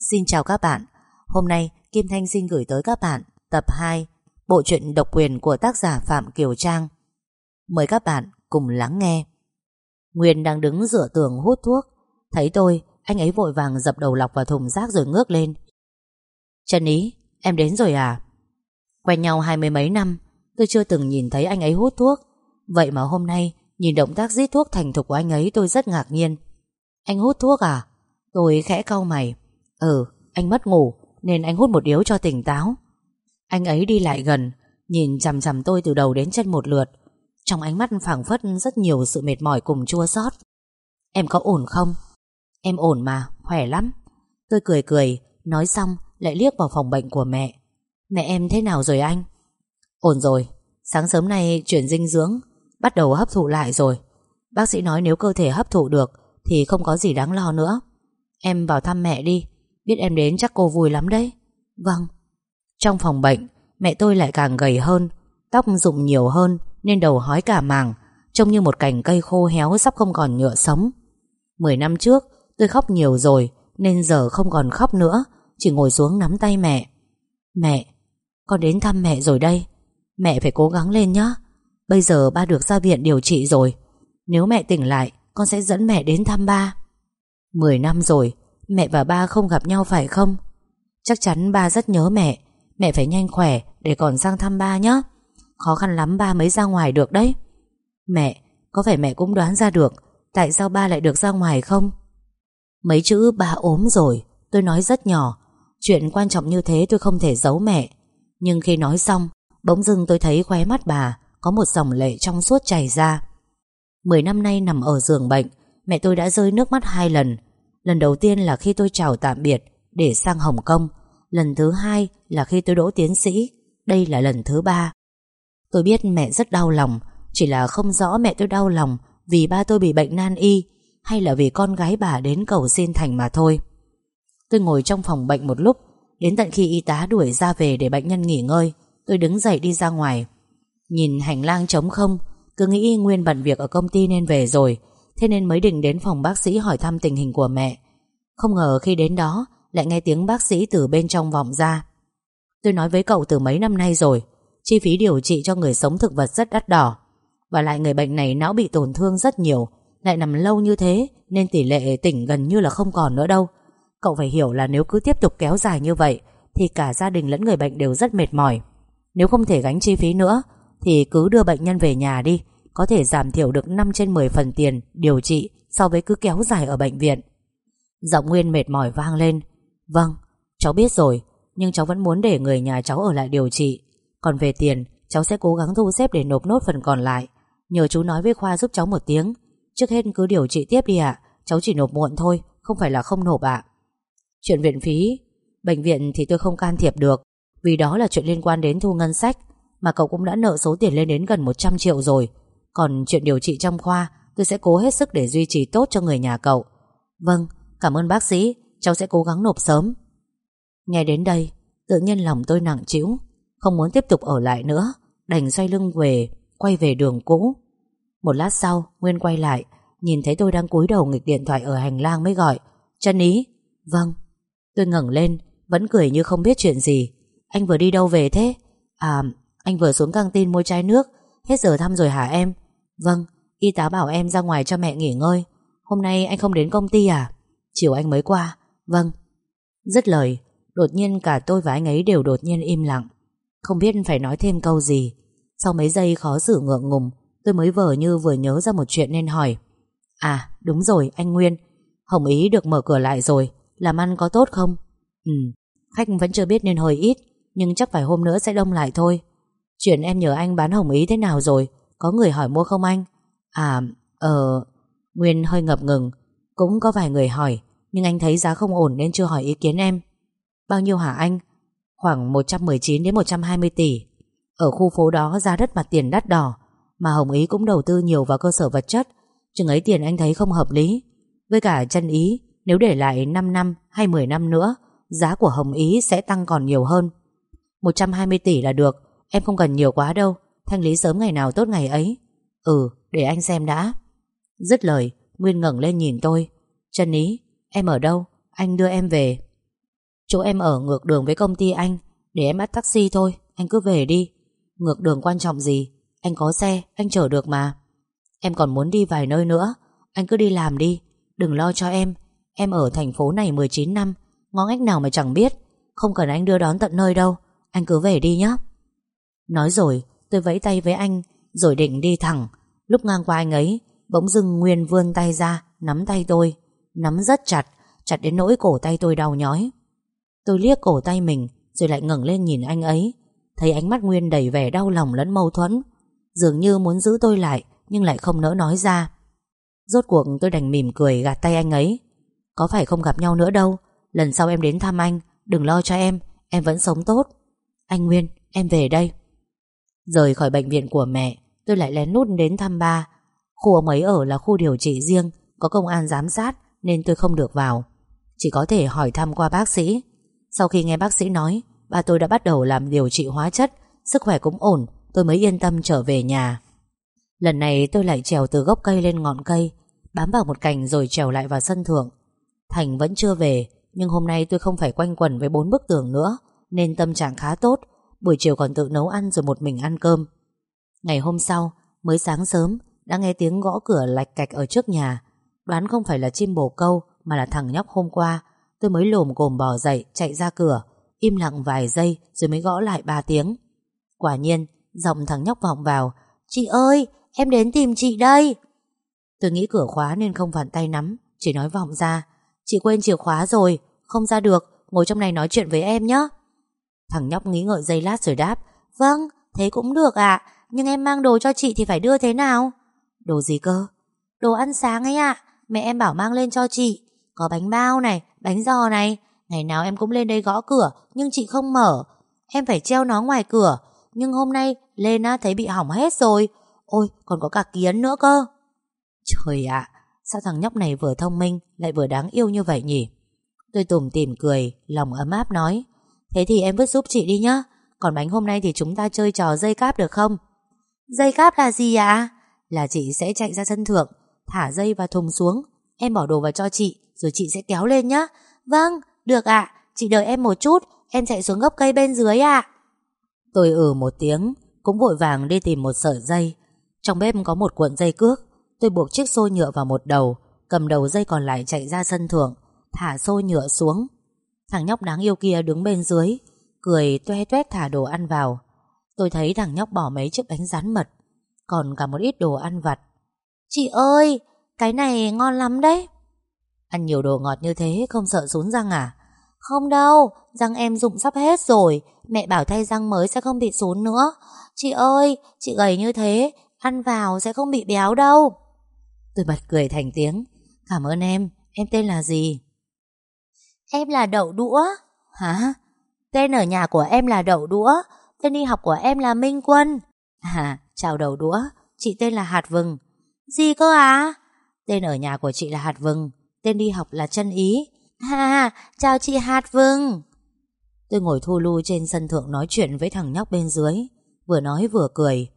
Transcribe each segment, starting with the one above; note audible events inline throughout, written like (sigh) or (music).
Xin chào các bạn. Hôm nay, Kim Thanh xin gửi tới các bạn Tập 2 Bộ truyện độc quyền của tác giả Phạm Kiều Trang. Mời các bạn cùng lắng nghe. Nguyên đang đứng dựa tường hút thuốc, Thấy tôi, Anh ấy vội vàng dập đầu lọc vào thùng rác rồi ngước lên. Trần Ý, Em đến rồi à? Quen nhau hai mươi mấy năm, Tôi chưa từng nhìn thấy anh ấy hút thuốc. Vậy mà hôm nay, Nhìn động tác giết thuốc thành thục của anh ấy, tôi rất ngạc nhiên. Anh hút thuốc à? Tôi khẽ cau mày. Ừ anh mất ngủ Nên anh hút một điếu cho tỉnh táo. Anh ấy đi lại gần Nhìn chằm chằm tôi từ đầu đến chân một lượt. Trong ánh mắt phảng phất rất nhiều sự mệt mỏi cùng chua xót. Em có ổn không? Em ổn mà, khỏe lắm. Tôi cười cười Nói xong lại liếc vào phòng bệnh của mẹ. Mẹ em thế nào rồi anh? Ổn rồi Sáng sớm nay chuyển dinh dưỡng Bắt đầu hấp thụ lại rồi. Bác sĩ nói nếu cơ thể hấp thụ được Thì không có gì đáng lo nữa. Em vào thăm mẹ đi Biết em đến chắc cô vui lắm đấy. Vâng. Trong phòng bệnh, Mẹ tôi lại càng gầy hơn, Tóc rụng nhiều hơn, Nên đầu hói cả màng, Trông như một cành cây khô héo sắp không còn nhựa sống. Mười năm trước, Tôi khóc nhiều rồi, Nên giờ không còn khóc nữa, Chỉ ngồi xuống nắm tay mẹ. Mẹ, Con đến thăm mẹ rồi đây. Mẹ phải cố gắng lên nhé Bây giờ ba được ra viện điều trị rồi. Nếu mẹ tỉnh lại, Con sẽ dẫn mẹ đến thăm ba. Mười năm rồi Mẹ và ba không gặp nhau phải không? Chắc chắn ba rất nhớ mẹ. Mẹ phải nhanh khỏe để còn sang thăm ba nhé Khó khăn lắm ba mới ra ngoài được đấy. Mẹ, Có phải mẹ cũng đoán ra được Tại sao ba lại được ra ngoài không? Mấy chữ ba ốm rồi, Tôi nói rất nhỏ. Chuyện quan trọng như thế tôi không thể giấu mẹ. Nhưng khi nói xong, Bỗng dưng tôi thấy khóe mắt bà Có một dòng lệ trong suốt chảy ra. Mười năm nay nằm ở giường bệnh, Mẹ tôi đã rơi nước mắt hai lần. Lần đầu tiên là khi tôi chào tạm biệt Để sang Hồng Kông. Lần thứ hai là khi tôi đỗ tiến sĩ. Đây là lần thứ ba. Tôi biết mẹ rất đau lòng. Chỉ là không rõ mẹ tôi đau lòng Vì ba tôi bị bệnh nan y Hay là vì con gái bà đến cầu xin thành mà thôi. Tôi ngồi trong phòng bệnh một lúc, Đến tận khi y tá đuổi ra về Để bệnh nhân nghỉ ngơi, Tôi đứng dậy đi ra ngoài. Nhìn hành lang trống không, Cứ nghĩ Nguyên bận việc ở công ty nên về rồi. Thế nên mới định đến phòng bác sĩ hỏi thăm tình hình của mẹ. Không ngờ khi đến đó, Lại nghe tiếng bác sĩ từ bên trong vọng ra. Tôi nói với cậu từ mấy năm nay rồi, Chi phí điều trị cho người sống thực vật rất đắt đỏ. Và lại người bệnh này não bị tổn thương rất nhiều, Lại nằm lâu như thế, Nên tỷ lệ tỉnh gần như là không còn nữa đâu. Cậu phải hiểu là nếu cứ tiếp tục kéo dài như vậy, Thì cả gia đình lẫn người bệnh đều rất mệt mỏi. Nếu không thể gánh chi phí nữa, Thì cứ đưa bệnh nhân về nhà đi có thể giảm thiểu được 5 trên 10 phần tiền điều trị so với cứ kéo dài ở bệnh viện. Giọng Nguyên mệt mỏi vang lên. Vâng, cháu biết rồi, nhưng cháu vẫn muốn để người nhà cháu ở lại điều trị. Còn về tiền, cháu sẽ cố gắng thu xếp để nộp nốt phần còn lại. Nhờ chú nói với Khoa giúp cháu một tiếng. Trước hết cứ điều trị tiếp đi ạ, cháu chỉ nộp muộn thôi, không phải là không nộp ạ. Chuyện viện phí, bệnh viện thì tôi không can thiệp được, vì đó là chuyện liên quan đến thu ngân sách, mà cậu cũng đã nợ số tiền lên đến gần 100 triệu rồi. Còn chuyện điều trị trong khoa Tôi sẽ cố hết sức để duy trì tốt cho người nhà cậu. Vâng, cảm ơn bác sĩ Cháu sẽ cố gắng nộp sớm. Nghe đến đây Tự nhiên lòng tôi nặng trĩu Không muốn tiếp tục ở lại nữa Đành xoay lưng về Quay về đường cũ. Một lát sau Nguyên quay lại Nhìn thấy tôi đang cúi đầu nghịch điện thoại ở hành lang mới gọi Chân ý. Vâng. Tôi ngẩng lên Vẫn cười như không biết chuyện gì. Anh vừa đi đâu về thế? À anh vừa xuống căng tin mua chai nước Hết giờ thăm rồi hả em? Vâng, y tá bảo em ra ngoài cho mẹ nghỉ ngơi. Hôm nay anh không đến công ty à? Chiều anh mới qua. Vâng. Dứt lời Đột nhiên cả tôi và anh ấy đều đột nhiên im lặng. Không biết phải nói thêm câu gì. Sau mấy giây khó xử ngượng ngùng Tôi mới vờ như vừa nhớ ra một chuyện nên hỏi. À đúng rồi anh Nguyên. Hồng Ý được mở cửa lại rồi. Làm ăn có tốt không? Ừ. Khách vẫn chưa biết nên hơi ít Nhưng chắc phải hôm nữa sẽ đông lại thôi. Chuyện em nhờ anh bán Hồng Ý thế nào rồi? Có người hỏi mua không anh? À, ờ... Nguyên hơi ngập ngừng. Cũng có vài người hỏi Nhưng anh thấy giá không ổn nên chưa hỏi ý kiến em. Bao nhiêu hả anh? Khoảng 119 đến 120 tỷ. Ở khu phố đó giá đất mặt tiền đắt đỏ Mà Hồng Ý cũng đầu tư nhiều vào cơ sở vật chất. Chừng ấy tiền anh thấy không hợp lý. Với cả chân ý Nếu để lại 5 năm hay 10 năm nữa Giá của Hồng Ý sẽ tăng còn nhiều hơn. 120 tỷ là được Em không cần nhiều quá đâu. Thanh lý sớm ngày nào tốt ngày ấy. Ừ để anh xem đã. Dứt lời Nguyên ngẩng lên nhìn tôi. Trần Ý em ở đâu? Anh đưa em về. Chỗ em ở ngược đường với công ty anh. Để em bắt taxi thôi Anh cứ về đi. Ngược đường quan trọng gì? Anh có xe, anh chở được mà. Em còn muốn đi vài nơi nữa Anh cứ đi làm đi. Đừng lo cho em. Em ở thành phố này 19 năm ngõ ngách nào mà chẳng biết. Không cần anh đưa đón tận nơi đâu Anh cứ về đi nhé Nói rồi tôi vẫy tay với anh, Rồi định đi thẳng. Lúc ngang qua anh ấy, Bỗng dưng Nguyên vươn tay ra, Nắm tay tôi. Nắm rất chặt Chặt đến nỗi cổ tay tôi đau nhói. Tôi liếc cổ tay mình, Rồi lại ngẩng lên nhìn anh ấy. Thấy ánh mắt Nguyên đầy vẻ đau lòng lẫn mâu thuẫn. Dường như muốn giữ tôi lại, Nhưng lại không nỡ nói ra. Rốt cuộc tôi đành mỉm cười gạt tay anh ấy. Có phải không gặp nhau nữa đâu? Lần sau em đến thăm anh, Đừng lo cho em Em vẫn sống tốt. Anh Nguyên, em về đây. Rời khỏi bệnh viện của mẹ, Tôi lại lén nút đến thăm ba. Khu ông ấy ở là khu điều trị riêng, Có công an giám sát Nên tôi không được vào. Chỉ có thể hỏi thăm qua bác sĩ. Sau khi nghe bác sĩ nói, Ba tôi đã bắt đầu làm điều trị hóa chất, Sức khỏe cũng ổn, Tôi mới yên tâm trở về nhà. Lần này tôi lại trèo từ gốc cây lên ngọn cây, Bám vào một cành rồi trèo lại vào sân thượng. Thành vẫn chưa về, Nhưng hôm nay tôi không phải quanh quẩn với bốn bức tường nữa, Nên tâm trạng khá tốt Buổi chiều còn tự nấu ăn rồi một mình ăn cơm. Ngày hôm sau, Mới sáng sớm, Đã nghe tiếng gõ cửa lạch cạch ở trước nhà. Đoán không phải là chim bồ câu, Mà là thằng nhóc hôm qua. Tôi mới lồm cồm bò dậy, chạy ra cửa, Im lặng vài giây rồi mới gõ lại ba tiếng. Quả nhiên, Giọng thằng nhóc vọng vào, Chị ơi, em đến tìm chị đây. Tôi nghĩ cửa khóa nên không vặn tay nắm, Chỉ nói vọng ra, Chị quên chìa khóa rồi, Không ra được, Ngồi trong này nói chuyện với em nhé Thằng nhóc nghĩ ngợi giây lát rồi đáp Vâng thế cũng được ạ. Nhưng em mang đồ cho chị thì phải đưa thế nào? Đồ gì cơ? Đồ ăn sáng ấy ạ. Mẹ em bảo mang lên cho chị. Có bánh bao này, bánh giò này. Ngày nào em cũng lên đây gõ cửa Nhưng chị không mở. Em phải treo nó ngoài cửa. Nhưng hôm nay lên á thấy bị hỏng hết rồi. Ôi còn có cả kiến nữa cơ. Trời ạ Sao thằng nhóc này vừa thông minh Lại vừa đáng yêu như vậy nhỉ? Tôi tủm tỉm cười Lòng ấm áp nói Thế thì em vứt giúp chị đi nhá. Còn bánh hôm nay thì chúng ta chơi trò dây cáp được không? Dây cáp là gì ạ? Là chị sẽ chạy ra sân thượng Thả dây và thùng xuống. Em bỏ đồ vào cho chị Rồi chị sẽ kéo lên nhá. Vâng được ạ. Chị đợi em một chút Em chạy xuống gốc cây bên dưới ạ. Tôi ừ một tiếng Cũng vội vàng đi tìm một sợi dây. Trong bếp có một cuộn dây cước. Tôi buộc chiếc xô nhựa vào một đầu Cầm đầu dây còn lại chạy ra sân thượng Thả xô nhựa xuống Thằng nhóc đáng yêu kia đứng bên dưới, Cười toe toét thả đồ ăn vào. Tôi thấy thằng nhóc bỏ mấy chiếc bánh rán mật, Còn cả một ít đồ ăn vặt. Chị ơi, Cái này ngon lắm đấy. Ăn nhiều đồ ngọt như thế không sợ sún răng à? Không đâu, Răng em dụng sắp hết rồi, Mẹ bảo thay răng mới sẽ không bị sún nữa. Chị ơi, Chị gầy như thế, Ăn vào sẽ không bị béo đâu. Tôi bật cười thành tiếng. Cảm ơn em Em tên là gì? Em là Đậu Đũa. Hả? Tên ở nhà của em là Đậu Đũa, Tên đi học của em là Minh Quân. À chào Đậu Đũa, Chị tên là Hạt Vừng. Gì cơ à Tên ở nhà của chị là Hạt Vừng, Tên đi học là Chân Ý. À chào chị Hạt Vừng. Tôi ngồi thu lu trên sân thượng nói chuyện với thằng nhóc bên dưới, Vừa nói vừa cười.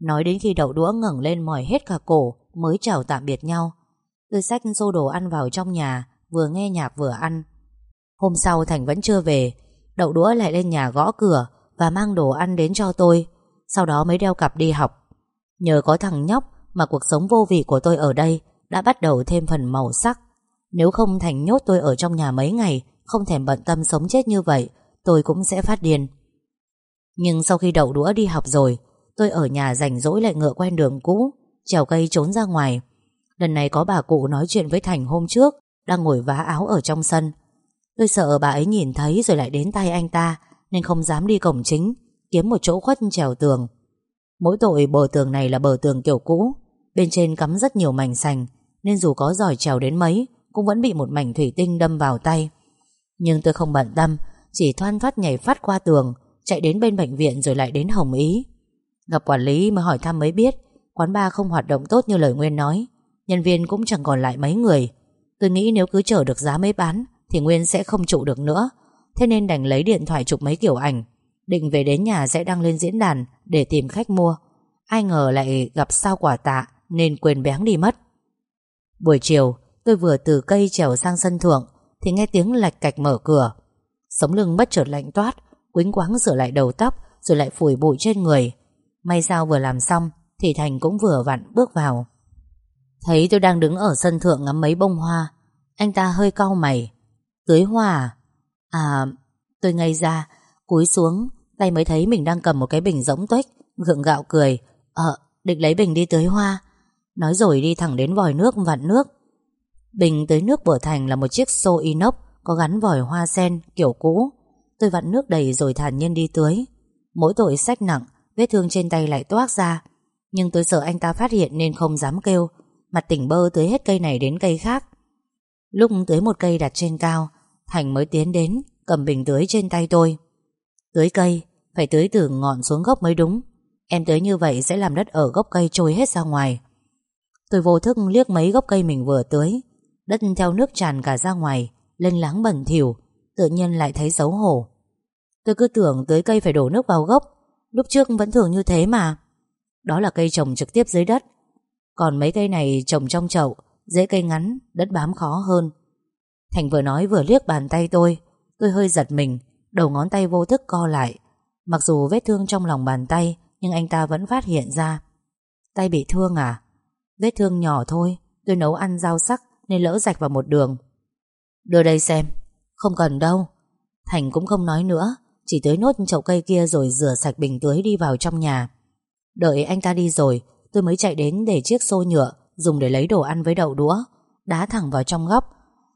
Nói đến khi đậu đũa ngẩng lên mỏi hết cả cổ, Mới chào tạm biệt nhau. Tôi xách xô đồ ăn vào trong nhà, Vừa nghe nhạc vừa ăn Hôm sau Thành vẫn chưa về, Đậu đũa lại lên nhà gõ cửa Và mang đồ ăn đến cho tôi. Sau đó mới đeo cặp đi học. Nhờ có thằng nhóc mà cuộc sống vô vị của tôi ở đây Đã bắt đầu thêm phần màu sắc. Nếu không Thành nhốt tôi ở trong nhà mấy ngày, Không thèm bận tâm sống chết như vậy, Tôi cũng sẽ phát điên. Nhưng sau khi đậu đũa đi học rồi, Tôi ở nhà rảnh rỗi lại ngựa quen đường cũ, Trèo cây trốn ra ngoài. Lần này có bà cụ nói chuyện với Thành hôm trước, Đang ngồi vá áo ở trong sân. Tôi sợ bà ấy nhìn thấy rồi lại đến tay anh ta, Nên không dám đi cổng chính, Kiếm một chỗ khuất trèo tường. Mỗi tội bờ tường này là bờ tường kiểu cũ, Bên trên cắm rất nhiều mảnh sành, Nên dù có giỏi trèo đến mấy, Cũng vẫn bị một mảnh thủy tinh đâm vào tay. Nhưng tôi không bận tâm, Chỉ thoăn thoát nhảy phát qua tường, Chạy đến bên bệnh viện rồi lại đến Hồng Ý. Gặp quản lý mới hỏi thăm mới biết, Quán bar không hoạt động tốt như lời Nguyên nói, Nhân viên cũng chẳng còn lại mấy người. Tôi nghĩ nếu cứ chờ được giá mới bán thì Nguyên sẽ không trụ được nữa. Thế nên đành lấy điện thoại chụp mấy kiểu ảnh. Định về đến nhà sẽ đăng lên diễn đàn Để tìm khách mua. Ai ngờ lại gặp sao quả tạ, Nên quên béng đi mất. Buổi chiều, tôi vừa từ cây trèo sang sân thượng, Thì nghe tiếng lạch cạch mở cửa. Sống lưng bất chợt lạnh toát quính quáng rửa lại đầu tóc, Rồi lại phủi bụi trên người. May sao vừa làm xong, Thì Thành cũng vừa vặn bước vào. Thấy tôi đang đứng ở sân thượng ngắm mấy bông hoa, Anh ta hơi cau mày. Tưới hoa à? À tôi ngây ra, Cúi xuống, Tay mới thấy mình đang cầm một cái bình rỗng tuếch, Gượng gạo cười Ờ định lấy bình đi tưới hoa. Nói rồi đi thẳng đến vòi nước vặn nước. Bình tưới nước bửa Thành là một chiếc xô inox Có gắn vòi hoa sen kiểu cũ. Tôi vặn nước đầy rồi thản nhiên đi tưới. Mỗi tội sách nặng, Vết thương trên tay lại toác ra. Nhưng tôi sợ anh ta phát hiện nên không dám kêu. Mặt tỉnh bơ tưới hết cây này đến cây khác. Lúc tưới một cây đặt trên cao Thành mới tiến đến, Cầm bình tưới trên tay tôi. Tưới cây, Phải tưới từ ngọn xuống gốc mới đúng. Em tưới như vậy sẽ làm đất ở gốc cây trôi hết ra ngoài. Tôi vô thức liếc mấy gốc cây mình vừa tưới. Đất theo nước tràn cả ra ngoài, Lên láng bẩn thỉu, Tự nhiên lại thấy xấu hổ. Tôi cứ tưởng tưới cây phải đổ nước vào gốc, Lúc trước vẫn thường như thế mà. Đó là cây trồng trực tiếp dưới đất. Còn mấy cây này trồng trong chậu, Dễ cây ngắn, Đất bám khó hơn. Thành vừa nói vừa liếc bàn tay tôi. Tôi hơi giật mình, Đầu ngón tay vô thức co lại. Mặc dù vết thương trong lòng bàn tay, Nhưng anh ta vẫn phát hiện ra. Tay bị thương à? Vết thương nhỏ thôi, Tôi nấu ăn rau sắc Nên lỡ rạch vào một đường. Đưa đây xem, Không cần đâu. Thành cũng không nói nữa, Chỉ tới nốt chậu cây kia rồi rửa sạch bình tưới đi vào trong nhà. Đợi anh ta đi rồi, Tôi mới chạy đến để chiếc xô nhựa Dùng để lấy đồ ăn với đậu đũa, Đá thẳng vào trong góc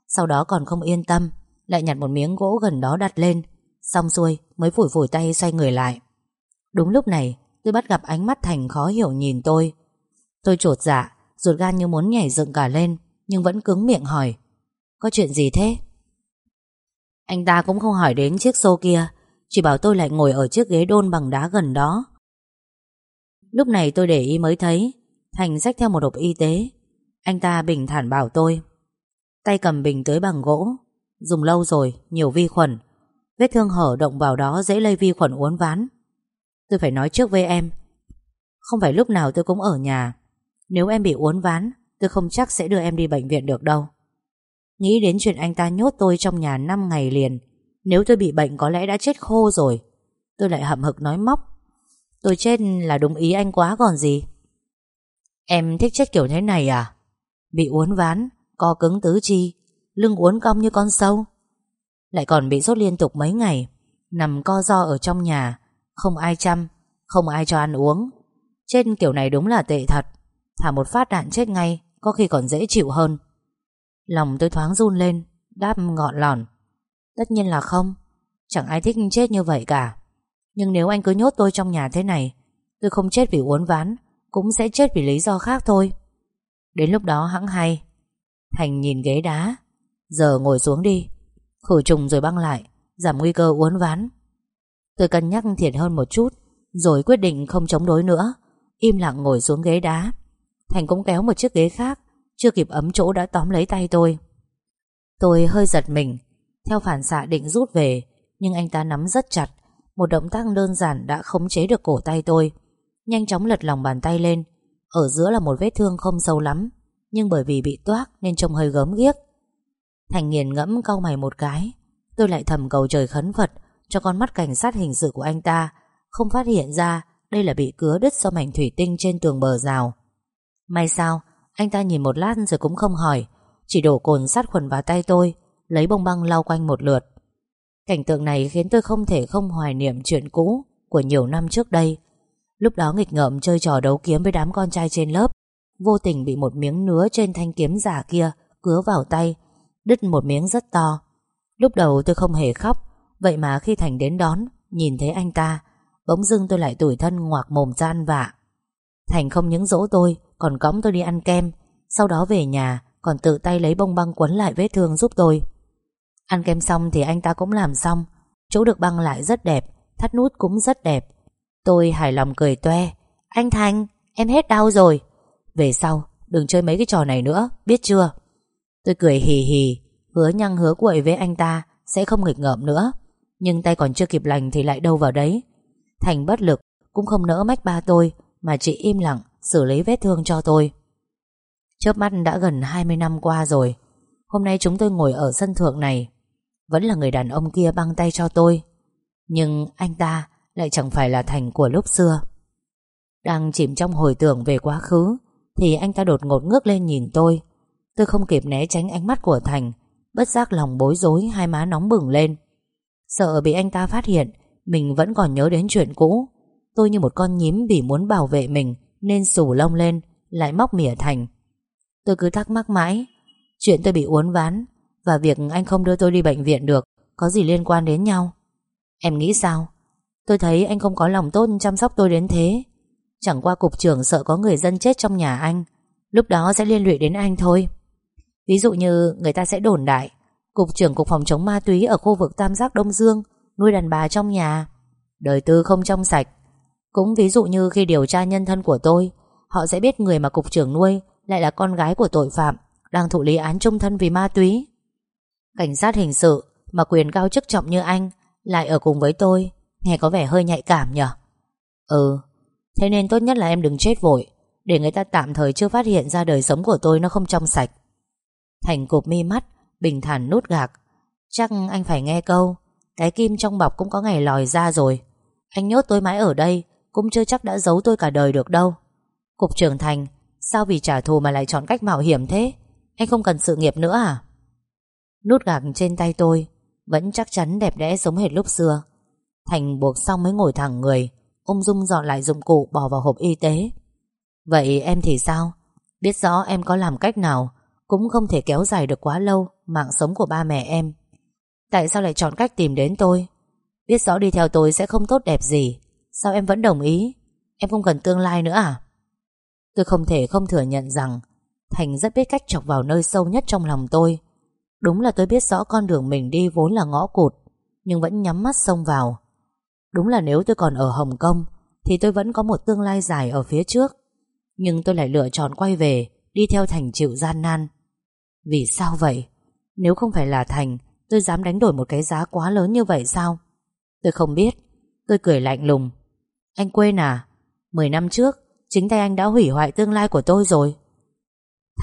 sau đó còn không yên tâm, Lại nhặt một miếng gỗ gần đó đặt lên, Xong xuôi mới phủi phủi tay xoay người lại. Đúng lúc này, Tôi bắt gặp ánh mắt Thành khó hiểu nhìn tôi. Tôi trột dạ Ruột gan như muốn nhảy dựng cả lên, Nhưng vẫn cứng miệng hỏi, Có chuyện gì thế? Anh ta cũng không hỏi đến chiếc xô kia, Chỉ bảo tôi lại ngồi ở chiếc ghế đôn bằng đá gần đó. Lúc này tôi để ý mới thấy, Thành xách theo một hộp y tế. Anh ta bình thản bảo tôi Tay cầm bình tới bằng gỗ. Dùng lâu rồi, nhiều vi khuẩn. Vết thương hở động vào đó dễ lây vi khuẩn uốn ván. Tôi phải nói trước với em Không phải lúc nào tôi cũng ở nhà. Nếu em bị uốn ván Tôi không chắc sẽ đưa em đi bệnh viện được đâu. Nghĩ đến chuyện anh ta nhốt tôi trong nhà 5 ngày liền Nếu tôi bị bệnh có lẽ đã chết khô rồi. Tôi lại hậm hực nói móc Tôi chết là đúng ý anh quá còn gì? Em thích chết kiểu thế này à? Bị uốn ván Co cứng tứ chi, Lưng uốn cong như con sâu. Lại còn bị sốt liên tục mấy ngày, Nằm co do ở trong nhà, Không ai chăm, Không ai cho ăn uống. Trên kiểu này đúng là tệ thật, Thả một phát đạn chết ngay, Có khi còn dễ chịu hơn. Lòng tôi thoáng run lên, Đáp ngọn lòn. Tất nhiên là không, Chẳng ai thích chết như vậy cả. Nhưng nếu anh cứ nhốt tôi trong nhà thế này, Tôi không chết vì uốn ván, Cũng sẽ chết vì lý do khác thôi. Đến lúc đó hãng hay. Thành nhìn ghế đá. Giờ ngồi xuống đi. Khử trùng rồi băng lại, Giảm nguy cơ uốn ván. Tôi cân nhắc thiệt hơn một chút, Rồi quyết định không chống đối nữa. Im lặng ngồi xuống ghế đá. Thành cũng kéo một chiếc ghế khác, Chưa kịp ấm chỗ đã tóm lấy tay tôi. Tôi hơi giật mình. Theo phản xạ định rút về, Nhưng anh ta nắm rất chặt. Một động tác đơn giản đã khống chế được cổ tay tôi. Nhanh chóng lật lòng bàn tay lên. Ở giữa là một vết thương không sâu lắm. Nhưng bởi vì bị toác nên trông hơi gớm ghiếc. Thành nghiền ngẫm cau mày một cái. Tôi lại thầm cầu trời khấn Phật Cho con mắt cảnh sát hình sự của anh ta Không phát hiện ra Đây là bị cứa đứt do mảnh thủy tinh trên tường bờ rào. May sao, Anh ta nhìn một lát rồi cũng không hỏi, Chỉ đổ cồn sát khuẩn vào tay tôi, Lấy bông băng lau quanh một lượt. Cảnh tượng này khiến tôi không thể không hoài niệm chuyện cũ Của nhiều năm trước đây. Lúc đó nghịch ngợm chơi trò đấu kiếm với đám con trai trên lớp Vô tình bị một miếng nứa trên thanh kiếm giả kia Cứa vào tay, Đứt một miếng rất to. Lúc đầu tôi không hề khóc, Vậy mà khi Thành đến đón, Nhìn thấy anh ta, Bỗng dưng tôi lại tủi thân ngoạc mồm ra ăn vạ Thành không những dỗ tôi, Còn cõng tôi đi ăn kem, Sau đó về nhà, Còn tự tay lấy bông băng quấn lại vết thương giúp tôi. Ăn kem xong thì anh ta cũng làm xong, Chỗ được băng lại rất đẹp, Thắt nút cũng rất đẹp. Tôi hài lòng cười toe, Anh Thành, em hết đau rồi. Về sau, đừng chơi mấy cái trò này nữa, Biết chưa? Tôi cười hì hì, Hứa nhăng hứa quậy với anh ta, Sẽ không nghịch ngợm nữa. Nhưng tay còn chưa kịp lành thì lại đâu vào đấy. Thành bất lực, Cũng không nỡ mách ba tôi, Mà chỉ im lặng, xử lý vết thương cho tôi. Chớp mắt đã gần 20 năm qua rồi. Hôm nay chúng tôi ngồi ở sân thượng này. Vẫn là người đàn ông kia băng tay cho tôi. Nhưng anh ta Lại chẳng phải là Thành của lúc xưa. Đang chìm trong hồi tưởng về quá khứ thì anh ta đột ngột ngước lên nhìn tôi. Tôi không kịp né tránh ánh mắt của Thành, Bất giác lòng bối rối, Hai má nóng bừng lên. Sợ bị anh ta phát hiện, Mình vẫn còn nhớ đến chuyện cũ. Tôi như một con nhím vì muốn bảo vệ mình Nên sủ lông lên, Lại móc mỉa Thành. Tôi cứ thắc mắc mãi, Chuyện tôi bị uốn ván Và việc anh không đưa tôi đi bệnh viện được Có gì liên quan đến nhau? Em nghĩ sao? Tôi thấy anh không có lòng tốt chăm sóc tôi đến thế. Chẳng qua cục trưởng sợ có người dân chết trong nhà anh, Lúc đó sẽ liên lụy đến anh thôi. Ví dụ như người ta sẽ đồn đại, Cục trưởng Cục Phòng chống ma túy Ở khu vực Tam Giác Đông Dương Nuôi đàn bà trong nhà. Đời tư không trong sạch. Cũng ví dụ như khi điều tra nhân thân của tôi, Họ sẽ biết người mà cục trưởng nuôi Lại là con gái của tội phạm Đang thụ lý án trung thân vì ma túy. Cảnh sát hình sự Mà quyền cao chức trọng như anh Lại ở cùng với tôi, Nghe có vẻ hơi nhạy cảm nhở? Ừ Thế nên tốt nhất là em đừng chết vội, Để người ta tạm thời chưa phát hiện ra đời sống của tôi Nó không trong sạch. Thành cụp mi mắt, Bình thản nút gạc. Chắc anh phải nghe câu, Cái kim trong bọc cũng có ngày lòi ra rồi. Anh nhốt tôi mãi ở đây, Cũng chưa chắc đã giấu tôi cả đời được đâu. Cục trưởng Thành, Sao vì trả thù mà lại chọn cách mạo hiểm thế? Anh không cần sự nghiệp nữa à? Nút gạc trên tay tôi Vẫn chắc chắn đẹp đẽ giống hệt lúc xưa. Thành buộc xong mới ngồi thẳng người. Ung dung dọn lại dụng cụ bỏ vào hộp y tế. Vậy em thì sao? Biết rõ em có làm cách nào, Cũng không thể kéo dài được quá lâu Mạng sống của ba mẹ em. Tại sao lại chọn cách tìm đến tôi? Biết rõ đi theo tôi sẽ không tốt đẹp gì. Sao em vẫn đồng ý? Em không cần tương lai nữa à? Tôi không thể không thừa nhận rằng Thành rất biết cách chọc vào nơi sâu nhất trong lòng tôi. Đúng là tôi biết rõ con đường mình đi vốn là ngõ cụt, Nhưng vẫn nhắm mắt xông vào. Đúng là nếu tôi còn ở Hồng Kông, Thì tôi vẫn có một tương lai dài ở phía trước. Nhưng tôi lại lựa chọn quay về, Đi theo Thành chịu gian nan. Vì sao vậy? Nếu không phải là Thành, Tôi dám đánh đổi một cái giá quá lớn như vậy sao? Tôi không biết. Tôi cười lạnh lùng. Anh quên à? Mười năm trước, Chính tay anh đã hủy hoại tương lai của tôi rồi.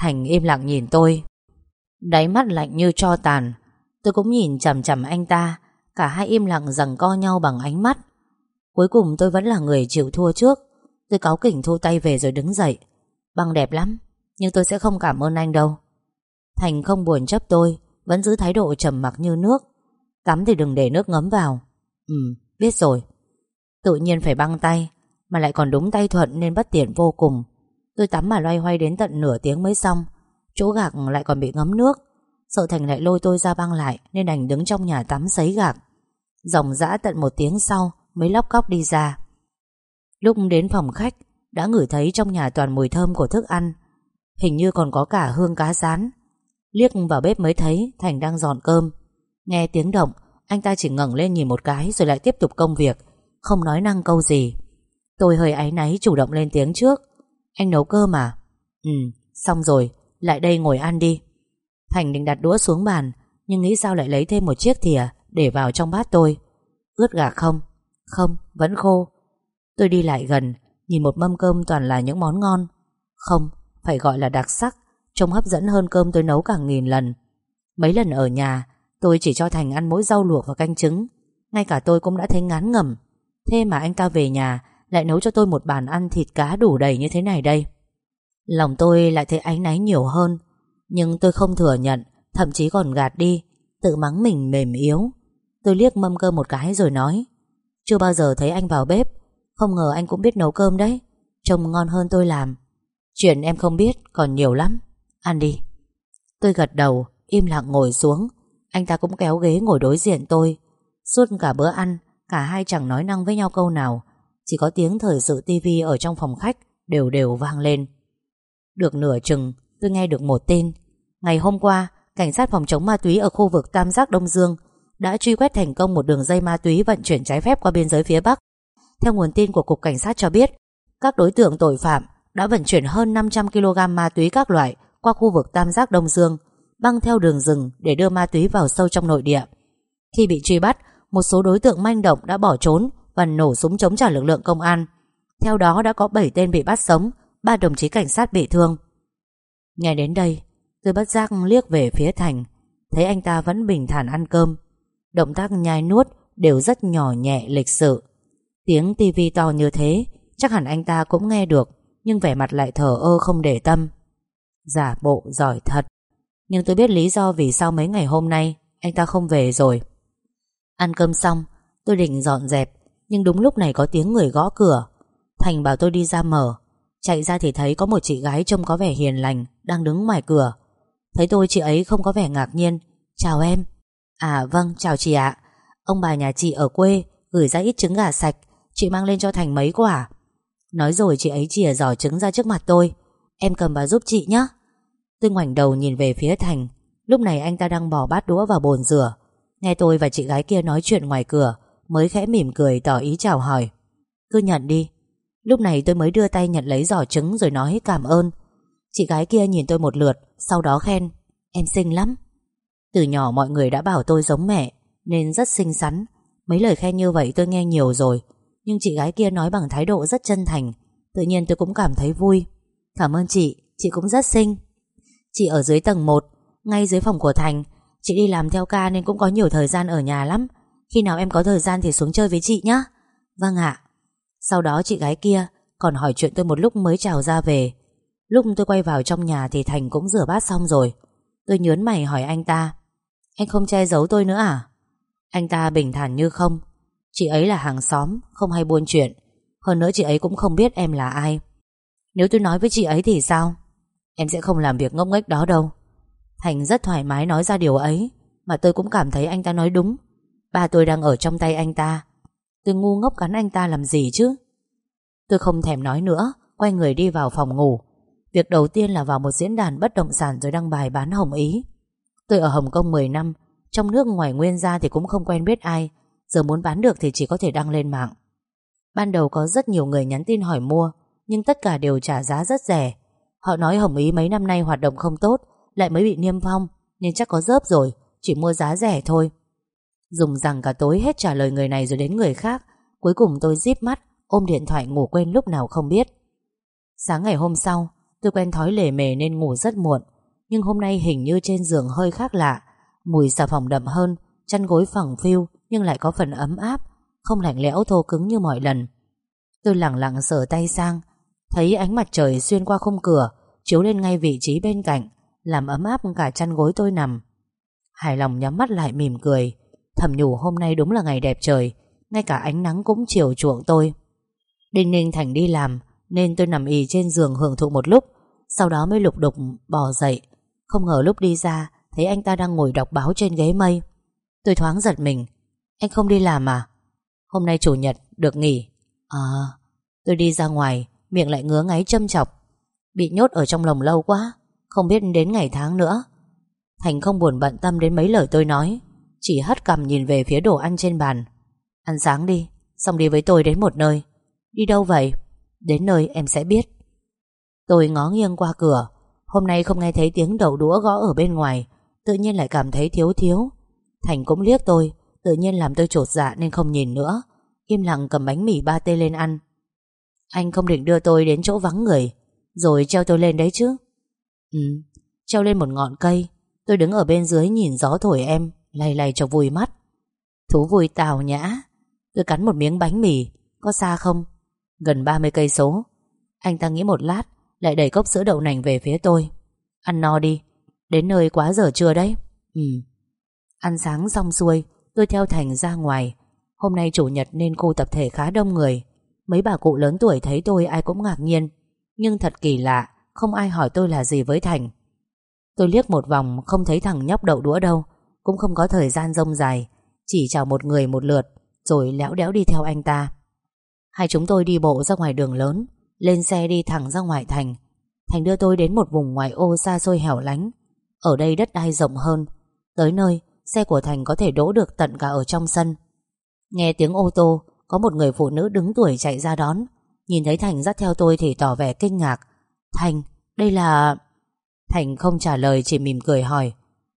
Thành im lặng nhìn tôi. Đáy mắt lạnh như cho tàn. Tôi cũng nhìn chằm chằm anh ta Cả hai im lặng rằng co nhau bằng ánh mắt. Cuối cùng tôi vẫn là người chịu thua trước. Tôi cáu kỉnh thu tay về rồi đứng dậy. Băng đẹp lắm, Nhưng tôi sẽ không cảm ơn anh đâu. Thành không buồn chấp tôi, Vẫn giữ thái độ trầm mặc như nước. Tắm thì đừng để nước ngấm vào. Ừ biết rồi. Tự nhiên phải băng tay, Mà lại còn đúng tay thuận nên bất tiện vô cùng. Tôi tắm mà loay hoay đến tận nửa tiếng mới xong. Chỗ gạc lại còn bị ngấm nước. Sợ Thành lại lôi tôi ra băng lại, Nên đành đứng trong nhà tắm sấy gạc. Dòng dã tận một tiếng sau, Mới lóc cóc đi ra. Lúc đến phòng khách, Đã ngửi thấy trong nhà toàn mùi thơm của thức ăn. Hình như còn có cả hương cá rán. Liếc vào bếp mới thấy Thành đang dọn cơm. Nghe tiếng động, Anh ta chỉ ngẩng lên nhìn một cái Rồi lại tiếp tục công việc, Không nói năng câu gì. Tôi hơi áy náy chủ động lên tiếng trước. Anh nấu cơm à? Ừ xong rồi, Lại đây ngồi ăn đi. Thành định đặt đũa xuống bàn, Nhưng nghĩ sao lại lấy thêm một chiếc thìa? Để vào trong bát tôi. Ướt gà không? Không, vẫn khô. Tôi đi lại gần Nhìn một mâm cơm toàn là những món ngon. Không, phải gọi là đặc sắc Trông hấp dẫn hơn cơm tôi nấu cả nghìn lần. Mấy lần ở nhà Tôi chỉ cho Thành ăn mỗi rau luộc và canh trứng. Ngay cả tôi cũng đã thấy ngán ngẩm. Thế mà anh ta về nhà Lại nấu cho tôi một bàn ăn thịt cá đủ đầy như thế này đây. Lòng tôi lại thấy áy náy nhiều hơn Nhưng tôi không thừa nhận Thậm chí còn gạt đi Tự mắng mình mềm yếu. Tôi liếc mâm cơm một cái rồi nói, Chưa bao giờ thấy anh vào bếp. Không ngờ anh cũng biết nấu cơm đấy. Trông ngon hơn tôi làm. Chuyện em không biết còn nhiều lắm. Ăn đi. Tôi gật đầu, Im lặng ngồi xuống. Anh ta cũng kéo ghế ngồi đối diện tôi. Suốt cả bữa ăn, Cả hai chẳng nói năng với nhau câu nào. Chỉ có tiếng thời sự tivi ở trong phòng khách Đều đều vang lên. Được nửa chừng, tôi nghe được một tin. Ngày hôm qua, Cảnh sát phòng chống ma túy ở khu vực Tam Giác Đông Dương đã truy quét thành công một đường dây ma túy vận chuyển trái phép qua biên giới phía Bắc. Theo nguồn tin của Cục Cảnh sát cho biết, các đối tượng tội phạm đã vận chuyển hơn 500 kg ma túy các loại qua khu vực Tam Giác Đông Dương, băng theo đường rừng để đưa ma túy vào sâu trong nội địa. Khi bị truy bắt, một số đối tượng manh động đã bỏ trốn và nổ súng chống trả lực lượng công an. Theo đó đã có 7 tên bị bắt sống, ba đồng chí cảnh sát bị thương. Nghe đến đây, tôi bất giác liếc về phía Thành, thấy anh ta vẫn bình thản ăn cơm. Động tác nhai nuốt Đều rất nhỏ nhẹ, lịch sự. Tiếng tivi to như thế, Chắc hẳn anh ta cũng nghe được, Nhưng vẻ mặt lại thở ơ không để tâm. Giả bộ giỏi thật. Nhưng tôi biết lý do vì sao mấy ngày hôm nay Anh ta không về rồi. Ăn cơm xong, Tôi định dọn dẹp, Nhưng đúng lúc này có tiếng người gõ cửa. Thành bảo tôi đi ra mở. Chạy ra thì thấy có một chị gái trông có vẻ hiền lành, Đang đứng ngoài cửa. Thấy tôi, chị ấy không có vẻ ngạc nhiên. Chào em. À vâng chào chị ạ. Ông bà nhà chị ở quê Gửi ra ít trứng gà sạch. Chị mang lên cho Thành mấy quả Nói rồi chị ấy chìa giỏ trứng ra trước mặt tôi. Em cầm vào giúp chị nhé. Tôi ngoảnh đầu nhìn về phía Thành. Lúc này anh ta đang bỏ bát đũa vào bồn rửa. Nghe tôi và chị gái kia nói chuyện ngoài cửa, Mới khẽ mỉm cười tỏ ý chào hỏi. Cứ nhận đi. Lúc này tôi mới đưa tay nhận lấy giỏ trứng Rồi nói cảm ơn. Chị gái kia nhìn tôi một lượt, Sau đó khen, Em xinh lắm. Từ nhỏ mọi người đã bảo tôi giống mẹ Nên rất xinh xắn. Mấy lời khen như vậy tôi nghe nhiều rồi Nhưng chị gái kia nói bằng thái độ rất chân thành. Tự nhiên tôi cũng cảm thấy vui. Cảm ơn chị, chị cũng rất xinh. Chị ở dưới tầng 1 Ngay dưới phòng của Thành. Chị đi làm theo ca nên cũng có nhiều thời gian ở nhà lắm. Khi nào em có thời gian thì xuống chơi với chị nhé Vâng ạ. Sau đó chị gái kia còn hỏi chuyện tôi một lúc mới chào ra về. Lúc tôi quay vào trong nhà thì Thành cũng rửa bát xong rồi. Tôi nhớn mày hỏi anh ta. Anh không che giấu tôi nữa à? Anh ta bình thản như không. Chị ấy là hàng xóm, Không hay buôn chuyện. Hơn nữa chị ấy cũng không biết em là ai. Nếu tôi nói với chị ấy thì sao? Em sẽ không làm việc ngốc nghếch đó đâu. Thành rất thoải mái nói ra điều ấy, Mà tôi cũng cảm thấy anh ta nói đúng. Ba tôi đang ở trong tay anh ta. Tôi ngu ngốc cắn anh ta làm gì chứ? Tôi không thèm nói nữa, Quay người đi vào phòng ngủ. Việc đầu tiên là vào một diễn đàn bất động sản Rồi đăng bài bán Hồng Ý. Tôi ở Hồng Kông 10 năm, Trong nước ngoài nguyên ra thì cũng không quen biết ai. Giờ muốn bán được thì chỉ có thể đăng lên mạng. Ban đầu có rất nhiều người nhắn tin hỏi mua, Nhưng tất cả đều trả giá rất rẻ. Họ nói Hồng Ý mấy năm nay hoạt động không tốt, Lại mới bị niêm phong, Nên chắc có rớp rồi, Chỉ mua giá rẻ thôi. Dùng rằng cả tối hết trả lời người này rồi đến người khác. Cuối cùng tôi díp mắt, Ôm điện thoại ngủ quên lúc nào không biết. Sáng ngày hôm sau Tôi quen thói lề mề nên ngủ rất muộn. Nhưng hôm nay hình như trên giường hơi khác lạ. Mùi xà phòng đậm hơn, Chăn gối phẳng phiu Nhưng lại có phần ấm áp, Không lạnh lẽo thô cứng như mọi lần. Tôi lặng lặng sờ tay sang, Thấy ánh mặt trời xuyên qua khung cửa, Chiếu lên ngay vị trí bên cạnh, Làm ấm áp cả chăn gối tôi nằm. Hài lòng nhắm mắt lại mỉm cười. Thầm nhủ hôm nay đúng là ngày đẹp trời, Ngay cả ánh nắng cũng chiều chuộng tôi. Đinh Ninh Thành đi làm, Nên tôi nằm ì trên giường hưởng thụ một lúc. Sau đó mới lục đục bò dậy. Không ngờ lúc đi ra, Thấy anh ta đang ngồi đọc báo trên ghế mây. Tôi thoáng giật mình. Anh không đi làm à? Hôm nay chủ nhật, được nghỉ. À tôi đi ra ngoài, Miệng lại ngứa ngáy châm chọc. Bị nhốt ở trong lồng lâu quá, Không biết đến ngày tháng nữa. Thành không buồn bận tâm đến mấy lời tôi nói, Chỉ hất cằm nhìn về phía đồ ăn trên bàn. Ăn sáng đi, Xong đi với tôi đến một nơi. Đi đâu vậy? Đến nơi em sẽ biết. Tôi ngó nghiêng qua cửa. Hôm nay không nghe thấy tiếng đầu đũa gõ ở bên ngoài, Tự nhiên lại cảm thấy thiếu thiếu. Thành cũng liếc tôi, Tự nhiên làm tôi trột dạ nên không nhìn nữa. Im lặng cầm bánh mì ba tê lên ăn. Anh không định đưa tôi đến chỗ vắng người, Rồi treo tôi lên đấy chứ? Ừ Treo lên một ngọn cây. Tôi đứng ở bên dưới nhìn gió thổi em, Lay lay cho vui mắt. Thú vui tào nhã. Tôi cắn một miếng bánh mì, Có xa không? Gần 30 cây số. Anh ta nghĩ một lát lại đẩy cốc sữa đậu nành về phía tôi. Ăn no đi. Đến nơi quá giờ trưa đấy. Ừ. Ăn sáng xong xuôi, Tôi theo Thành ra ngoài. Hôm nay chủ nhật nên khu tập thể khá đông người. Mấy bà cụ lớn tuổi thấy tôi ai cũng ngạc nhiên. Nhưng thật kỳ lạ, Không ai hỏi tôi là gì với Thành. Tôi liếc một vòng, Không thấy thằng nhóc đậu đũa đâu. Cũng không có thời gian rông dài. Chỉ chào một người một lượt, Rồi léo đéo đi theo anh ta. Hai chúng tôi đi bộ ra ngoài đường lớn. Lên xe đi thẳng ra ngoài thành. Thành đưa tôi đến một vùng ngoại ô xa xôi hẻo lánh. Ở đây đất đai rộng hơn. Tới nơi Xe của Thành có thể đỗ được tận cả ở trong sân. Nghe tiếng ô tô Có một người phụ nữ đứng tuổi chạy ra đón. Nhìn thấy Thành dắt theo tôi thì tỏ vẻ kinh ngạc. Thành, đây là... Thành không trả lời chỉ mỉm cười hỏi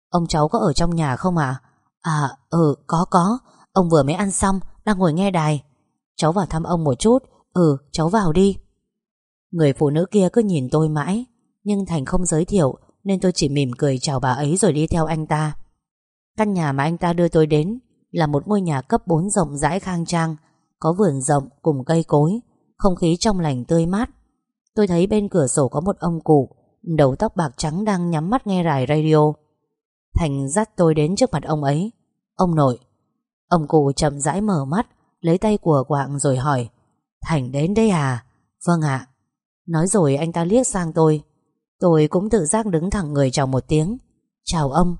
Ông cháu có ở trong nhà không ạ? À? à, ừ, có có. Ông vừa mới ăn xong, đang ngồi nghe đài. Cháu vào thăm ông một chút. Ừ, cháu vào đi. Người phụ nữ kia cứ nhìn tôi mãi Nhưng Thành không giới thiệu Nên tôi chỉ mỉm cười chào bà ấy rồi đi theo anh ta Căn nhà mà anh ta đưa tôi đến là một ngôi nhà cấp 4 rộng rãi khang trang, có vườn rộng cùng cây cối, không khí trong lành tươi mát. Tôi thấy bên cửa sổ có một ông cụ, đầu tóc bạc trắng đang nhắm mắt nghe đài radio. Thành dắt tôi đến trước mặt ông ấy. Ông nội. Ông cụ chậm rãi mở mắt, lấy tay của quạng rồi hỏi. Thành đến đây à? Vâng ạ. Nói rồi anh ta liếc sang tôi. Tôi cũng tự giác đứng thẳng người chào một tiếng. Chào ông.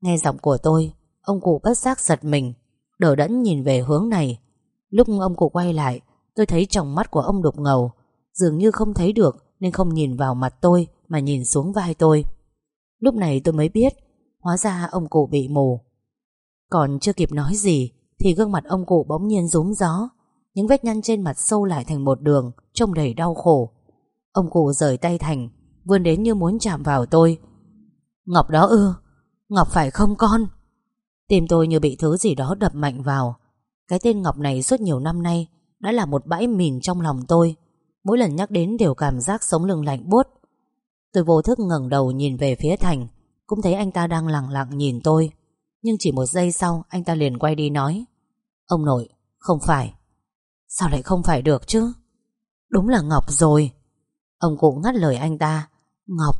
Nghe giọng của tôi, ông cụ bất giác giật mình, đỡ đẫn nhìn về hướng này. Lúc ông cụ quay lại, tôi thấy trong mắt của ông đục ngầu, dường như không thấy được nên không nhìn vào mặt tôi mà nhìn xuống vai tôi. Lúc này tôi mới biết, hóa ra ông cụ bị mù. Còn chưa kịp nói gì, thì gương mặt ông cụ bỗng nhiên rúm gió, những vết nhăn trên mặt sâu lại thành một đường, trông đầy đau khổ. Ông cụ rời tay Thành, vươn đến như muốn chạm vào tôi. Ngọc đó ư, Ngọc phải không con? Tim tôi như bị thứ gì đó đập mạnh vào. Cái tên Ngọc này suốt nhiều năm nay đã là một bãi mìn trong lòng tôi. Mỗi lần nhắc đến đều cảm giác sống lưng lạnh buốt. Tôi vô thức ngẩng đầu nhìn về phía Thành, cũng thấy anh ta đang lặng lặng nhìn tôi. Nhưng chỉ một giây sau anh ta liền quay đi nói Ông nội, không phải Sao lại không phải được chứ Đúng là Ngọc rồi Ông cụ ngắt lời anh ta. Ngọc,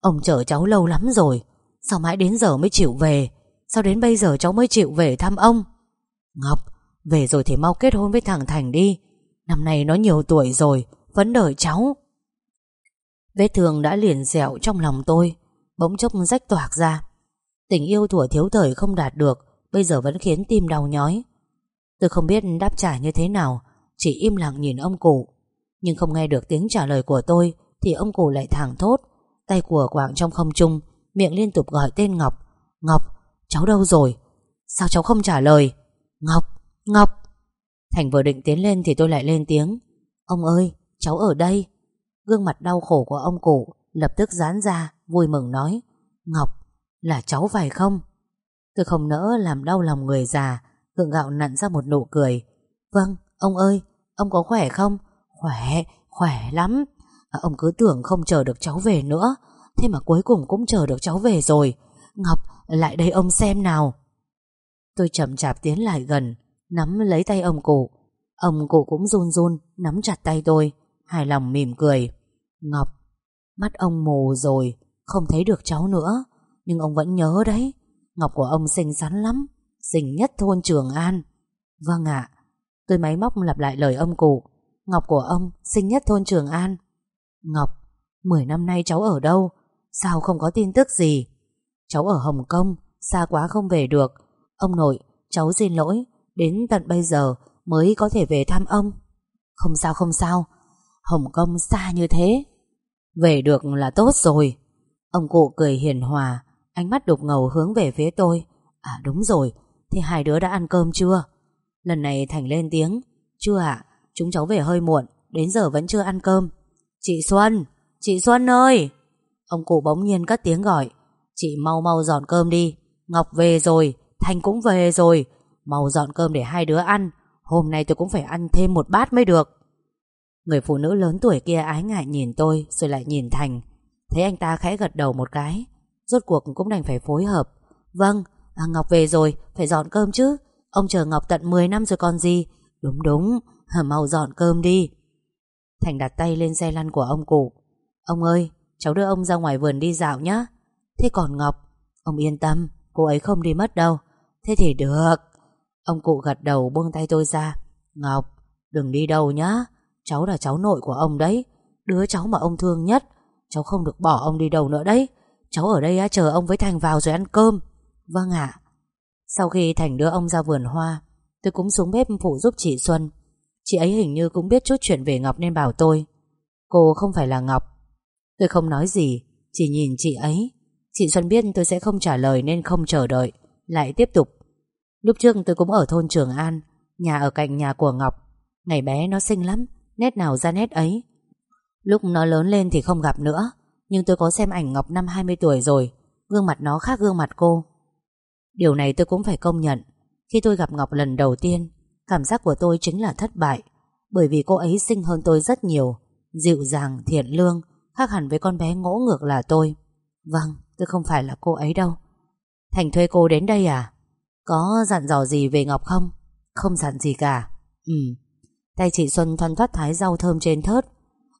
ông chờ cháu lâu lắm rồi. Sao mãi đến giờ mới chịu về? Sao đến bây giờ cháu mới chịu về thăm ông? Ngọc, về rồi thì mau kết hôn với thằng Thành đi. Năm nay nó nhiều tuổi rồi Vẫn đợi cháu. Vết thương đã liền dẹo trong lòng tôi Bỗng chốc rách toạc ra. Tình yêu thuở thiếu thời không đạt được Bây giờ vẫn khiến tim đau nhói. Tôi không biết đáp trả như thế nào Chỉ im lặng nhìn ông cụ. Nhưng không nghe được tiếng trả lời của tôi Thì ông cụ lại thẳng thốt. Tay của quạng trong không trung Miệng liên tục gọi tên Ngọc. Ngọc, cháu đâu rồi? Sao cháu không trả lời? Ngọc, Ngọc. Thành vừa định tiến lên thì tôi lại lên tiếng. Ông ơi, cháu ở đây. Gương mặt đau khổ của ông cụ Lập tức giãn ra, vui mừng nói. Ngọc, là cháu phải không? Tôi không nỡ làm đau lòng người già Gượng gạo nặn ra một nụ cười. Vâng, ông ơi, ông có khỏe không? Khỏe, khỏe lắm. À, Ông cứ tưởng không chờ được cháu về nữa. Thế mà cuối cùng cũng chờ được cháu về rồi. Ngọc, lại đây ông xem nào. Tôi chậm chạp tiến lại gần Nắm lấy tay ông cụ. Ông cụ cũng run run Nắm chặt tay tôi. Hài lòng mỉm cười. Ngọc, mắt ông mù rồi Không thấy được cháu nữa. Nhưng ông vẫn nhớ đấy Ngọc của ông xinh xắn lắm Xinh nhất thôn Trường An. Vâng ạ. Tôi máy móc lặp lại lời ông cụ. Ngọc của ông sinh nhất thôn Trường An. Ngọc 10 năm nay cháu ở đâu? Sao không có tin tức gì? Cháu ở Hồng Kông, Xa quá không về được. Ông nội, cháu xin lỗi, Đến tận bây giờ mới có thể về thăm ông. Không sao không sao. Hồng Kông xa như thế. Về được là tốt rồi. Ông cụ cười hiền hòa, Ánh mắt đục ngầu hướng về phía tôi. À đúng rồi, Thì hai đứa đã ăn cơm chưa? Lần này Thành lên tiếng, Chưa ạ Chúng cháu về hơi muộn Đến giờ vẫn chưa ăn cơm. Chị Xuân Chị Xuân ơi! Ông cụ bỗng nhiên cất tiếng gọi. Chị mau mau dọn cơm đi. Ngọc về rồi Thành cũng về rồi. Mau dọn cơm để hai đứa ăn. Hôm nay tôi cũng phải ăn thêm một bát mới được. Người phụ nữ lớn tuổi kia ái ngại nhìn tôi Rồi lại nhìn Thành. Thấy anh ta khẽ gật đầu một cái. Rốt cuộc cũng đành phải phối hợp. Vâng, à, Ngọc về rồi Phải dọn cơm chứ. Ông chờ Ngọc tận 10 năm rồi còn gì. Đúng đúng, mau dọn cơm đi. Thành đặt tay lên xe lăn của ông cụ. Ông ơi, cháu đưa ông ra ngoài vườn đi dạo nhé Thế còn Ngọc? Ông yên tâm, cô ấy không đi mất đâu. Thế thì được. Ông cụ gật đầu buông tay tôi ra. Ngọc, đừng đi đâu nhá. Cháu là cháu nội của ông đấy. Đứa cháu mà ông thương nhất. Cháu không được bỏ ông đi đâu nữa đấy. Cháu ở đây á, chờ ông với Thành vào rồi ăn cơm. Vâng ạ. Sau khi Thành đưa ông ra vườn hoa Tôi cũng xuống bếp phụ giúp chị Xuân. Chị ấy hình như cũng biết chút chuyện về Ngọc nên bảo tôi. Cô không phải là Ngọc. Tôi không nói gì, Chỉ nhìn chị ấy. Chị Xuân biết tôi sẽ không trả lời nên không chờ đợi, Lại tiếp tục. Lúc trước tôi cũng ở thôn Trường An, Nhà ở cạnh nhà của Ngọc. Ngày bé nó xinh lắm, Nét nào ra nét ấy. Lúc nó lớn lên thì không gặp nữa, Nhưng tôi có xem ảnh Ngọc năm 20 tuổi rồi, Gương mặt nó khác gương mặt cô. Điều này tôi cũng phải công nhận. Khi tôi gặp Ngọc lần đầu tiên Cảm giác của tôi chính là thất bại Bởi vì cô ấy xinh hơn tôi rất nhiều Dịu dàng, thiện lương Khác hẳn với con bé ngỗ ngược là tôi. Vâng, tôi không phải là cô ấy đâu. Thành thuê cô đến đây à? Có dặn dò gì về Ngọc không? Không dặn gì cả. Ừ. Tay chị Xuân thoăn thoát thái rau thơm trên thớt.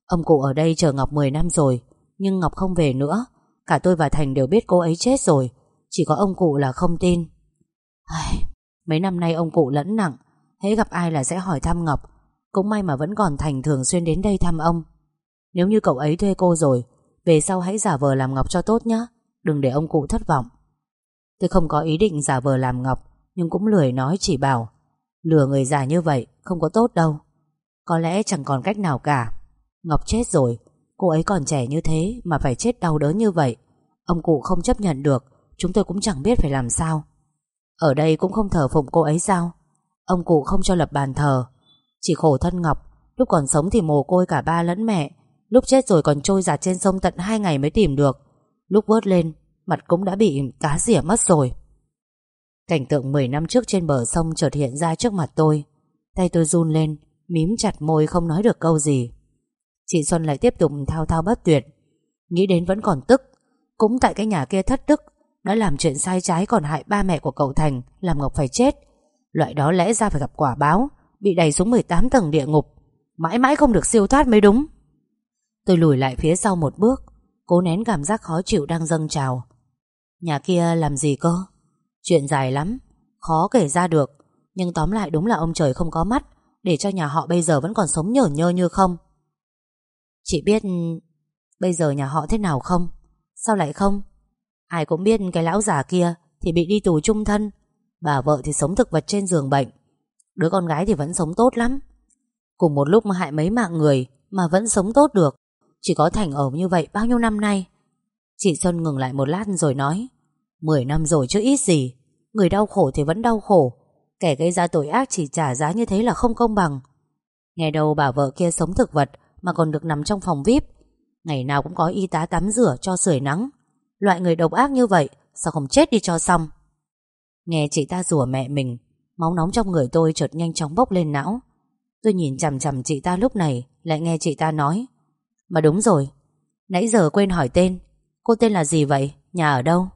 Ông cụ ở đây chờ Ngọc 10 năm rồi Nhưng Ngọc không về nữa. Cả tôi và Thành đều biết cô ấy chết rồi. Chỉ có ông cụ là không tin. Ai, Mấy năm nay ông cụ lẫn nặng Hễ gặp ai là sẽ hỏi thăm Ngọc. Cũng may mà vẫn còn Thành thường xuyên đến đây thăm ông. Nếu như cậu ấy thuê cô rồi, Về sau hãy giả vờ làm Ngọc cho tốt nhé Đừng để ông cụ thất vọng. Tôi không có ý định giả vờ làm Ngọc, Nhưng cũng lười nói chỉ bảo, Lừa người già như vậy không có tốt đâu. Có lẽ chẳng còn cách nào cả. Ngọc chết rồi, Cô ấy còn trẻ như thế mà phải chết đau đớn như vậy. Ông cụ không chấp nhận được, Chúng tôi cũng chẳng biết phải làm sao. Ở đây cũng không thờ phụng cô ấy sao? Ông cụ không cho lập bàn thờ. Chỉ khổ thân Ngọc, Lúc còn sống thì mồ côi cả ba lẫn mẹ. Lúc chết rồi còn trôi giặt trên sông tận hai ngày mới tìm được. Lúc vớt lên, Mặt cũng đã bị cá rỉa mất rồi. Cảnh tượng 10 năm trước trên bờ sông chợt hiện ra trước mặt tôi. Tay tôi run lên, Mím chặt môi không nói được câu gì. Chị Xuân lại tiếp tục thao thao bất tuyệt. Nghĩ đến vẫn còn tức. Cũng tại cái nhà kia thất đức, Đã làm chuyện sai trái còn hại ba mẹ của cậu Thành, Làm Ngọc phải chết. Loại đó lẽ ra phải gặp quả báo, Bị đẩy xuống 18 tầng địa ngục, Mãi mãi không được siêu thoát mới đúng. Tôi lùi lại phía sau một bước, Cố nén cảm giác khó chịu đang dâng trào. Nhà kia làm gì cơ? Chuyện dài lắm, Khó kể ra được, Nhưng tóm lại đúng là ông trời không có mắt, Để cho nhà họ bây giờ vẫn còn sống nhở nhơ như không. Chị biết Bây giờ nhà họ thế nào không? Sao lại không? Ai cũng biết cái lão già kia Thì bị đi tù trung thân Bà vợ thì sống thực vật trên giường bệnh. Đứa con gái thì vẫn sống tốt lắm. Cùng một lúc mà hại mấy mạng người Mà vẫn sống tốt được. Chỉ có Thành ở như vậy bao nhiêu năm nay? Chị Xuân ngừng lại một lát rồi nói, Mười năm rồi chứ ít gì. Người đau khổ thì vẫn đau khổ. Kẻ gây ra tội ác chỉ trả giá như thế là không công bằng. Nghe đâu bà vợ kia sống thực vật Mà còn được nằm trong phòng VIP, Ngày nào cũng có y tá tắm rửa cho sưởi nắng. Loại người độc ác như vậy, Sao không chết đi cho xong? Nghe chị ta rủa mẹ mình, Máu nóng trong người tôi chợt nhanh chóng bốc lên não. Tôi nhìn chằm chằm chị ta lúc này, Lại nghe chị ta nói. Mà đúng rồi, Nãy giờ quên hỏi tên. Cô tên là gì vậy? Nhà ở đâu?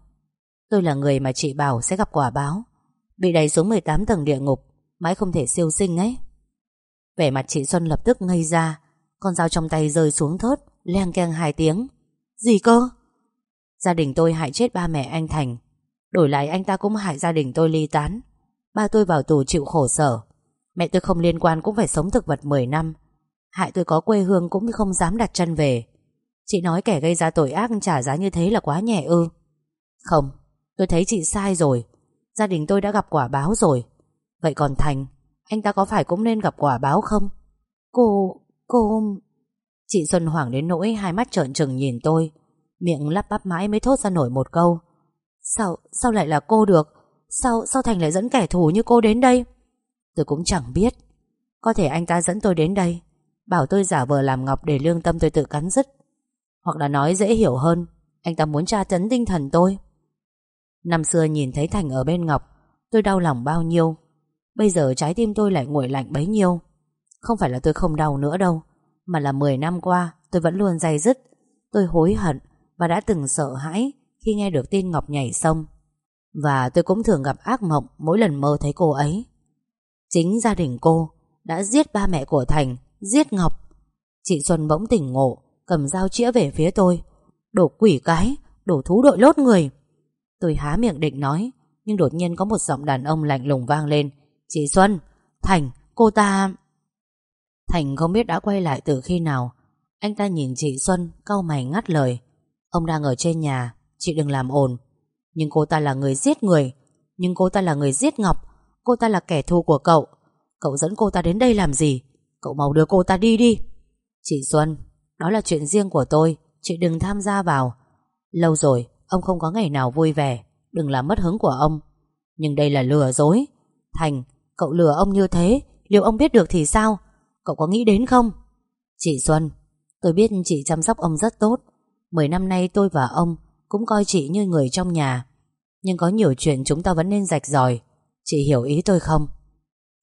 Tôi là người mà chị bảo sẽ gặp quả báo. Bị đẩy xuống 18 tầng địa ngục, Mãi không thể siêu sinh ấy. Vẻ mặt chị Xuân lập tức ngây ra, Con dao trong tay rơi xuống thớt, Leng keng hai tiếng. Gì cơ? Gia đình tôi hại chết ba mẹ anh Thành Đổi lại anh ta cũng hại gia đình tôi ly tán. Ba tôi vào tù chịu khổ sở. Mẹ tôi không liên quan cũng phải sống thực vật 10 năm. Hại tôi có quê hương cũng không dám đặt chân về. Chị nói kẻ gây ra tội ác trả giá như thế là quá nhẹ ư. Không, Tôi thấy chị sai rồi. Gia đình tôi đã gặp quả báo rồi. Vậy còn Thành, Anh ta có phải cũng nên gặp quả báo không? Cô... cô... Chị Xuân hoảng đến nỗi hai mắt trợn trừng nhìn tôi. Miệng lắp bắp mãi mới thốt ra nổi một câu. Sao... sao lại là cô được? Sao... sao Thành lại dẫn kẻ thù như cô đến đây? Tôi cũng chẳng biết. Có thể anh ta dẫn tôi đến đây, Bảo tôi giả vờ làm ngọc để lương tâm tôi tự cắn dứt Hoặc là nói dễ hiểu hơn, Anh ta muốn tra tấn tinh thần tôi. Năm xưa nhìn thấy Thành ở bên Ngọc, Tôi đau lòng bao nhiêu. Bây giờ trái tim tôi lại nguội lạnh bấy nhiêu. Không phải là tôi không đau nữa đâu, Mà là 10 năm qua tôi vẫn luôn dày dứt. Tôi hối hận Và đã từng sợ hãi. Khi nghe được tin Ngọc nhảy sông. Và tôi cũng thường gặp ác mộng Mỗi lần mơ thấy cô ấy. Chính gia đình cô Đã giết ba mẹ của Thành, Giết Ngọc. Chị Xuân bỗng tỉnh ngộ, Cầm dao chĩa về phía tôi. Đổ quỷ cái Đổ thú đội lốt người. Tôi há miệng định nói, Nhưng đột nhiên có một giọng đàn ông lạnh lùng vang lên. Chị Xuân, Thành, cô ta Thành không biết đã quay lại từ khi nào. Anh ta nhìn chị Xuân, cau mày ngắt lời. Ông đang ở trên nhà. Chị đừng làm ồn. Nhưng cô ta là người giết người. Nhưng cô ta là người giết Ngọc. Cô ta là kẻ thù của cậu. Cậu dẫn cô ta đến đây làm gì? Cậu mau đưa cô ta đi đi. Chị Xuân Đó là chuyện riêng của tôi. Chị đừng tham gia vào. Lâu rồi Ông không có ngày nào vui vẻ. Đừng làm mất hứng của ông. Nhưng đây là lừa dối. Thành, cậu lừa ông như thế Liệu ông biết được thì sao? Cậu có nghĩ đến không? Chị Xuân, tôi biết chị chăm sóc ông rất tốt. Mười năm nay tôi và ông cũng coi chị như người trong nhà. Nhưng có nhiều chuyện chúng ta vẫn nên rạch ròi. Chị hiểu ý tôi không?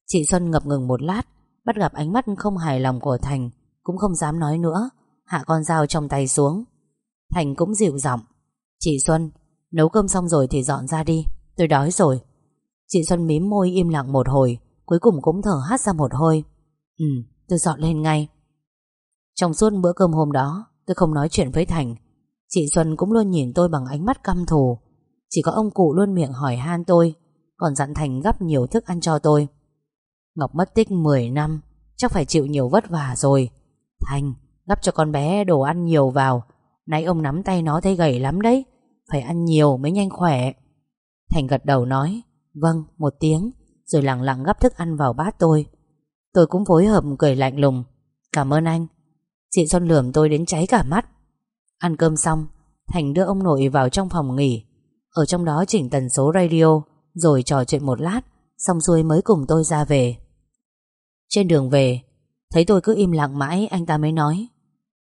Chị Xuân ngập ngừng một lát, Bắt gặp ánh mắt không hài lòng của Thành, Cũng không dám nói nữa, Hạ con dao trong tay xuống. Thành cũng dịu giọng, Chị Xuân, Nấu cơm xong rồi thì dọn ra đi, Tôi đói rồi. Chị Xuân mím môi im lặng một hồi, Cuối cùng cũng thở hắt ra một hơi. Ừ tôi dọn lên ngay. Trong suốt bữa cơm hôm đó, Tôi không nói chuyện với Thành Chị Xuân cũng luôn nhìn tôi bằng ánh mắt căm thù. Chỉ có ông cụ luôn miệng hỏi han tôi, Còn dặn Thành gấp nhiều thức ăn cho tôi. Ngọc mất tích 10 năm, Chắc phải chịu nhiều vất vả rồi. Thành gấp cho con bé đồ ăn nhiều vào. Nãy ông nắm tay nó thấy gầy lắm đấy, Phải ăn nhiều mới nhanh khỏe. Thành gật đầu nói Vâng một tiếng. Rồi lặng lặng gấp thức ăn vào bát tôi. Tôi cũng phối hợp cười lạnh lùng, Cảm ơn anh. Chị Xuân lườm tôi đến cháy cả mắt. Ăn cơm xong, Thành đưa ông nội vào trong phòng nghỉ. Ở trong đó chỉnh tần số radio, Rồi trò chuyện một lát, Xong xuôi mới cùng tôi ra về. Trên đường về, Thấy tôi cứ im lặng mãi, Anh ta mới nói.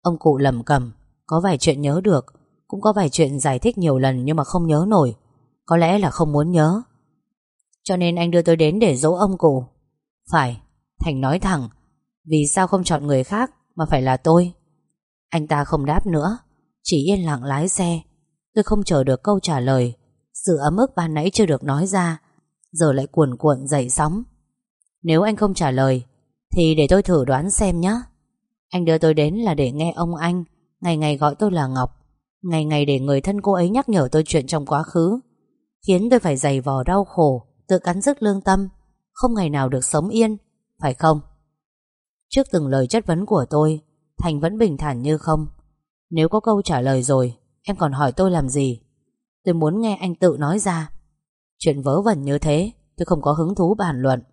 Ông cụ lầm cầm Có vài chuyện nhớ được, Cũng có vài chuyện giải thích nhiều lần nhưng mà không nhớ nổi, Có lẽ là không muốn nhớ. Cho nên anh đưa tôi đến để dỗ ông cụ. Phải, Thành nói thẳng, Vì sao không chọn người khác Mà phải là tôi? Anh ta không đáp nữa. Chỉ yên lặng lái xe. Tôi không chờ được câu trả lời. Sự ấm ức ban nãy chưa được nói ra. Giờ lại cuồn cuộn dậy sóng. Nếu anh không trả lời, Thì để tôi thử đoán xem nhé Anh đưa tôi đến là để nghe ông anh. Ngày ngày gọi tôi là Ngọc. Ngày ngày để người thân cô ấy nhắc nhở tôi chuyện trong quá khứ. Khiến tôi phải dày vò đau khổ, Tự cắn rứt lương tâm. Không ngày nào được sống yên, Phải không? Trước từng lời chất vấn của tôi, Thành vẫn bình thản như không. Nếu có câu trả lời rồi, Em còn hỏi tôi làm gì? Tôi muốn nghe anh tự nói ra. Chuyện vớ vẩn như thế, Tôi không có hứng thú bàn luận.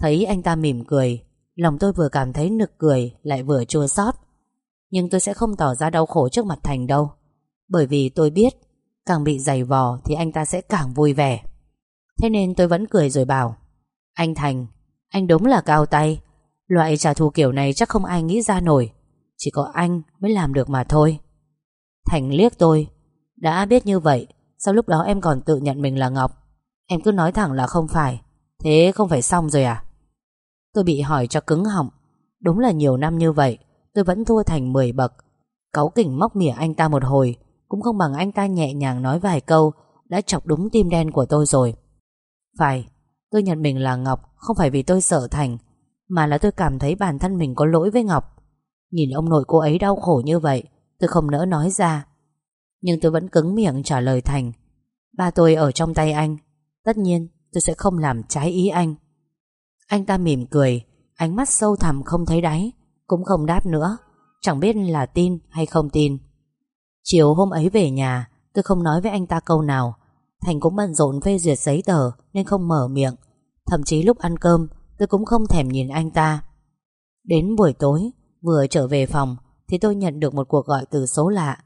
Thấy anh ta mỉm cười, Lòng tôi vừa cảm thấy nực cười, Lại vừa chua xót. Nhưng tôi sẽ không tỏ ra đau khổ trước mặt Thành đâu, Bởi vì tôi biết Càng bị giày vò thì anh ta sẽ càng vui vẻ. Thế nên tôi vẫn cười rồi bảo, Anh Thành, Anh đúng là cao tay. Loại trả thù kiểu này chắc không ai nghĩ ra nổi. Chỉ có anh mới làm được mà thôi. Thành liếc tôi, Đã biết như vậy, Sao lúc đó em còn tự nhận mình là Ngọc? Em cứ nói thẳng là không phải, Thế không phải xong rồi à? Tôi bị hỏi cho cứng họng, Đúng là nhiều năm như vậy, Tôi vẫn thua Thành 10 bậc. Cáu kỉnh móc mỉa anh ta một hồi, Cũng không bằng anh ta nhẹ nhàng nói vài câu, Đã chọc đúng tim đen của tôi rồi. Phải, Tôi nhận mình là Ngọc, Không phải vì tôi sợ Thành, Mà là tôi cảm thấy bản thân mình có lỗi với Ngọc. Nhìn ông nội cô ấy đau khổ như vậy, Tôi không nỡ nói ra. Nhưng tôi vẫn cứng miệng trả lời Thành, Ba tôi ở trong tay anh, Tất nhiên tôi sẽ không làm trái ý anh. Anh ta mỉm cười, Ánh mắt sâu thẳm không thấy đáy, Cũng không đáp nữa, Chẳng biết là tin hay không tin. Chiều hôm ấy về nhà, Tôi không nói với anh ta câu nào. Thành cũng bận rộn phê duyệt giấy tờ Nên không mở miệng. Thậm chí lúc ăn cơm, tôi cũng không thèm nhìn anh ta. Đến buổi tối Vừa trở về phòng, Thì tôi nhận được một cuộc gọi từ số lạ.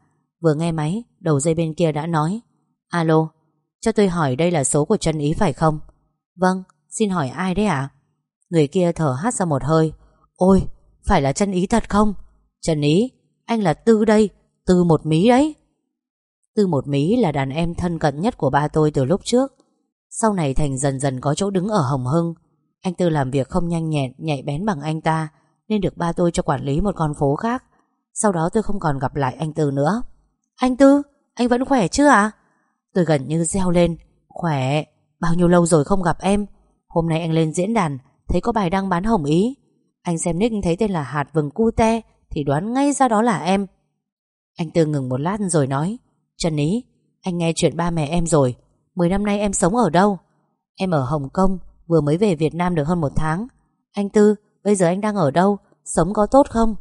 Vừa nghe máy, Đầu dây bên kia đã nói, Alo, Cho tôi hỏi đây là số của Trân Ý phải không? Vâng Xin hỏi ai đấy ạ? Người kia thở hắt ra một hơi, Ôi, Phải là Trân Ý thật không? Trân Ý, Anh là Tư đây, Tư một mí đấy. Tư một mí là đàn em thân cận nhất của ba tôi từ lúc trước. Sau này Thành dần dần có chỗ đứng ở Hồng Hưng. Anh Tư làm việc không nhanh nhẹn, Nhạy bén bằng anh ta. Nên được ba tôi cho quản lý một con phố khác. Sau đó tôi không còn gặp lại anh Tư nữa. Anh Tư, Anh vẫn khỏe chứ ạ? Tôi gần như reo lên. Khỏe. Bao nhiêu lâu rồi không gặp em? Hôm nay anh lên diễn đàn, Thấy có bài đăng bán hồng ý. Anh xem nick thấy tên là hạt vừng cu te, Thì đoán ngay ra đó là em. Anh Tư ngừng một lát rồi nói, Trần Ý, Anh nghe chuyện ba mẹ em rồi. Mười năm nay em sống ở đâu? Em ở Hồng Kông, Vừa mới về Việt Nam được hơn một tháng. Anh Tư Bây giờ anh đang ở đâu? Sống có tốt không?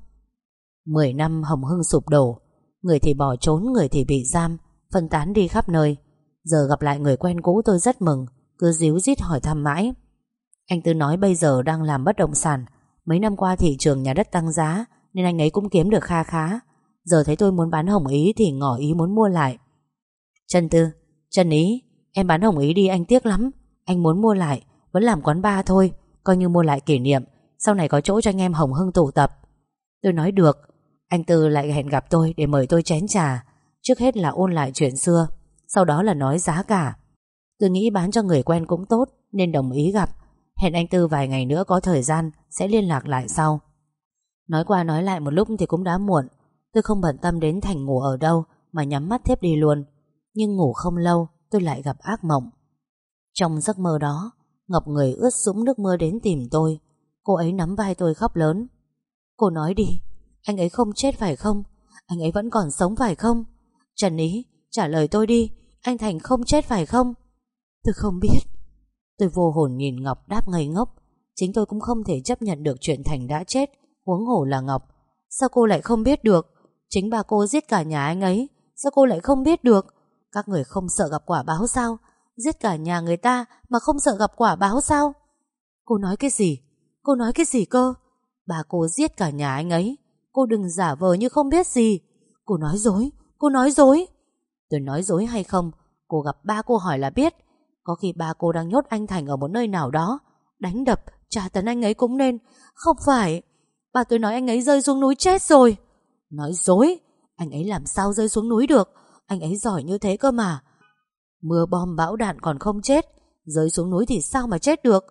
Mười năm Hồng Hưng sụp đổ. Người thì bỏ trốn Người thì bị giam Phân tán đi khắp nơi. Giờ gặp lại người quen cũ tôi rất mừng Cứ díu dít hỏi thăm mãi. Anh Tư nói bây giờ đang làm bất động sản. Mấy năm qua thị trường nhà đất tăng giá Nên anh ấy cũng kiếm được kha khá. Giờ thấy tôi muốn bán hồng ý Thì ngỏ ý muốn mua lại. Trần Tư, Trần Ý Em bán hồng ý đi anh tiếc lắm. Anh muốn mua lại, vẫn làm quán bar thôi Coi như mua lại kỷ niệm. Sau này có chỗ cho anh em Hồng Hưng tụ tập. Tôi nói được, Anh Tư lại hẹn gặp tôi để mời tôi chén trà. Trước hết là ôn lại chuyện xưa, Sau đó là nói giá cả. Tôi nghĩ bán cho người quen cũng tốt, Nên đồng ý gặp. Hẹn anh Tư vài ngày nữa có thời gian, Sẽ liên lạc lại sau. Nói qua nói lại một lúc thì cũng đã muộn. Tôi không bận tâm đến Thành ngủ ở đâu, Mà nhắm mắt thiếp đi luôn. Nhưng ngủ không lâu, tôi lại gặp ác mộng. Trong giấc mơ đó, Ngọc người ướt sũng nước mưa đến tìm tôi. Cô ấy nắm vai tôi khóc lớn. Cô nói đi, Anh ấy không chết phải không? Anh ấy vẫn còn sống phải không? Trần Ý, trả lời tôi đi, Anh Thành không chết phải không? Tôi không biết. Tôi vô hồn nhìn Ngọc đáp ngây ngốc. Chính tôi cũng không thể chấp nhận được chuyện Thành đã chết, Huống hổ là Ngọc. Sao cô lại không biết được? Chính bà cô giết cả nhà anh ấy, Sao cô lại không biết được? Các người không sợ gặp quả báo sao? Giết cả nhà người ta mà không sợ gặp quả báo sao? Cô nói cái gì? Cô nói cái gì cơ? Bà cô giết cả nhà anh ấy. Cô đừng giả vờ như không biết gì. Cô nói dối, Cô nói dối. Tôi nói dối hay không, Cô gặp ba cô hỏi là biết. Có khi ba cô đang nhốt anh Thành ở một nơi nào đó. Đánh đập, tra tấn anh ấy cũng nên. Không phải. Bà tôi nói anh ấy rơi xuống núi chết rồi. Nói dối? Anh ấy làm sao rơi xuống núi được? Anh ấy giỏi như thế cơ mà. Mưa bom bão đạn còn không chết. Rơi xuống núi thì sao mà chết được?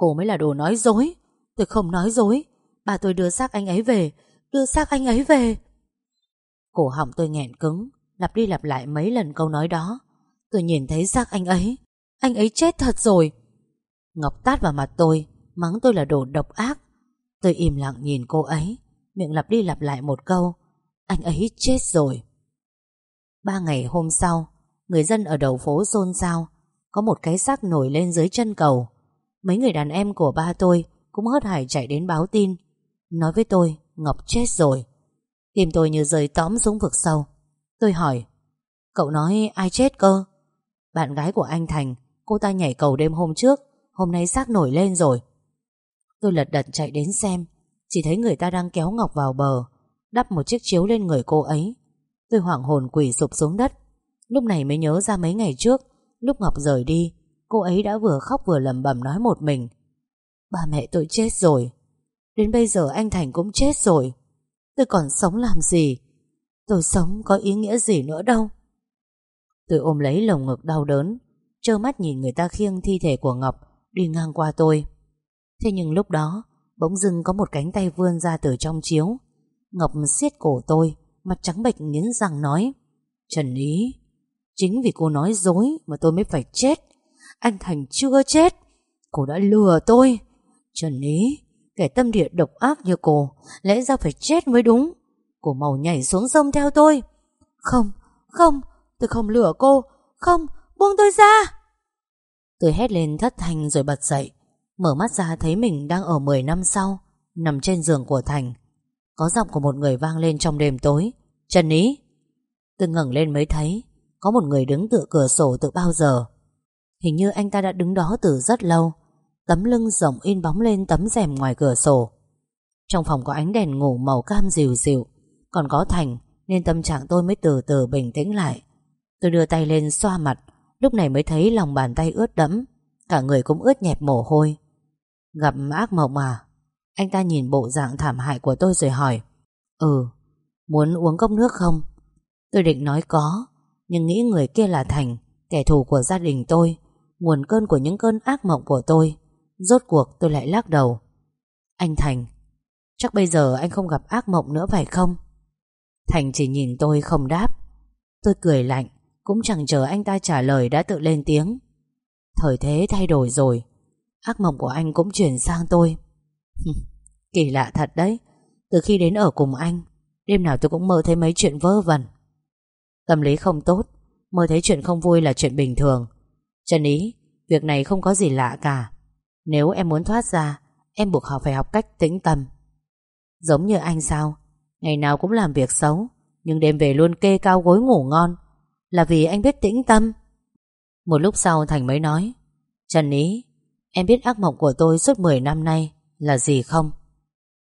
Cô mới là đồ nói dối. Tôi không nói dối. Bà tôi đưa xác anh ấy về. Đưa xác anh ấy về. Cổ họng tôi nghẹn cứng, Lặp đi lặp lại mấy lần câu nói đó. Tôi nhìn thấy xác anh ấy. Anh ấy chết thật rồi. Ngọc tát vào mặt tôi, Mắng tôi là đồ độc ác. Tôi im lặng nhìn cô ấy, Miệng lặp đi lặp lại một câu. Anh ấy chết rồi. Ba ngày hôm sau, Người dân ở đầu phố xôn xao, Có một cái xác nổi lên dưới chân cầu. Mấy người đàn em của ba tôi Cũng hớt hải chạy đến báo tin. Nói với tôi, Ngọc chết rồi. Tim tôi như rơi tóm xuống vực sâu Tôi hỏi, Cậu nói ai chết cơ? Bạn gái của anh Thành, Cô ta nhảy cầu đêm hôm trước, Hôm nay xác nổi lên rồi. Tôi lật đật chạy đến xem, Chỉ thấy người ta đang kéo Ngọc vào bờ, Đắp một chiếc chiếu lên người cô ấy. Tôi hoảng hồn quỳ sụp xuống đất. Lúc này mới nhớ ra mấy ngày trước, Lúc Ngọc rời đi Cô ấy đã vừa khóc vừa lẩm bẩm nói một mình. Ba mẹ tôi chết rồi. Đến bây giờ anh Thành cũng chết rồi. Tôi còn sống làm gì? Tôi sống có ý nghĩa gì nữa đâu? Tôi ôm lấy lồng ngực đau đớn, Trơ mắt nhìn người ta khiêng thi thể của Ngọc Đi ngang qua tôi. Thế nhưng lúc đó, Bỗng dưng có một cánh tay vươn ra từ trong chiếu. Ngọc siết cổ tôi, Mặt trắng bệch nghiến răng nói, Trần Ý, Chính vì cô nói dối mà tôi mới phải chết. Anh Thành chưa chết. Cô đã lừa tôi. Trần Lý Kẻ tâm địa độc ác như cô Lẽ ra phải chết mới đúng. Cô màu nhảy xuống sông theo tôi. Không, không, tôi không lừa cô. Không, buông tôi ra. Tôi hét lên thất thanh rồi bật dậy. Mở mắt ra thấy mình đang ở 10 năm sau Nằm trên giường của Thành. Có giọng của một người vang lên trong đêm tối. Trần Ý Tôi ngẩng lên mới thấy Có một người đứng tựa cửa sổ từ bao giờ. Hình như anh ta đã đứng đó từ rất lâu. Tấm lưng rộng in bóng lên tấm rèm ngoài cửa sổ. Trong phòng có ánh đèn ngủ màu cam dịu dịu, Còn có Thành, Nên tâm trạng tôi mới từ từ bình tĩnh lại. Tôi đưa tay lên xoa mặt, Lúc này mới thấy lòng bàn tay ướt đẫm, Cả người cũng ướt nhẹp mồ hôi. Gặp ác mộng à? Anh ta nhìn bộ dạng thảm hại của tôi rồi hỏi. Ừ Muốn uống cốc nước không? Tôi định nói có, Nhưng nghĩ người kia là Thành, Kẻ thù của gia đình tôi Nguồn cơn của những cơn ác mộng của tôi. Rốt cuộc tôi lại lắc đầu. Anh Thành, Chắc bây giờ anh không gặp ác mộng nữa phải không? Thành chỉ nhìn tôi không đáp. Tôi cười lạnh, Cũng chẳng chờ anh ta trả lời đã tự lên tiếng. Thời thế thay đổi rồi, Ác mộng của anh cũng chuyển sang tôi. Kỳ lạ thật đấy. Từ khi đến ở cùng anh, Đêm nào tôi cũng mơ thấy mấy chuyện vớ vẩn. Tâm lý không tốt, Mơ thấy chuyện không vui là chuyện bình thường. Trần Ý, Việc này không có gì lạ cả. Nếu em muốn thoát ra, Em buộc họ phải học cách tĩnh tâm. Giống như anh sao? Ngày nào cũng làm việc xấu, Nhưng đêm về luôn kê cao gối ngủ ngon. Là vì anh biết tĩnh tâm. Một lúc sau Thành mới nói, Trần Ý, Em biết ác mộng của tôi suốt 10 năm nay Là gì không?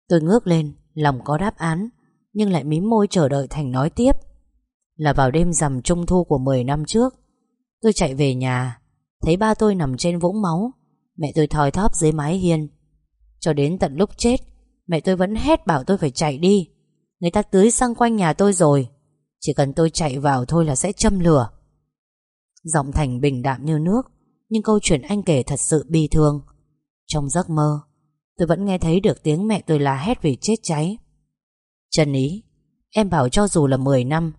Tôi ngước lên, Lòng có đáp án, Nhưng lại mím môi chờ đợi Thành nói tiếp. Là vào đêm rằm trung thu của 10 năm trước, Tôi chạy về nhà Thấy ba tôi nằm trên vũng máu, Mẹ tôi thòi thóp dưới mái hiên. Cho đến tận lúc chết, Mẹ tôi vẫn hét bảo tôi phải chạy đi. Người ta tưới xăng quanh nhà tôi rồi. Chỉ cần tôi chạy vào thôi là sẽ châm lửa. Giọng Thành bình đạm như nước, Nhưng câu chuyện anh kể thật sự bi thương. Trong giấc mơ, Tôi vẫn nghe thấy được tiếng mẹ tôi la hét vì chết cháy. Trần Ý, Em bảo cho dù là 10 năm,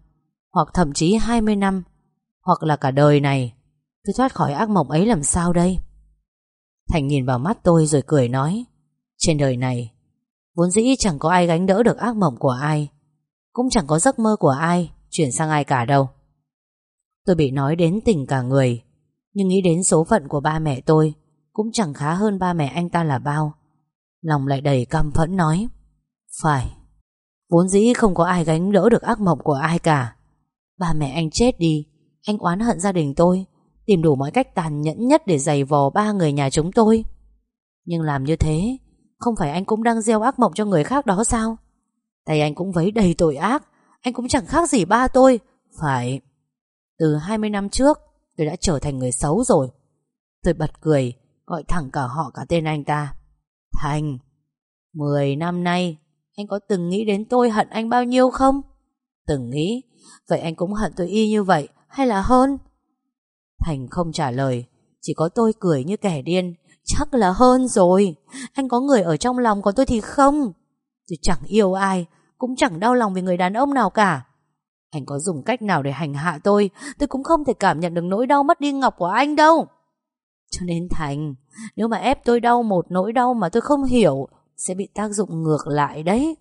Hoặc thậm chí 20 năm, Hoặc là cả đời này Tôi thoát khỏi ác mộng ấy làm sao đây? Thành nhìn vào mắt tôi rồi cười nói, Trên đời này, Vốn dĩ chẳng có ai gánh đỡ được ác mộng của ai, Cũng chẳng có giấc mơ của ai Chuyển sang ai cả đâu. Tôi bị nói đến tình cả người, Nhưng nghĩ đến số phận của ba mẹ tôi Cũng chẳng khá hơn ba mẹ anh ta là bao. Lòng lại đầy căm phẫn nói, Phải, Vốn dĩ không có ai gánh đỡ được ác mộng của ai cả. Ba mẹ anh chết đi, Anh oán hận gia đình tôi Tìm đủ mọi cách tàn nhẫn nhất để giày vò ba người nhà chúng tôi. Nhưng làm như thế, Không phải anh cũng đang gieo ác mộng cho người khác đó sao? Tay anh cũng vấy đầy tội ác, Anh cũng chẳng khác gì ba tôi, Phải. Từ 20 năm trước, Tôi đã trở thành người xấu rồi. Tôi bật cười, Gọi thẳng cả họ cả tên anh ta. Thành, Mười năm nay, Anh có từng nghĩ đến tôi hận anh bao nhiêu không? Từng nghĩ, Vậy anh cũng hận tôi y như vậy, Hay là hơn? Thành không trả lời. Chỉ có tôi cười như kẻ điên. Chắc là hơn rồi. Anh có người ở trong lòng còn tôi thì không? Tôi chẳng yêu ai, Cũng chẳng đau lòng vì người đàn ông nào cả. Anh có dùng cách nào để hành hạ tôi? Tôi cũng không thể cảm nhận được nỗi đau mất đi Ngọc của anh đâu. Cho nên Thành, Nếu mà ép tôi đau một nỗi đau mà tôi không hiểu, Sẽ bị tác dụng ngược lại đấy.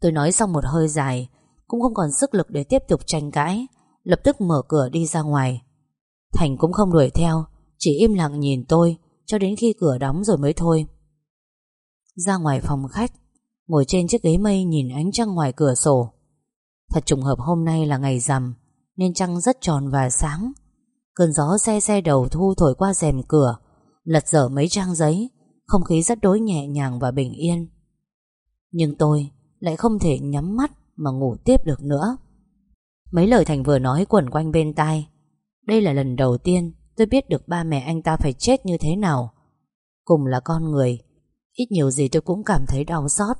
Tôi nói xong một hơi dài, Cũng không còn sức lực để tiếp tục tranh cãi. Lập tức mở cửa đi ra ngoài. Thành cũng không đuổi theo, Chỉ im lặng nhìn tôi, Cho đến khi cửa đóng rồi mới thôi. Ra ngoài phòng khách, Ngồi trên chiếc ghế mây nhìn ánh trăng ngoài cửa sổ. Thật trùng hợp hôm nay là ngày rằm, Nên trăng rất tròn và sáng. Cơn gió xe xe đầu thu thổi qua rèm cửa, Lật dở mấy trang giấy, Không khí rất đối nhẹ nhàng và bình yên. Nhưng tôi lại không thể nhắm mắt Mà ngủ tiếp được nữa. Mấy lời Thành vừa nói quẩn quanh bên tai đây là lần đầu tiên tôi biết được ba mẹ anh ta phải chết như thế nào. Cùng là con người, ít nhiều gì tôi cũng cảm thấy đau xót.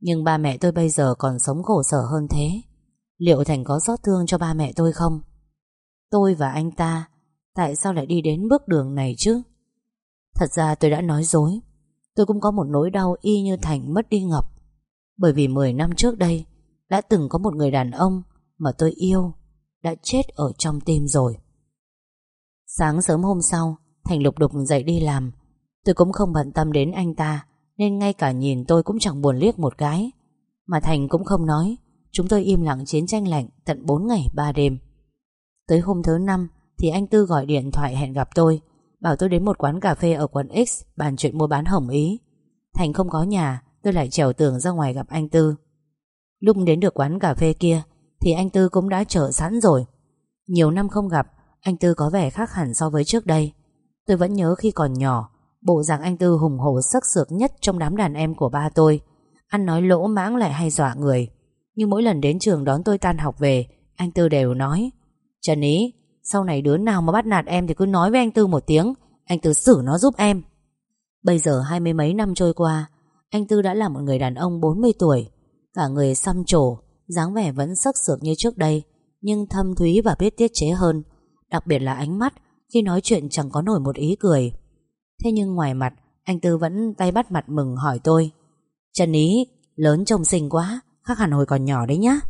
Nhưng ba mẹ tôi bây giờ còn sống khổ sở hơn thế. Liệu Thành có xót thương cho ba mẹ tôi không? Tôi và anh ta, tại sao lại đi đến bước đường này chứ? Thật ra tôi đã nói dối. Tôi cũng có một nỗi đau y như Thành mất đi Ngọc. Bởi vì 10 năm trước đây, đã từng có một người đàn ông mà tôi yêu, đã chết ở trong tim rồi. Sáng sớm hôm sau, Thành lục đục dậy đi làm. Tôi cũng không bận tâm đến anh ta, Nên ngay cả nhìn tôi cũng chẳng buồn liếc một cái. Mà Thành cũng không nói, Chúng tôi im lặng chiến tranh lạnh Tận 4 ngày 3 đêm. Tới hôm thứ năm Thì anh Tư gọi điện thoại hẹn gặp tôi, Bảo tôi đến một quán cà phê ở quận X Bàn chuyện mua bán hồng ý. Thành không có nhà, Tôi lại trèo tường ra ngoài gặp anh Tư. Lúc đến được quán cà phê kia Thì anh Tư cũng đã chờ sẵn rồi. Nhiều năm không gặp anh Tư có vẻ khác hẳn so với trước đây. Tôi vẫn nhớ khi còn nhỏ, Bộ dạng anh Tư hùng hổ sắc sược nhất Trong đám đàn em của ba tôi. Ăn nói lỗ mãng lại hay dọa người. Nhưng mỗi lần đến trường đón tôi tan học về, Anh Tư đều nói, Trần Ý, Sau này đứa nào mà bắt nạt em thì cứ nói với anh Tư một tiếng, Anh Tư xử nó giúp em. Bây giờ hai mươi mấy năm trôi qua, Anh Tư đã là một người đàn ông 40 tuổi, Cả người xăm trổ, dáng vẻ vẫn sắc sược như trước đây, Nhưng thâm thúy và biết tiết chế hơn. Đặc biệt là ánh mắt, Khi nói chuyện chẳng có nổi một ý cười. Thế nhưng ngoài mặt, Anh Tư vẫn tay bắt mặt mừng hỏi tôi, Trần Ý, Lớn trông xinh quá, Khác hẳn hồi còn nhỏ đấy nhá.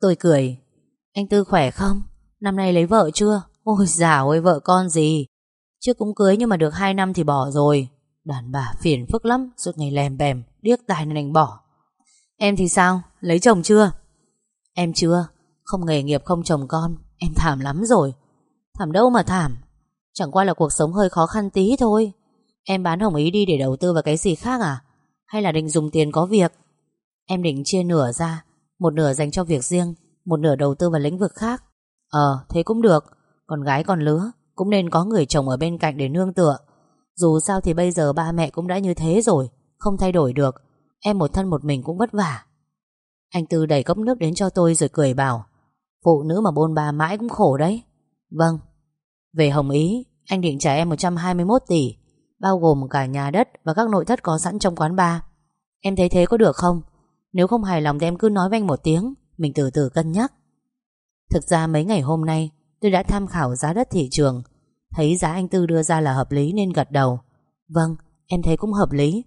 Tôi cười, Anh Tư khỏe không? Năm nay lấy vợ chưa? Ôi dào ôi vợ con gì? Trước cũng cưới nhưng mà được 2 năm thì bỏ rồi. Đàn bà phiền phức lắm, Suốt ngày lèm bèm, Điếc tai nên anh bỏ. Em thì sao? Lấy chồng chưa? Em chưa. Không nghề nghiệp, không chồng con. Em thảm lắm rồi. Thảm đâu mà thảm. Chẳng qua là cuộc sống hơi khó khăn tí thôi. Em bán hồng ý đi để đầu tư vào cái gì khác à? Hay là định dùng tiền có việc? Em định chia nửa ra, Một nửa dành cho việc riêng, Một nửa đầu tư vào lĩnh vực khác. Ờ thế cũng được. Còn gái còn lứa, Cũng nên có người chồng ở bên cạnh để nương tựa. Dù sao thì bây giờ ba mẹ cũng đã như thế rồi, Không thay đổi được. Em một thân một mình cũng vất vả. Anh Tư đẩy cốc nước đến cho tôi rồi cười bảo Phụ nữ mà bôn ba mãi cũng khổ đấy. Vâng. Về Hồng Ý, Anh định trả em 121 tỷ, Bao gồm cả nhà đất Và các nội thất có sẵn trong quán bar. Em thấy thế có được không? Nếu không hài lòng thì em cứ nói với anh một tiếng, Mình từ từ cân nhắc. Thực ra mấy ngày hôm nay, Tôi đã tham khảo giá đất thị trường, Thấy giá anh Tư đưa ra là hợp lý nên gật đầu. Vâng em thấy cũng hợp lý.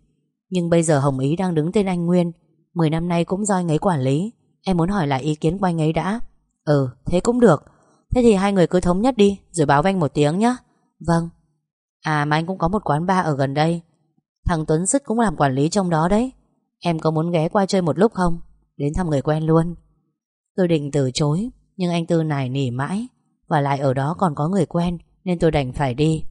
Nhưng bây giờ Hồng Ý đang đứng tên anh Nguyên 10 năm nay cũng do anh ấy quản lý. Em muốn hỏi lại ý kiến của anh ấy đã. Ừ thế cũng được. Thế thì hai người cứ thống nhất đi, Rồi báo với anh một tiếng nhé Vâng. À mà anh cũng có một quán bar ở gần đây. Thằng Tuấn Sứt cũng làm quản lý trong đó đấy. Em có muốn ghé qua chơi một lúc không? Đến thăm người quen luôn. Tôi định từ chối, Nhưng anh Tư nài nỉ mãi. Và lại ở đó còn có người quen, Nên tôi đành phải đi.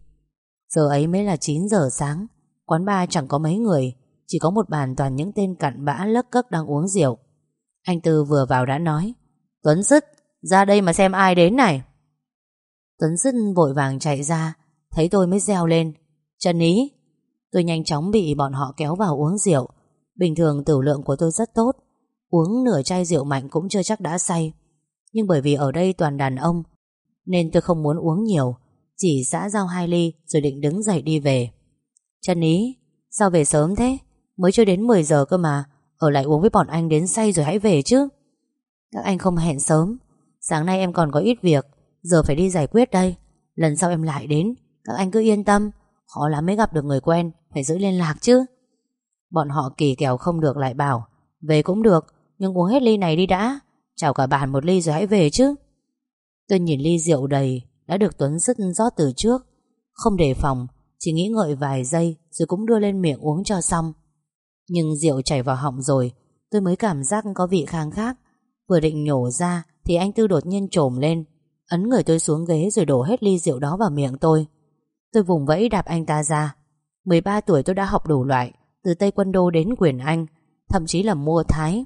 Giờ ấy mới là 9 giờ sáng. Quán bar chẳng có mấy người, Chỉ có một bàn toàn những tên cặn bã lấc cấc đang uống rượu. Anh Tư vừa vào đã nói, Tuấn Sứt ra đây mà xem ai đến này. Tuấn Dân vội vàng chạy ra, Thấy tôi mới reo lên. Trần Ý, Tôi nhanh chóng bị bọn họ kéo vào uống rượu. Bình thường tử lượng của tôi rất tốt, Uống nửa chai rượu mạnh cũng chưa chắc đã say. Nhưng bởi vì ở đây toàn đàn ông, Nên tôi không muốn uống nhiều, Chỉ xã giao hai ly Rồi định đứng dậy đi về. Trần Ý, Sao về sớm thế? Mới chưa đến 10 giờ cơ mà, Ở lại uống với bọn anh đến say rồi hãy về chứ. Các anh không hẹn sớm. Sáng nay em còn có ít việc, Giờ phải đi giải quyết đây. Lần sau em lại đến, Các anh cứ yên tâm. Khó lắm mới gặp được người quen, Phải giữ liên lạc chứ. Bọn họ kỳ kèo không được lại bảo, Về cũng được, Nhưng uống hết ly này đi đã. Chào cả bàn một ly rồi hãy về chứ. Tôi nhìn ly rượu đầy, Đã được Tuấn sức rót từ trước. Không đề phòng, Chỉ nghĩ ngợi vài giây Rồi cũng đưa lên miệng uống cho xong. Nhưng rượu chảy vào họng rồi, Tôi mới cảm giác có vị khang khác. Vừa định nhổ ra thì anh Tư đột nhiên trồm lên, Ấn người tôi xuống ghế rồi đổ hết ly rượu đó vào miệng tôi. Tôi vùng vẫy đạp anh ta ra. 13 tuổi tôi đã học đủ loại, Từ Tây Quân Đô đến quyền Anh, Thậm chí là mua Thái.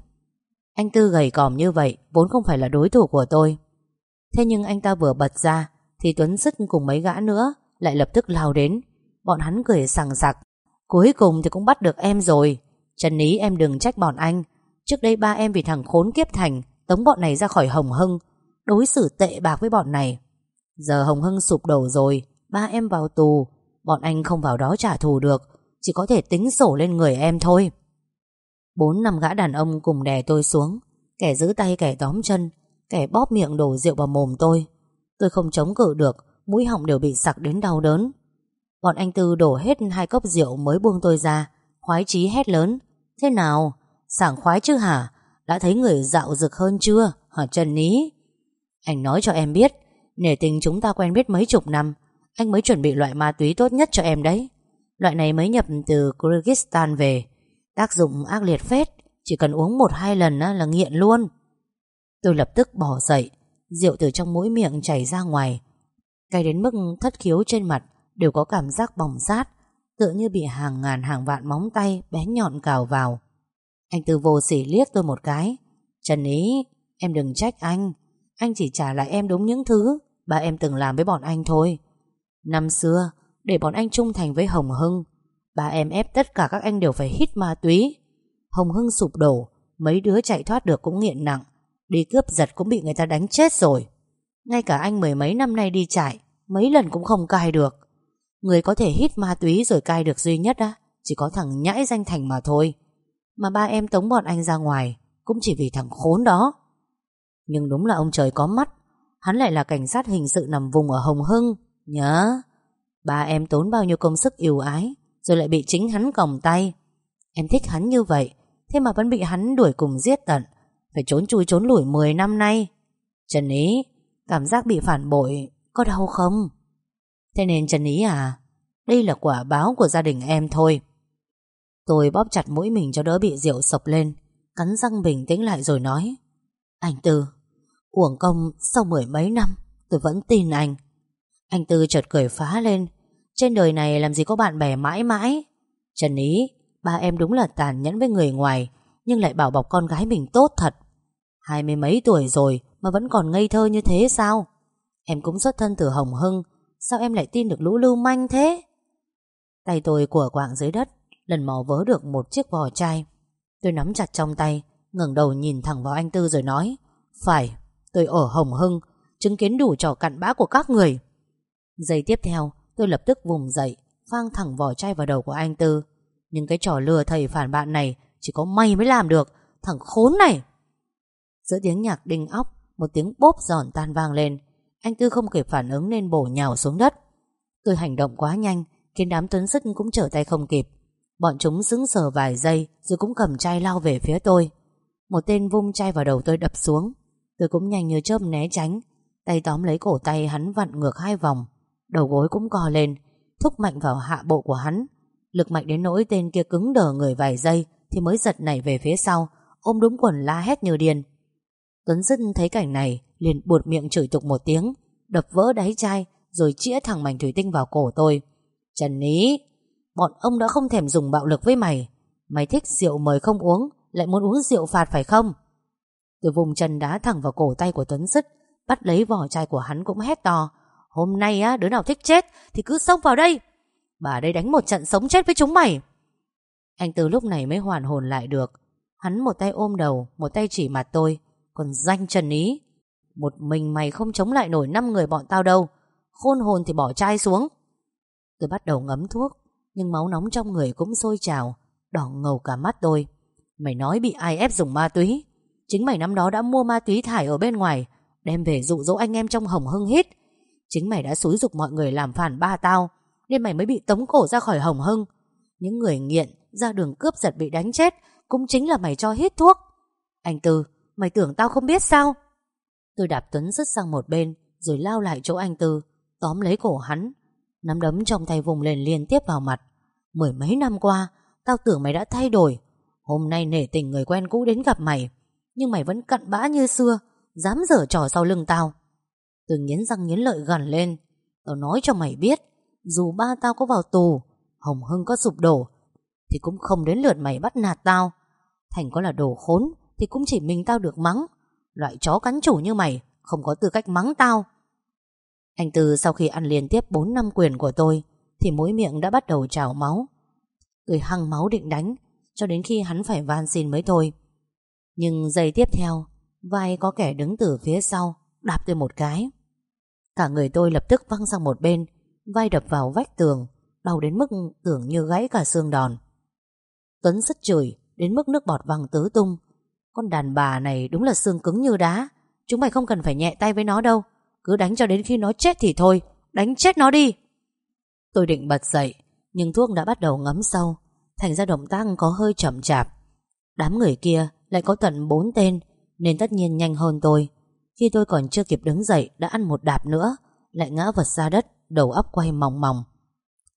Anh Tư gầy còm như vậy Vốn không phải là đối thủ của tôi. Thế nhưng anh ta vừa bật ra, Thì Tuấn Sứt cùng mấy gã nữa Lại lập tức lao đến. Bọn hắn cười sằng sặc. Cuối cùng thì cũng bắt được em rồi. Trần Ý em đừng trách bọn anh. Trước đây ba em vì thằng khốn kiếp thành Tống bọn này ra khỏi Hồng Hưng, Đối xử tệ bạc với bọn này Giờ Hồng Hưng sụp đổ rồi, Ba em vào tù, Bọn anh không vào đó trả thù được, Chỉ có thể tính sổ lên người em thôi Bốn năm gã đàn ông cùng đè tôi xuống, Kẻ giữ tay kẻ tóm chân, Kẻ bóp miệng đổ rượu vào mồm tôi Tôi không chống cự được, Mũi họng đều bị sặc đến đau đớn Bọn anh Tư đổ hết hai cốc rượu mới buông tôi ra, Khoái chí hét lớn, Thế nào? Sảng khoái chứ hả? Đã thấy người dạo rực hơn chưa? Hả Trần Ní? Anh nói cho em biết. Nể tình chúng ta quen biết mấy chục năm. Anh mới chuẩn bị loại ma túy tốt nhất cho em đấy. Loại này mới nhập từ Kyrgyzstan về. Tác dụng ác liệt phết. Chỉ cần uống một hai lần là nghiện luôn. Tôi lập tức bỏ dậy. Rượu từ trong mũi miệng chảy ra ngoài. Cay đến mức thất khiếu trên mặt, Đều có cảm giác bỏng sát Tựa như bị hàng ngàn hàng vạn móng tay bé nhọn cào vào. Anh Tư vô sỉ liếc tôi một cái. Trần ý, Em đừng trách anh. Anh chỉ trả lại em đúng những thứ bà em từng làm với bọn anh thôi. Năm xưa, Để bọn anh trung thành với Hồng Hưng bà em ép tất cả các anh đều phải hít ma túy. Hồng Hưng sụp đổ, Mấy đứa chạy thoát được cũng nghiện nặng. Đi cướp giật cũng bị người ta đánh chết rồi. Ngay cả anh mười mấy năm nay đi chạy Mấy lần cũng không cai được. Người có thể hít ma túy rồi cai được duy nhất á, Chỉ có thằng nhãi danh thành mà thôi. Mà ba em tống bọn anh ra ngoài, Cũng chỉ vì thằng khốn đó. Nhưng đúng là ông trời có mắt, Hắn lại là cảnh sát hình sự nằm vùng ở Hồng Hưng, Nhớ. Ba em tốn bao nhiêu công sức yêu ái, Rồi lại bị chính hắn còng tay. Em thích hắn như vậy, Thế mà vẫn bị hắn đuổi cùng giết tận, Phải trốn chui trốn lủi 10 năm nay. Trần Ý, Cảm giác bị phản bội, Có đau không? Thế nên Trần Ý à Đây là quả báo của gia đình em thôi. Tôi bóp chặt mũi mình cho đỡ bị rượu sộc lên, Cắn răng bình tĩnh lại rồi nói. Anh Tư, Uổng công sau mười mấy năm, Tôi vẫn tin anh. Anh Tư chợt cười phá lên. Trên đời này làm gì có bạn bè mãi mãi. Trần Ý, Ba em đúng là tàn nhẫn với người ngoài, Nhưng lại bảo bọc con gái mình tốt thật. Hai mươi mấy tuổi rồi Mà vẫn còn ngây thơ như thế sao? Em cũng xuất thân từ Hồng Hưng, Sao em lại tin được lũ lưu manh thế? Tay tôi của quạng dưới đất Lần mò vớ được một chiếc vỏ chai. Tôi nắm chặt trong tay, ngẩng đầu nhìn thẳng vào anh Tư rồi nói, Phải, Tôi ở Hồng Hưng, Chứng kiến đủ trò cặn bã của các người. Giây tiếp theo, tôi lập tức vùng dậy, Phang thẳng vỏ chai vào đầu của anh Tư. Nhưng cái trò lừa thầy phản bạn này Chỉ có mày mới làm được, Thằng khốn này. Giữa tiếng nhạc đinh óc, Một tiếng bốp giòn tan vang lên. Anh Tư không kịp phản ứng nên bổ nhào xuống đất. Tôi hành động quá nhanh, Khiến đám tuấn sức cũng trở tay không kịp. Bọn chúng sững sờ vài giây Rồi cũng cầm chai lao về phía tôi. Một tên vung chai vào đầu tôi đập xuống. Tôi cũng nhanh như chớp né tránh. Tay tóm lấy cổ tay hắn vặn ngược hai vòng. Đầu gối cũng co lên, Thúc mạnh vào hạ bộ của hắn. Lực mạnh đến nỗi tên kia cứng đờ người vài giây Thì mới giật nảy về phía sau, Ôm đúng quần la hét như điên. Tuấn Dứt thấy cảnh này, liền buột miệng chửi tục một tiếng, Đập vỡ đáy chai Rồi chĩa thẳng mảnh thủy tinh vào cổ tôi. Trần Ý Bọn ông đã không thèm dùng bạo lực với mày. Mày thích rượu mời không uống, Lại muốn uống rượu phạt phải không? Tôi vùng chân đá thẳng vào cổ tay của Tuấn Dứt Bắt lấy vỏ chai của hắn cũng hét to. Hôm nay á, đứa nào thích chết Thì cứ xông vào đây. Bà đây đánh một trận sống chết với chúng mày. Anh từ lúc này mới hoàn hồn lại được. Hắn một tay ôm đầu, Một tay chỉ mặt tôi, Còn danh trần ý. Một mình mày không chống lại nổi năm người bọn tao đâu. Khôn hồn thì bỏ chai xuống. Tôi bắt đầu ngấm thuốc. Nhưng máu nóng trong người cũng sôi trào, Đỏ ngầu cả mắt tôi. Mày nói bị ai ép dùng ma túy? Chính mày năm đó đã mua ma túy thải ở bên ngoài, Đem về dụ dỗ anh em trong hồng hưng hít. Chính mày đã xúi dục mọi người làm phản ba tao, Nên mày mới bị tống cổ ra khỏi hồng hưng. Những người nghiện Ra đường cướp giật bị đánh chết Cũng chính là mày cho hít thuốc. Anh Tư, Mày tưởng tao không biết sao? Tôi đạp Tuấn rứt sang một bên, Rồi lao lại chỗ anh Tư, Tóm lấy cổ hắn. Nắm đấm trong tay vùng lên liên tiếp vào mặt. Mười mấy năm qua, Tao tưởng mày đã thay đổi. Hôm nay nể tình người quen cũ đến gặp mày, Nhưng mày vẫn cặn bã như xưa, Dám dở trò sau lưng tao. Từ nghiến răng nghiến lợi gần lên, Tao nói cho mày biết, Dù ba tao có vào tù, Hồng Hưng có sụp đổ, Thì cũng không đến lượt mày bắt nạt tao. Thành có là đồ khốn, Thì cũng chỉ mình tao được mắng. Loại chó cắn chủ như mày, Không có tư cách mắng tao. Anh Tư sau khi ăn liên tiếp 4 năm quyền của tôi, Thì mỗi miệng đã bắt đầu trào máu. Tôi hăng máu định đánh, Cho đến khi hắn phải van xin mới thôi Nhưng giây tiếp theo, Vai có kẻ đứng từ phía sau, Đạp tôi một cái. Cả người tôi lập tức văng sang một bên, Vai đập vào vách tường, Đau đến mức tưởng như gãy cả xương đòn. Tuấn rất chửi, Đến mức nước bọt văng tứ tung. Con đàn bà này đúng là xương cứng như đá, Chúng mày không cần phải nhẹ tay với nó đâu. Cứ đánh cho đến khi nó chết thì thôi, Đánh chết nó đi. Tôi định bật dậy, Nhưng thuốc đã bắt đầu ngấm sâu, Thành ra động tác có hơi chậm chạp. Đám người kia lại có tận 4 tên, Nên tất nhiên nhanh hơn tôi. Khi tôi còn chưa kịp đứng dậy, Đã ăn một đạp nữa, Lại ngã vật ra đất, Đầu óc quay mòng mòng.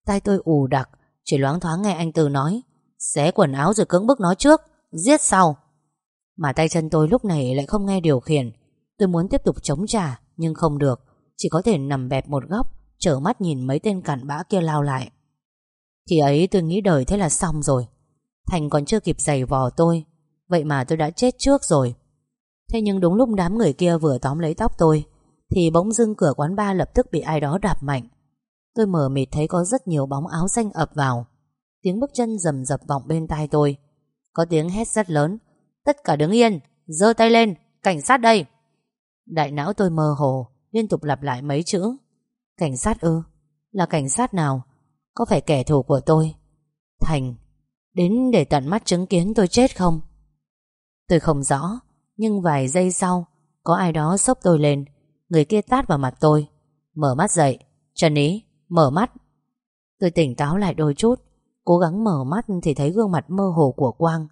Tai tôi ù đặc, Chỉ loáng thoáng nghe anh Từ nói, Xé quần áo rồi cưỡng bức nó trước, Giết sau. Mà tay chân tôi lúc này lại không nghe điều khiển. Tôi muốn tiếp tục chống trả nhưng không được, Chỉ có thể nằm bẹp một góc Trở mắt nhìn mấy tên cặn bã kia lao lại. Thì ấy tôi nghĩ đời thế là xong rồi. Thành còn chưa kịp giày vò tôi, Vậy mà tôi đã chết trước rồi. Thế nhưng đúng lúc đám người kia vừa tóm lấy tóc tôi, Thì bỗng dưng cửa quán bar lập tức bị ai đó đạp mạnh. Tôi mở mịt thấy có rất nhiều bóng áo xanh ập vào. Tiếng bước chân rầm rập vọng bên tai tôi. Có tiếng hét rất lớn. Tất cả đứng yên, giơ tay lên, Cảnh sát đây! Đại não tôi mơ hồ, Liên tục lặp lại mấy chữ. Cảnh sát ư? Là cảnh sát nào? Có phải kẻ thù của tôi? Thành, Đến để tận mắt chứng kiến tôi chết không? Tôi không rõ, Nhưng vài giây sau, Có ai đó xốc tôi lên. Người kia tát vào mặt tôi. Mở mắt dậy. Trần Ý, Mở mắt. Tôi tỉnh táo lại đôi chút. Cố gắng mở mắt thì thấy gương mặt mơ hồ của Quang.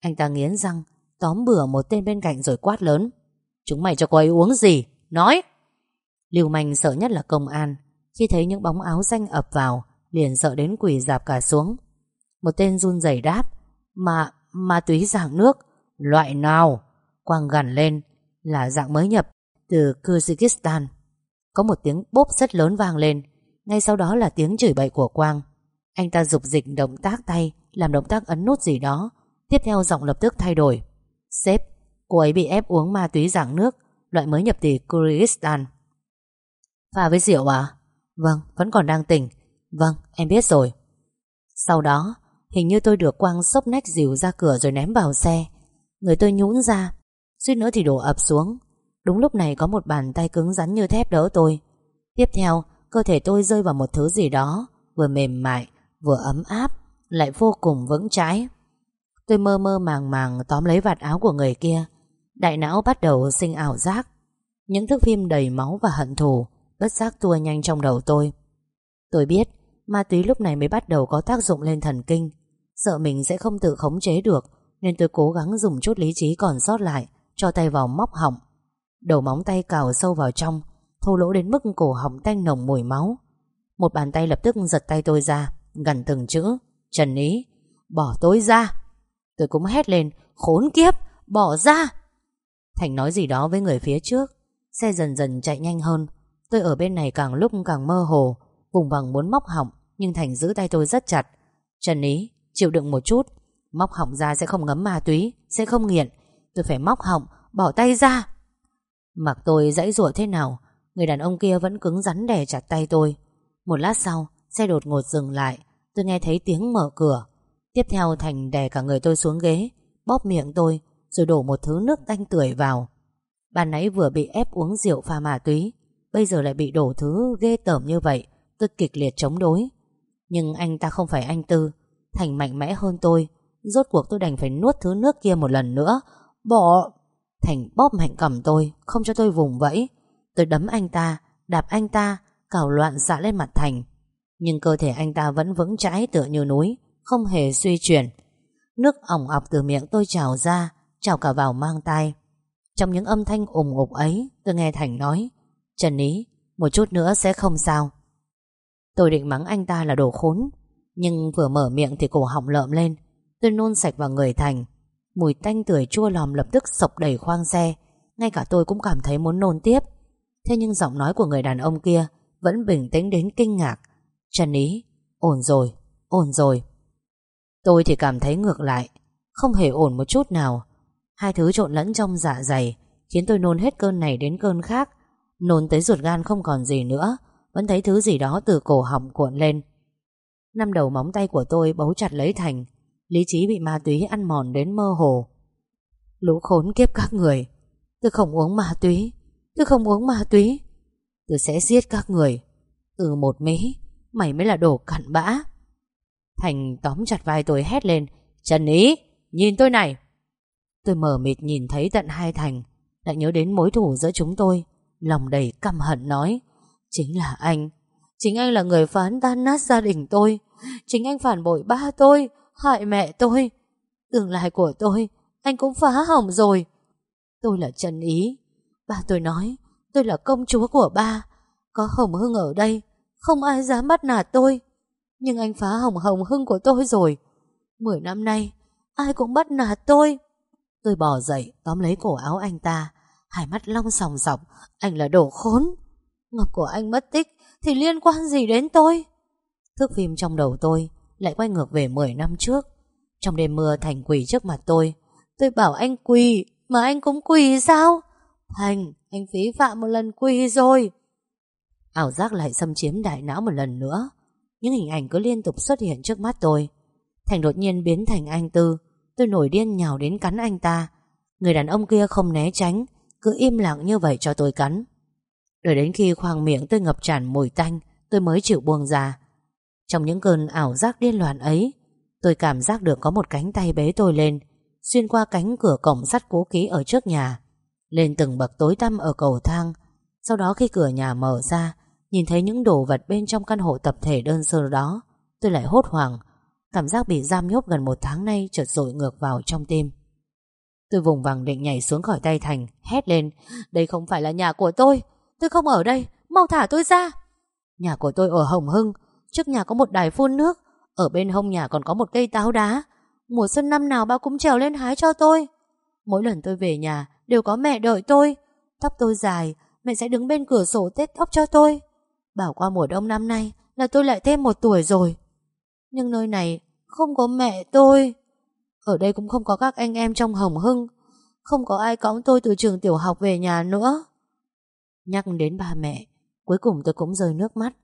Anh ta nghiến răng, Tóm bừa một tên bên cạnh rồi quát lớn. Chúng mày cho cô ấy uống gì? Nói. Lưu manh sợ nhất là công an. Khi thấy những bóng áo xanh ập vào Liền sợ đến quỳ dạp cả xuống. Một tên run rẩy đáp Mà, ma túy dạng nước Loại nào? Quang gằn lên Là dạng mới nhập từ Kyrgyzstan. Có một tiếng bốp rất lớn vang lên. Ngay sau đó là tiếng chửi bậy của Quang. Anh ta dục dịch động tác tay Làm động tác ấn nút gì đó. Tiếp theo giọng lập tức thay đổi Sếp, cô ấy bị ép uống ma túy dạng nước Loại mới nhập từ Kyrgyzstan. Pha với rượu à? Vâng, vẫn còn đang tỉnh. Vâng, em biết rồi. Sau đó, hình như tôi được Quang sốc nách dìu ra cửa rồi ném vào xe. Người tôi nhũn ra Suýt nữa thì đổ ập xuống. Đúng lúc này có một bàn tay cứng rắn như thép đỡ tôi. Tiếp theo Cơ thể tôi rơi vào một thứ gì đó Vừa mềm mại Vừa ấm áp Lại vô cùng vững chãi. Tôi mơ mơ màng màng tóm lấy vạt áo của người kia. Đại não bắt đầu sinh ảo giác. Những thước phim đầy máu và hận thù, Bất giác tua nhanh trong đầu tôi. Tôi biết, Ma túy lúc này mới bắt đầu có tác dụng lên thần kinh. Sợ mình sẽ không tự khống chế được, Nên tôi cố gắng dùng chút lý trí còn sót lại, Cho tay vào móc họng. Đầu móng tay cào sâu vào trong, Thô lỗ đến mức cổ họng tanh nồng mùi máu. Một bàn tay lập tức giật tay tôi ra Gần từng chữ, Trần ý, Bỏ tôi ra. Tôi cũng hét lên, Khốn kiếp, Bỏ ra! Thành nói gì đó với người phía trước. Xe dần dần chạy nhanh hơn. Tôi ở bên này càng lúc càng mơ hồ. Vùng vằng muốn móc họng, Nhưng Thành giữ tay tôi rất chặt. Trần ý, Chịu đựng một chút. Móc họng ra sẽ không ngấm ma túy, Sẽ không nghiện. Tôi phải móc họng, Bỏ tay ra. Mặc tôi dãy rủa thế nào, Người đàn ông kia vẫn cứng rắn đè chặt tay tôi. Một lát sau, Xe đột ngột dừng lại. Tôi nghe thấy tiếng mở cửa. Tiếp theo Thành đè cả người tôi xuống ghế, Bóp miệng tôi. Rồi đổ một thứ nước tanh tưởi vào. Ban nãy vừa bị ép uống rượu pha ma túy Bây giờ lại bị đổ thứ ghê tởm như vậy Tôi kịch liệt chống đối. Nhưng anh ta không phải anh Tư Thành mạnh mẽ hơn tôi Rốt cuộc tôi đành phải nuốt thứ nước kia một lần nữa. Bỏ Thành bóp mạnh cầm tôi Không cho tôi vùng vẫy. Tôi đấm anh ta, đạp anh ta Cào loạn xạ lên mặt Thành. Nhưng cơ thể anh ta vẫn vững chãi tựa như núi Không hề suy chuyển. Nước ỏng ọc từ miệng tôi trào ra chào cả vào mang tai. Trong những âm thanh ủng ục ấy Tôi nghe Thành nói Trần Ý, một chút nữa sẽ không sao. Tôi định mắng anh ta là đồ khốn Nhưng vừa mở miệng thì cổ họng lợm lên. Tôi nôn sạch vào người Thành. Mùi tanh tưởi chua lòm lập tức sộc đầy khoang xe. Ngay cả tôi cũng cảm thấy muốn nôn tiếp. Thế nhưng giọng nói của người đàn ông kia Vẫn bình tĩnh đến kinh ngạc. Trần ý Ổn rồi, ổn rồi. Tôi thì cảm thấy ngược lại Không hề ổn một chút nào. Hai thứ trộn lẫn trong dạ dày, Khiến tôi nôn hết cơn này đến cơn khác. Nôn tới ruột gan không còn gì nữa, Vẫn thấy thứ gì đó từ cổ họng cuộn lên. Năm đầu móng tay của tôi bấu chặt lấy Thành, Lý trí bị ma túy ăn mòn đến mơ hồ. Lũ khốn kiếp các người, Tôi không uống ma túy, Tôi không uống ma túy. Tôi sẽ giết các người, Từ một mí, Mày mới là đồ cặn bã. Thành tóm chặt vai tôi hét lên, Trần Ý, Nhìn tôi này! Tôi mở mịt nhìn thấy tận hai Thành, Lại nhớ đến mối thủ giữa chúng tôi, Lòng đầy căm hận nói, Chính là anh, Chính anh là người phán tan nát gia đình tôi, Chính anh phản bội ba tôi, Hại mẹ tôi, Tương lai của tôi, Anh cũng phá hỏng rồi. Tôi là Trần Ý. Ba tôi nói, tôi là công chúa của ba, Có Hồng Hưng ở đây, Không ai dám bắt nạt tôi, Nhưng anh phá hỏng Hồng Hưng của tôi rồi. Mười năm nay, Ai cũng bắt nạt tôi. Tôi bò dậy, tóm lấy cổ áo anh ta. Hai mắt long sòng sọc. Anh là đồ khốn. Ngọc của anh mất tích, Thì liên quan gì đến tôi? Thước phim trong đầu tôi Lại quay ngược về 10 năm trước. Trong đêm mưa Thành quỳ trước mặt tôi Tôi bảo anh quỳ, Mà anh cũng quỳ sao? Thành, anh phí phạm một lần quỳ rồi. Ảo giác lại xâm chiếm đại não một lần nữa. Những hình ảnh cứ liên tục xuất hiện trước mắt tôi. Thành đột nhiên biến thành anh Tư. Tôi nổi điên nhào đến cắn anh ta. Người đàn ông kia không né tránh, Cứ im lặng như vậy cho tôi cắn. Đợi đến khi khoang miệng tôi ngập tràn mùi tanh, Tôi mới chịu buông ra. Trong những cơn ảo giác điên loạn ấy, Tôi cảm giác được có một cánh tay bế tôi lên, Xuyên qua cánh cửa cổng sắt cố ký ở trước nhà, Lên từng bậc tối tăm ở cầu thang. Sau đó khi cửa nhà mở ra, Nhìn thấy những đồ vật bên trong căn hộ tập thể đơn sơ đó, Tôi lại hốt hoảng Cảm giác bị giam nhốt gần một tháng nay chợt dội ngược vào trong tim. Tôi vùng vằng định nhảy xuống khỏi tay Thành, Hét lên, Đây không phải là nhà của tôi. Tôi không ở đây. Mau thả tôi ra. Nhà của tôi ở Hồng Hưng. Trước nhà có một đài phun nước. Ở bên hông nhà còn có một cây táo đá. Mùa xuân năm nào ba cũng trèo lên hái cho tôi. Mỗi lần tôi về nhà Đều có mẹ đợi tôi. Tóc tôi dài, Mẹ sẽ đứng bên cửa sổ tết tóc cho tôi. Bảo qua mùa đông năm nay Là tôi lại thêm một tuổi rồi. Nhưng nơi này không có mẹ tôi. Ở đây cũng không có các anh em trong Hồng Hưng. Không có ai cõng tôi từ trường tiểu học về nhà nữa. Nhắc đến ba mẹ, Cuối cùng tôi cũng rơi nước mắt.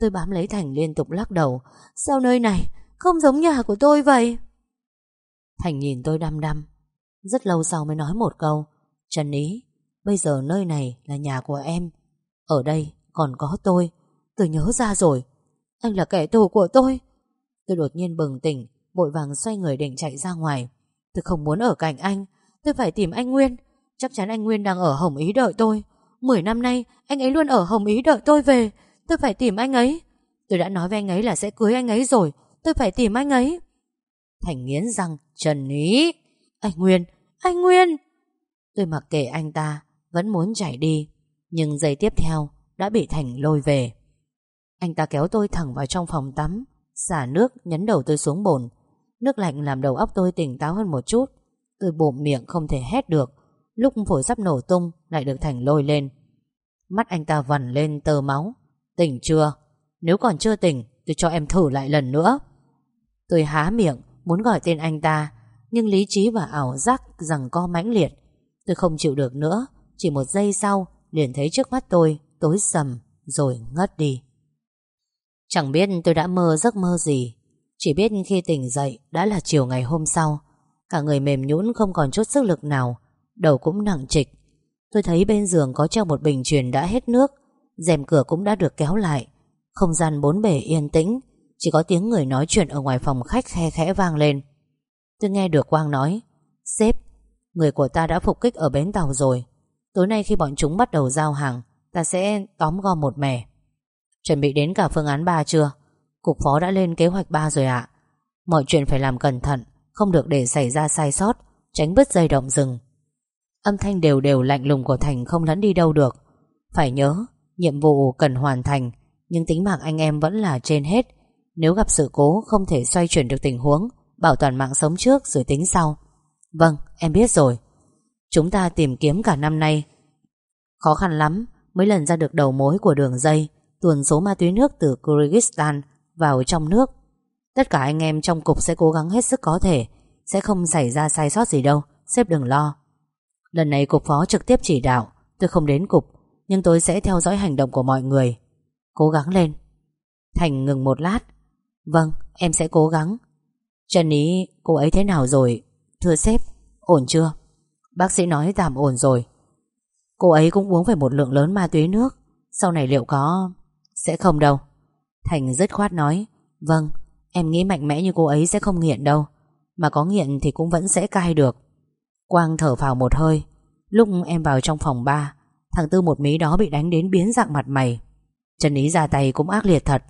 Tôi bám lấy Thành liên tục lắc đầu. Sao nơi này không giống nhà của tôi vậy? Thành nhìn tôi đăm đăm. Rất lâu sau mới nói một câu. Trần Ý, Bây giờ nơi này là nhà của em. Ở đây còn có tôi. Tôi nhớ ra rồi. Anh là kẻ thù của tôi. Tôi đột nhiên bừng tỉnh Vội vàng xoay người định chạy ra ngoài. Tôi không muốn ở cạnh anh Tôi phải tìm anh Nguyên. Chắc chắn anh Nguyên đang ở Hồng Ý đợi tôi. Mười năm nay anh ấy luôn ở Hồng Ý đợi tôi về. Tôi phải tìm anh ấy. Tôi đã nói với anh ấy là sẽ cưới anh ấy rồi. Tôi phải tìm anh ấy. Thành nghiến răng Trần Ý Anh Nguyên Anh Nguyên. Tôi mặc kệ anh ta Vẫn muốn chạy đi Nhưng giây tiếp theo đã bị Thành lôi về. Anh ta kéo tôi thẳng vào trong phòng tắm, xả nước nhấn đầu tôi xuống bồn. Nước lạnh làm đầu óc tôi tỉnh táo hơn một chút. Tôi bộm miệng không thể hét được. Lúc phổi sắp nổ tung lại được Thành lôi lên. Mắt anh ta vằn lên tơ máu. Tỉnh chưa? Nếu còn chưa tỉnh, tôi cho em thử lại lần nữa. Tôi há miệng, muốn gọi tên anh ta, nhưng lý trí và ảo giác rằng co mãnh liệt. Tôi không chịu được nữa, chỉ một giây sau liền thấy trước mắt tôi tối sầm rồi ngất đi. Chẳng biết tôi đã mơ giấc mơ gì, chỉ biết khi tỉnh dậy đã là chiều ngày hôm sau. Cả người mềm nhũn không còn chút sức lực nào, đầu cũng nặng trịch. Tôi thấy bên giường có treo một bình truyền đã hết nước, rèm cửa cũng đã được kéo lại. Không gian bốn bề yên tĩnh, chỉ có tiếng người nói chuyện ở ngoài phòng khách khe khẽ vang lên. Tôi nghe được Quang nói, Sếp, người của ta đã phục kích ở bến tàu rồi. Tối nay khi bọn chúng bắt đầu giao hàng, ta sẽ tóm gom một mẻ. Chuẩn bị đến cả phương án 3 chưa? Cục phó đã lên kế hoạch 3 rồi ạ. Mọi chuyện phải làm cẩn thận, không được để xảy ra sai sót, tránh bứt dây động rừng. Âm thanh đều đều lạnh lùng của Thành không lẫn đi đâu được. Phải nhớ, nhiệm vụ cần hoàn thành, nhưng tính mạng anh em vẫn là trên hết. Nếu gặp sự cố không thể xoay chuyển được tình huống, bảo toàn mạng sống trước rồi tính sau. Vâng, em biết rồi. Chúng ta tìm kiếm cả năm nay. Khó khăn lắm mới lần ra được đầu mối của đường dây tuồn số ma túy nước từ Kyrgyzstan vào trong nước. Tất cả anh em trong cục sẽ cố gắng hết sức có thể, sẽ không xảy ra sai sót gì đâu, sếp đừng lo. Lần này cục phó trực tiếp chỉ đạo, tôi không đến cục, nhưng tôi sẽ theo dõi hành động của mọi người. Cố gắng lên. Thành ngừng một lát. Vâng, em sẽ cố gắng. Trần Ý, cô ấy thế nào rồi? Thưa sếp, ổn chưa? Bác sĩ nói tạm ổn rồi. Cô ấy cũng uống phải một lượng lớn ma túy nước. Sau này liệu có... Sẽ không đâu. Thành dứt khoát nói. Vâng, em nghĩ mạnh mẽ như cô ấy sẽ không nghiện đâu. Mà có nghiện thì cũng vẫn sẽ cai được. Quang thở vào một hơi. Lúc em vào trong phòng ba, thằng Tư một mí đó bị đánh đến biến dạng mặt mày. Trần Ý ra tay cũng ác liệt thật.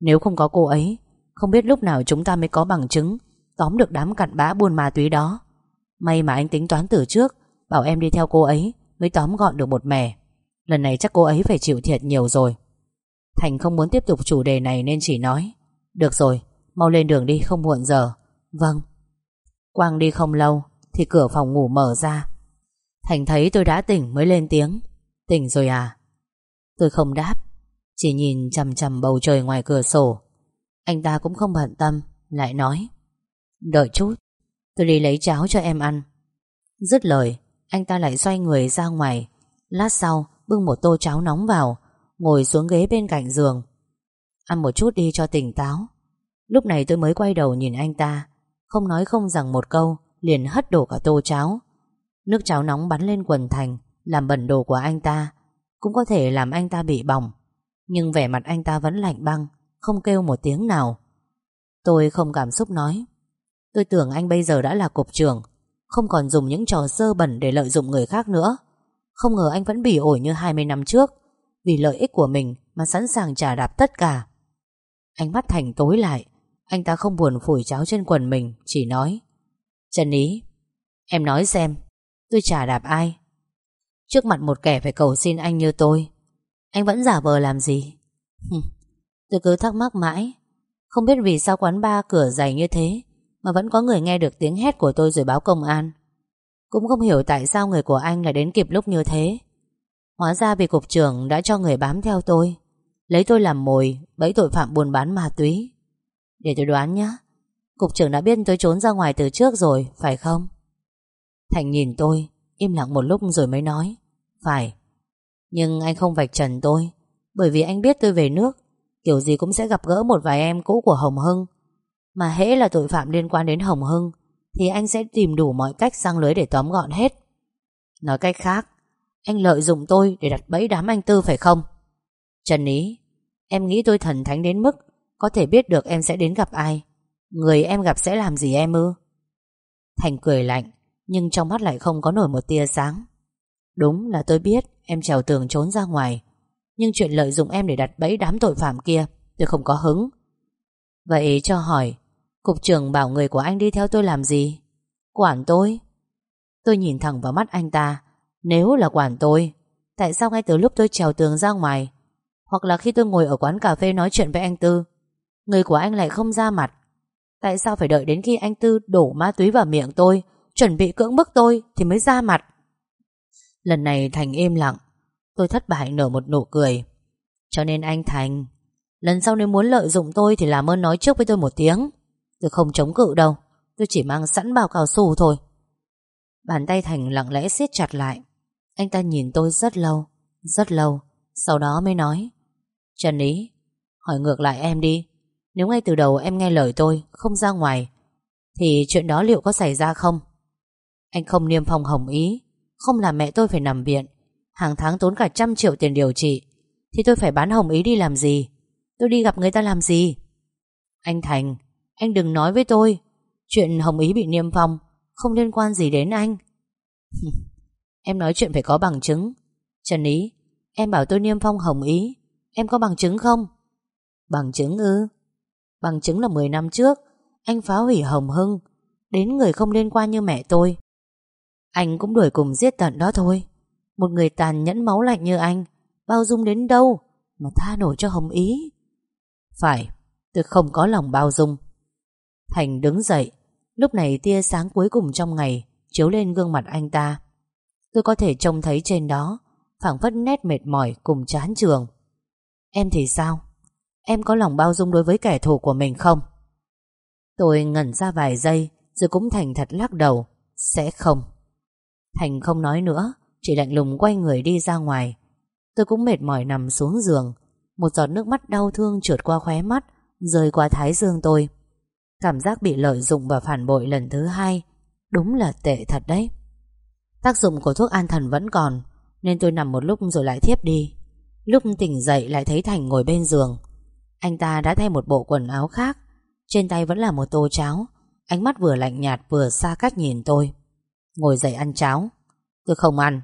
Nếu không có cô ấy, không biết lúc nào chúng ta mới có bằng chứng tóm được đám cặn bã buôn ma túy đó. May mà anh tính toán từ trước, bảo em đi theo cô ấy mới tóm gọn được một mẻ. Lần này chắc cô ấy phải chịu thiệt nhiều rồi. Thành không muốn tiếp tục chủ đề này nên chỉ nói Được rồi, mau lên đường đi không muộn giờ. Vâng. Quang đi không lâu Thì cửa phòng ngủ mở ra. Thành thấy tôi đã tỉnh mới lên tiếng Tỉnh rồi à? Tôi không đáp Chỉ nhìn chằm chằm bầu trời ngoài cửa sổ. Anh ta cũng không bận tâm Lại nói Đợi chút Tôi đi lấy cháo cho em ăn. Dứt lời Anh ta lại xoay người ra ngoài. Lát sau bưng một tô cháo nóng vào Ngồi xuống ghế bên cạnh giường. Ăn một chút đi cho tỉnh táo. Lúc này tôi mới quay đầu nhìn anh ta. Không nói không rằng một câu, Liền hất đổ cả tô cháo. Nước cháo nóng bắn lên quần thành, Làm bẩn đồ của anh ta. Cũng có thể làm anh ta bị bỏng. Nhưng vẻ mặt anh ta vẫn lạnh băng, Không kêu một tiếng nào. Tôi không cảm xúc nói. Tôi tưởng anh bây giờ đã là cục trưởng, Không còn dùng những trò sơ bẩn để lợi dụng người khác nữa. Không ngờ anh vẫn bỉ ổi như 20 năm trước. Vì lợi ích của mình Mà sẵn sàng trả đạp tất cả. Ánh mắt Thành tối lại, Anh ta không buồn phủi cháo trên quần mình, Chỉ nói, Trần Ý, Em nói xem, Tôi trả đạp ai? Trước mặt một kẻ phải cầu xin anh như tôi, Anh vẫn giả vờ làm gì? Tôi cứ thắc mắc mãi. Không biết vì sao quán ba cửa dày như thế Mà vẫn có người nghe được tiếng hét của tôi rồi báo công an. Cũng không hiểu tại sao người của anh lại đến kịp lúc như thế. Hóa ra vì cục trưởng đã cho người bám theo tôi. Lấy tôi làm mồi, Bẫy tội phạm buôn bán ma túy. Để tôi đoán nhé Cục trưởng đã biết tôi trốn ra ngoài từ trước rồi, Phải không? Thành nhìn tôi, Im lặng một lúc rồi mới nói. Phải, Nhưng anh không vạch trần tôi, Bởi vì anh biết tôi về nước. Kiểu gì cũng sẽ gặp gỡ một vài em cũ của Hồng Hưng. Mà hễ là tội phạm liên quan đến Hồng Hưng, Thì anh sẽ tìm đủ mọi cách sang lưới để tóm gọn hết. Nói cách khác anh lợi dụng tôi để đặt bẫy đám anh Tư phải không? Trần Ý, Em nghĩ tôi thần thánh đến mức Có thể biết được em sẽ đến gặp ai. Người em gặp sẽ làm gì em ư? Thành cười lạnh, Nhưng trong mắt lại không có nổi một tia sáng. Đúng là tôi biết Em trèo tường trốn ra ngoài, Nhưng chuyện lợi dụng em để đặt bẫy đám tội phạm kia, Tôi không có hứng. Vậy cho hỏi, Cục trưởng bảo người của anh đi theo tôi làm gì? Quản tôi. Tôi nhìn thẳng vào mắt anh ta nếu là quản tôi, Tại sao ngay từ lúc tôi trèo tường ra ngoài, Hoặc là khi tôi ngồi ở quán cà phê nói chuyện với anh Tư, Người của anh lại không ra mặt? Tại sao phải đợi đến khi anh Tư đổ ma túy vào miệng tôi, Chuẩn bị cưỡng bức tôi Thì mới ra mặt? Lần này Thành im lặng, Tôi thất bại nở một nụ cười. Cho nên anh Thành, Lần sau nếu muốn lợi dụng tôi Thì làm ơn nói trước với tôi một tiếng. Tôi không chống cự đâu, Tôi chỉ mang sẵn bao cao su thôi. Bàn tay Thành lặng lẽ siết chặt lại. Anh ta nhìn tôi rất lâu Rất lâu, Sau đó mới nói, Trần lý Hỏi ngược lại em đi. Nếu ngay từ đầu em nghe lời tôi Không ra ngoài, Thì chuyện đó liệu có xảy ra không? Anh không niêm phong hồng ý, Không làm mẹ tôi phải nằm viện, Hàng tháng tốn cả trăm triệu tiền điều trị, Thì tôi phải bán hồng ý đi làm gì? Tôi đi gặp người ta làm gì? Anh Thành, Anh đừng nói với tôi, Chuyện hồng ý bị niêm phong Không liên quan gì đến anh. (laughs) Em nói chuyện phải có bằng chứng. Trần Ý, Em bảo tôi niêm phong hồng ý. Em có bằng chứng không? Bằng chứng ư? Bằng chứng là 10 năm trước, Anh phá hủy hồng hưng. Đến người không liên quan như mẹ tôi. Anh cũng đuổi cùng giết tận đó thôi. Một người tàn nhẫn máu lạnh như anh, Bao dung đến đâu Mà tha nổi cho hồng ý? Phải, Tôi không có lòng bao dung. Thành đứng dậy, Lúc này tia sáng cuối cùng trong ngày Chiếu lên gương mặt anh ta. Tôi có thể trông thấy trên đó, phảng phất nét mệt mỏi cùng chán trường. Em thì sao? Em có lòng bao dung đối với kẻ thù của mình không? Tôi ngẩn ra vài giây, Rồi cũng thành thật lắc đầu, Sẽ không. Thành không nói nữa, Chỉ lạnh lùng quay người đi ra ngoài. Tôi cũng mệt mỏi nằm xuống giường, Một giọt nước mắt đau thương trượt qua khóe mắt, Rơi qua thái dương tôi. Cảm giác bị lợi dụng và phản bội lần thứ hai, Đúng là tệ thật đấy. Tác dụng của thuốc an thần vẫn còn, Nên tôi nằm một lúc rồi lại thiếp đi. Lúc tỉnh dậy lại thấy Thành ngồi bên giường. Anh ta đã thay một bộ quần áo khác, Trên tay vẫn là một tô cháo. Ánh mắt vừa lạnh nhạt vừa xa cách nhìn tôi. Ngồi dậy ăn cháo. Tôi không ăn.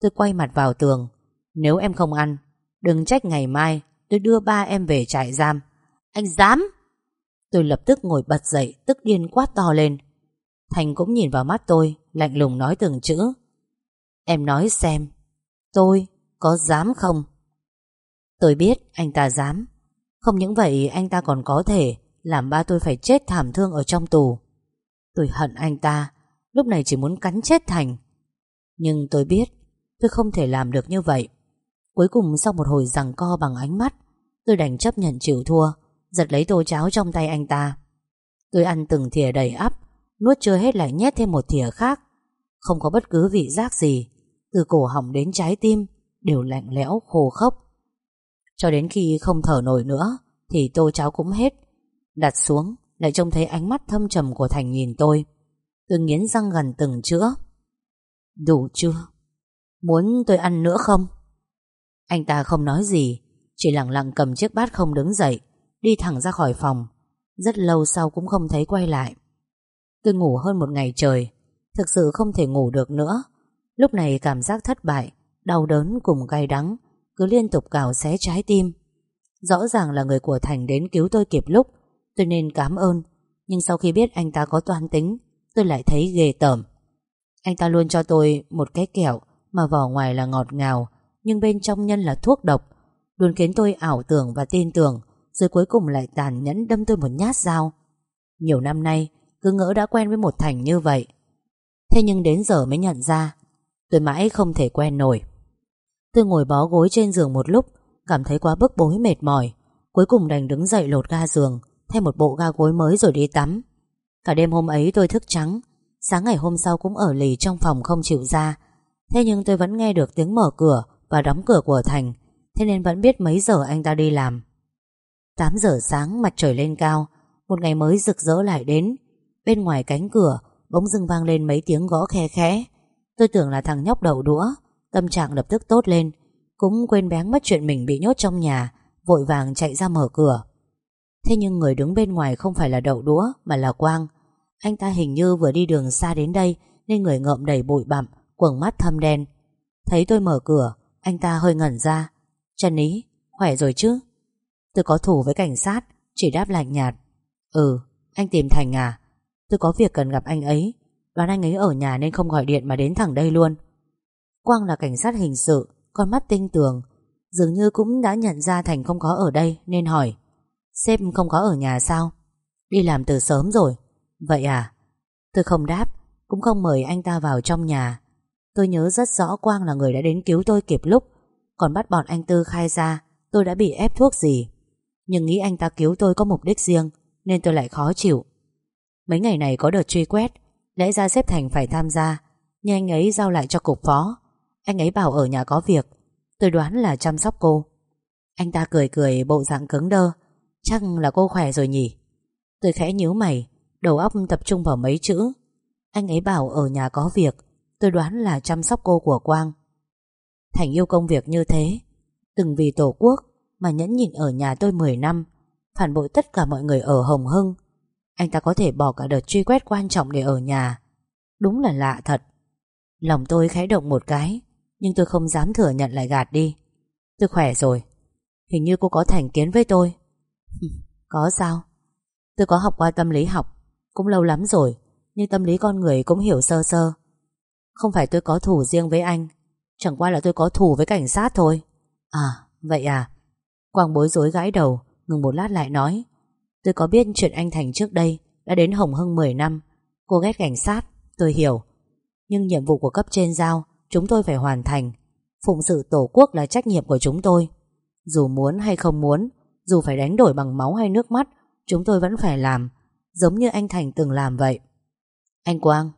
Tôi quay mặt vào tường. Nếu em không ăn, Đừng trách ngày mai tôi đưa ba em về trại giam. Anh dám! Tôi lập tức ngồi bật dậy, Tức điên quát to lên. Thành cũng nhìn vào mắt tôi, Lạnh lùng nói từng chữ. Em nói xem, Tôi có dám không? Tôi biết anh ta dám. Không những vậy, anh ta còn có thể Làm ba tôi phải chết thảm thương ở trong tù. Tôi hận anh ta, Lúc này chỉ muốn cắn chết Thành. Nhưng tôi biết, Tôi không thể làm được như vậy. Cuối cùng sau một hồi giằng co bằng ánh mắt, Tôi đành chấp nhận chịu thua, Giật lấy tô cháo trong tay anh ta. Tôi ăn từng thìa đầy ắp Nuốt chưa hết lại nhét thêm một thìa khác. Không có bất cứ vị giác gì. Từ cổ họng đến trái tim Đều lạnh lẽo, khô khốc. Cho đến khi không thở nổi nữa, Thì tô cháo cũng hết. Đặt xuống, lại trông thấy ánh mắt thâm trầm của Thành nhìn tôi. Tôi nghiến răng gần từng chữa Đủ chưa? Muốn tôi ăn nữa không? Anh ta không nói gì, Chỉ lặng lặng cầm chiếc bát không đứng dậy, Đi thẳng ra khỏi phòng. Rất lâu sau cũng không thấy quay lại. Tôi ngủ hơn một ngày trời, Thực sự không thể ngủ được nữa. Lúc này cảm giác thất bại, Đau đớn cùng cay đắng, Cứ liên tục cào xé trái tim. Rõ ràng là người của Thành đến cứu tôi kịp lúc, Tôi nên cảm ơn, Nhưng sau khi biết anh ta có toan tính, Tôi lại thấy ghê tởm. Anh ta luôn cho tôi một cái kẹo Mà vỏ ngoài là ngọt ngào, Nhưng bên trong nhân là thuốc độc, Luôn khiến tôi ảo tưởng và tin tưởng, Rồi cuối cùng lại tàn nhẫn đâm tôi một nhát dao. Nhiều năm nay cứ ngỡ đã quen với một Thành như vậy. Thế nhưng đến giờ mới nhận ra, Tôi mãi không thể quen nổi. Tôi ngồi bó gối trên giường một lúc, Cảm thấy quá bức bối mệt mỏi, Cuối cùng đành đứng dậy lột ga giường, Thay một bộ ga gối mới rồi đi tắm. Cả đêm hôm ấy tôi thức trắng, Sáng ngày hôm sau cũng ở lì trong phòng không chịu ra. Thế nhưng tôi vẫn nghe được tiếng mở cửa Và đóng cửa của Thành, Thế nên vẫn biết mấy giờ anh ta đi làm. 8 giờ sáng, mặt trời lên cao, Một ngày mới rực rỡ lại đến. Bên ngoài cánh cửa Bỗng dưng vang lên mấy tiếng gõ khe khẽ. Tôi tưởng là thằng nhóc đầu đũa. Tâm trạng lập tức tốt lên. Cũng quên bén mất chuyện mình bị nhốt trong nhà Vội vàng chạy ra mở cửa. Thế nhưng người đứng bên ngoài không phải là đậu đũa Mà là Quang. Anh ta hình như vừa đi đường xa đến đây Nên người ngợm đầy bụi bặm Quầng mắt thâm đen. Thấy tôi mở cửa Anh ta hơi ngẩn ra. Trần Ý, khỏe rồi chứ? Tôi có thủ với cảnh sát Chỉ đáp lạnh nhạt. Ừ, anh tìm Thành à? Tôi có việc cần gặp anh ấy. Đoán anh ấy ở nhà nên không gọi điện mà đến thẳng đây luôn. Quang là cảnh sát hình sự, Con mắt tinh tường, Dường như cũng đã nhận ra Thành không có ở đây, Nên hỏi, Sếp không có ở nhà sao? Đi làm từ sớm rồi. Vậy à? Tôi không đáp, Cũng không mời anh ta vào trong nhà. Tôi nhớ rất rõ Quang là người đã đến cứu tôi kịp lúc, Còn bắt bọn anh Tư khai ra, Tôi đã bị ép thuốc gì. Nhưng nghĩ anh ta cứu tôi có mục đích riêng, Nên tôi lại khó chịu. Mấy ngày này có đợt truy quét, Lẽ ra xếp Thành phải tham gia, Nhưng anh ấy giao lại cho cục phó. Anh ấy bảo ở nhà có việc, Tôi đoán là chăm sóc cô. Anh ta cười cười, bộ dạng cứng đơ, Chắc là cô khỏe rồi nhỉ? Tôi khẽ nhíu mày, Đầu óc tập trung vào mấy chữ. Anh ấy bảo ở nhà có việc, Tôi đoán là chăm sóc cô của Quang. Thành yêu công việc như thế, Từng vì tổ quốc Mà nhẫn nhịn ở nhà tôi 10 năm, Phản bội tất cả mọi người ở Hồng Hưng anh ta có thể bỏ cả đợt truy quét quan trọng để ở nhà. Đúng là lạ thật. Lòng tôi khẽ động một cái, Nhưng tôi không dám thừa nhận lại gạt đi. Tôi khỏe rồi. Hình như cô có thành kiến với tôi. Có sao? Tôi có học qua tâm lý học, Cũng lâu lắm rồi, Nhưng tâm lý con người cũng hiểu sơ sơ. Không phải tôi có thù riêng với anh, Chẳng qua là tôi có thù với cảnh sát thôi. À vậy à? Quang bối rối gãi đầu, Ngừng một lát lại nói. Tôi có biết chuyện anh Thành trước đây Đã đến Hồng Hưng 10 năm. Cô ghét cảnh sát, Tôi hiểu. Nhưng nhiệm vụ của cấp trên giao, Chúng tôi phải hoàn thành. Phụng sự tổ quốc là trách nhiệm của chúng tôi. Dù muốn hay không muốn, Dù phải đánh đổi bằng máu hay nước mắt, Chúng tôi vẫn phải làm, Giống như anh Thành từng làm vậy. Anh Quang,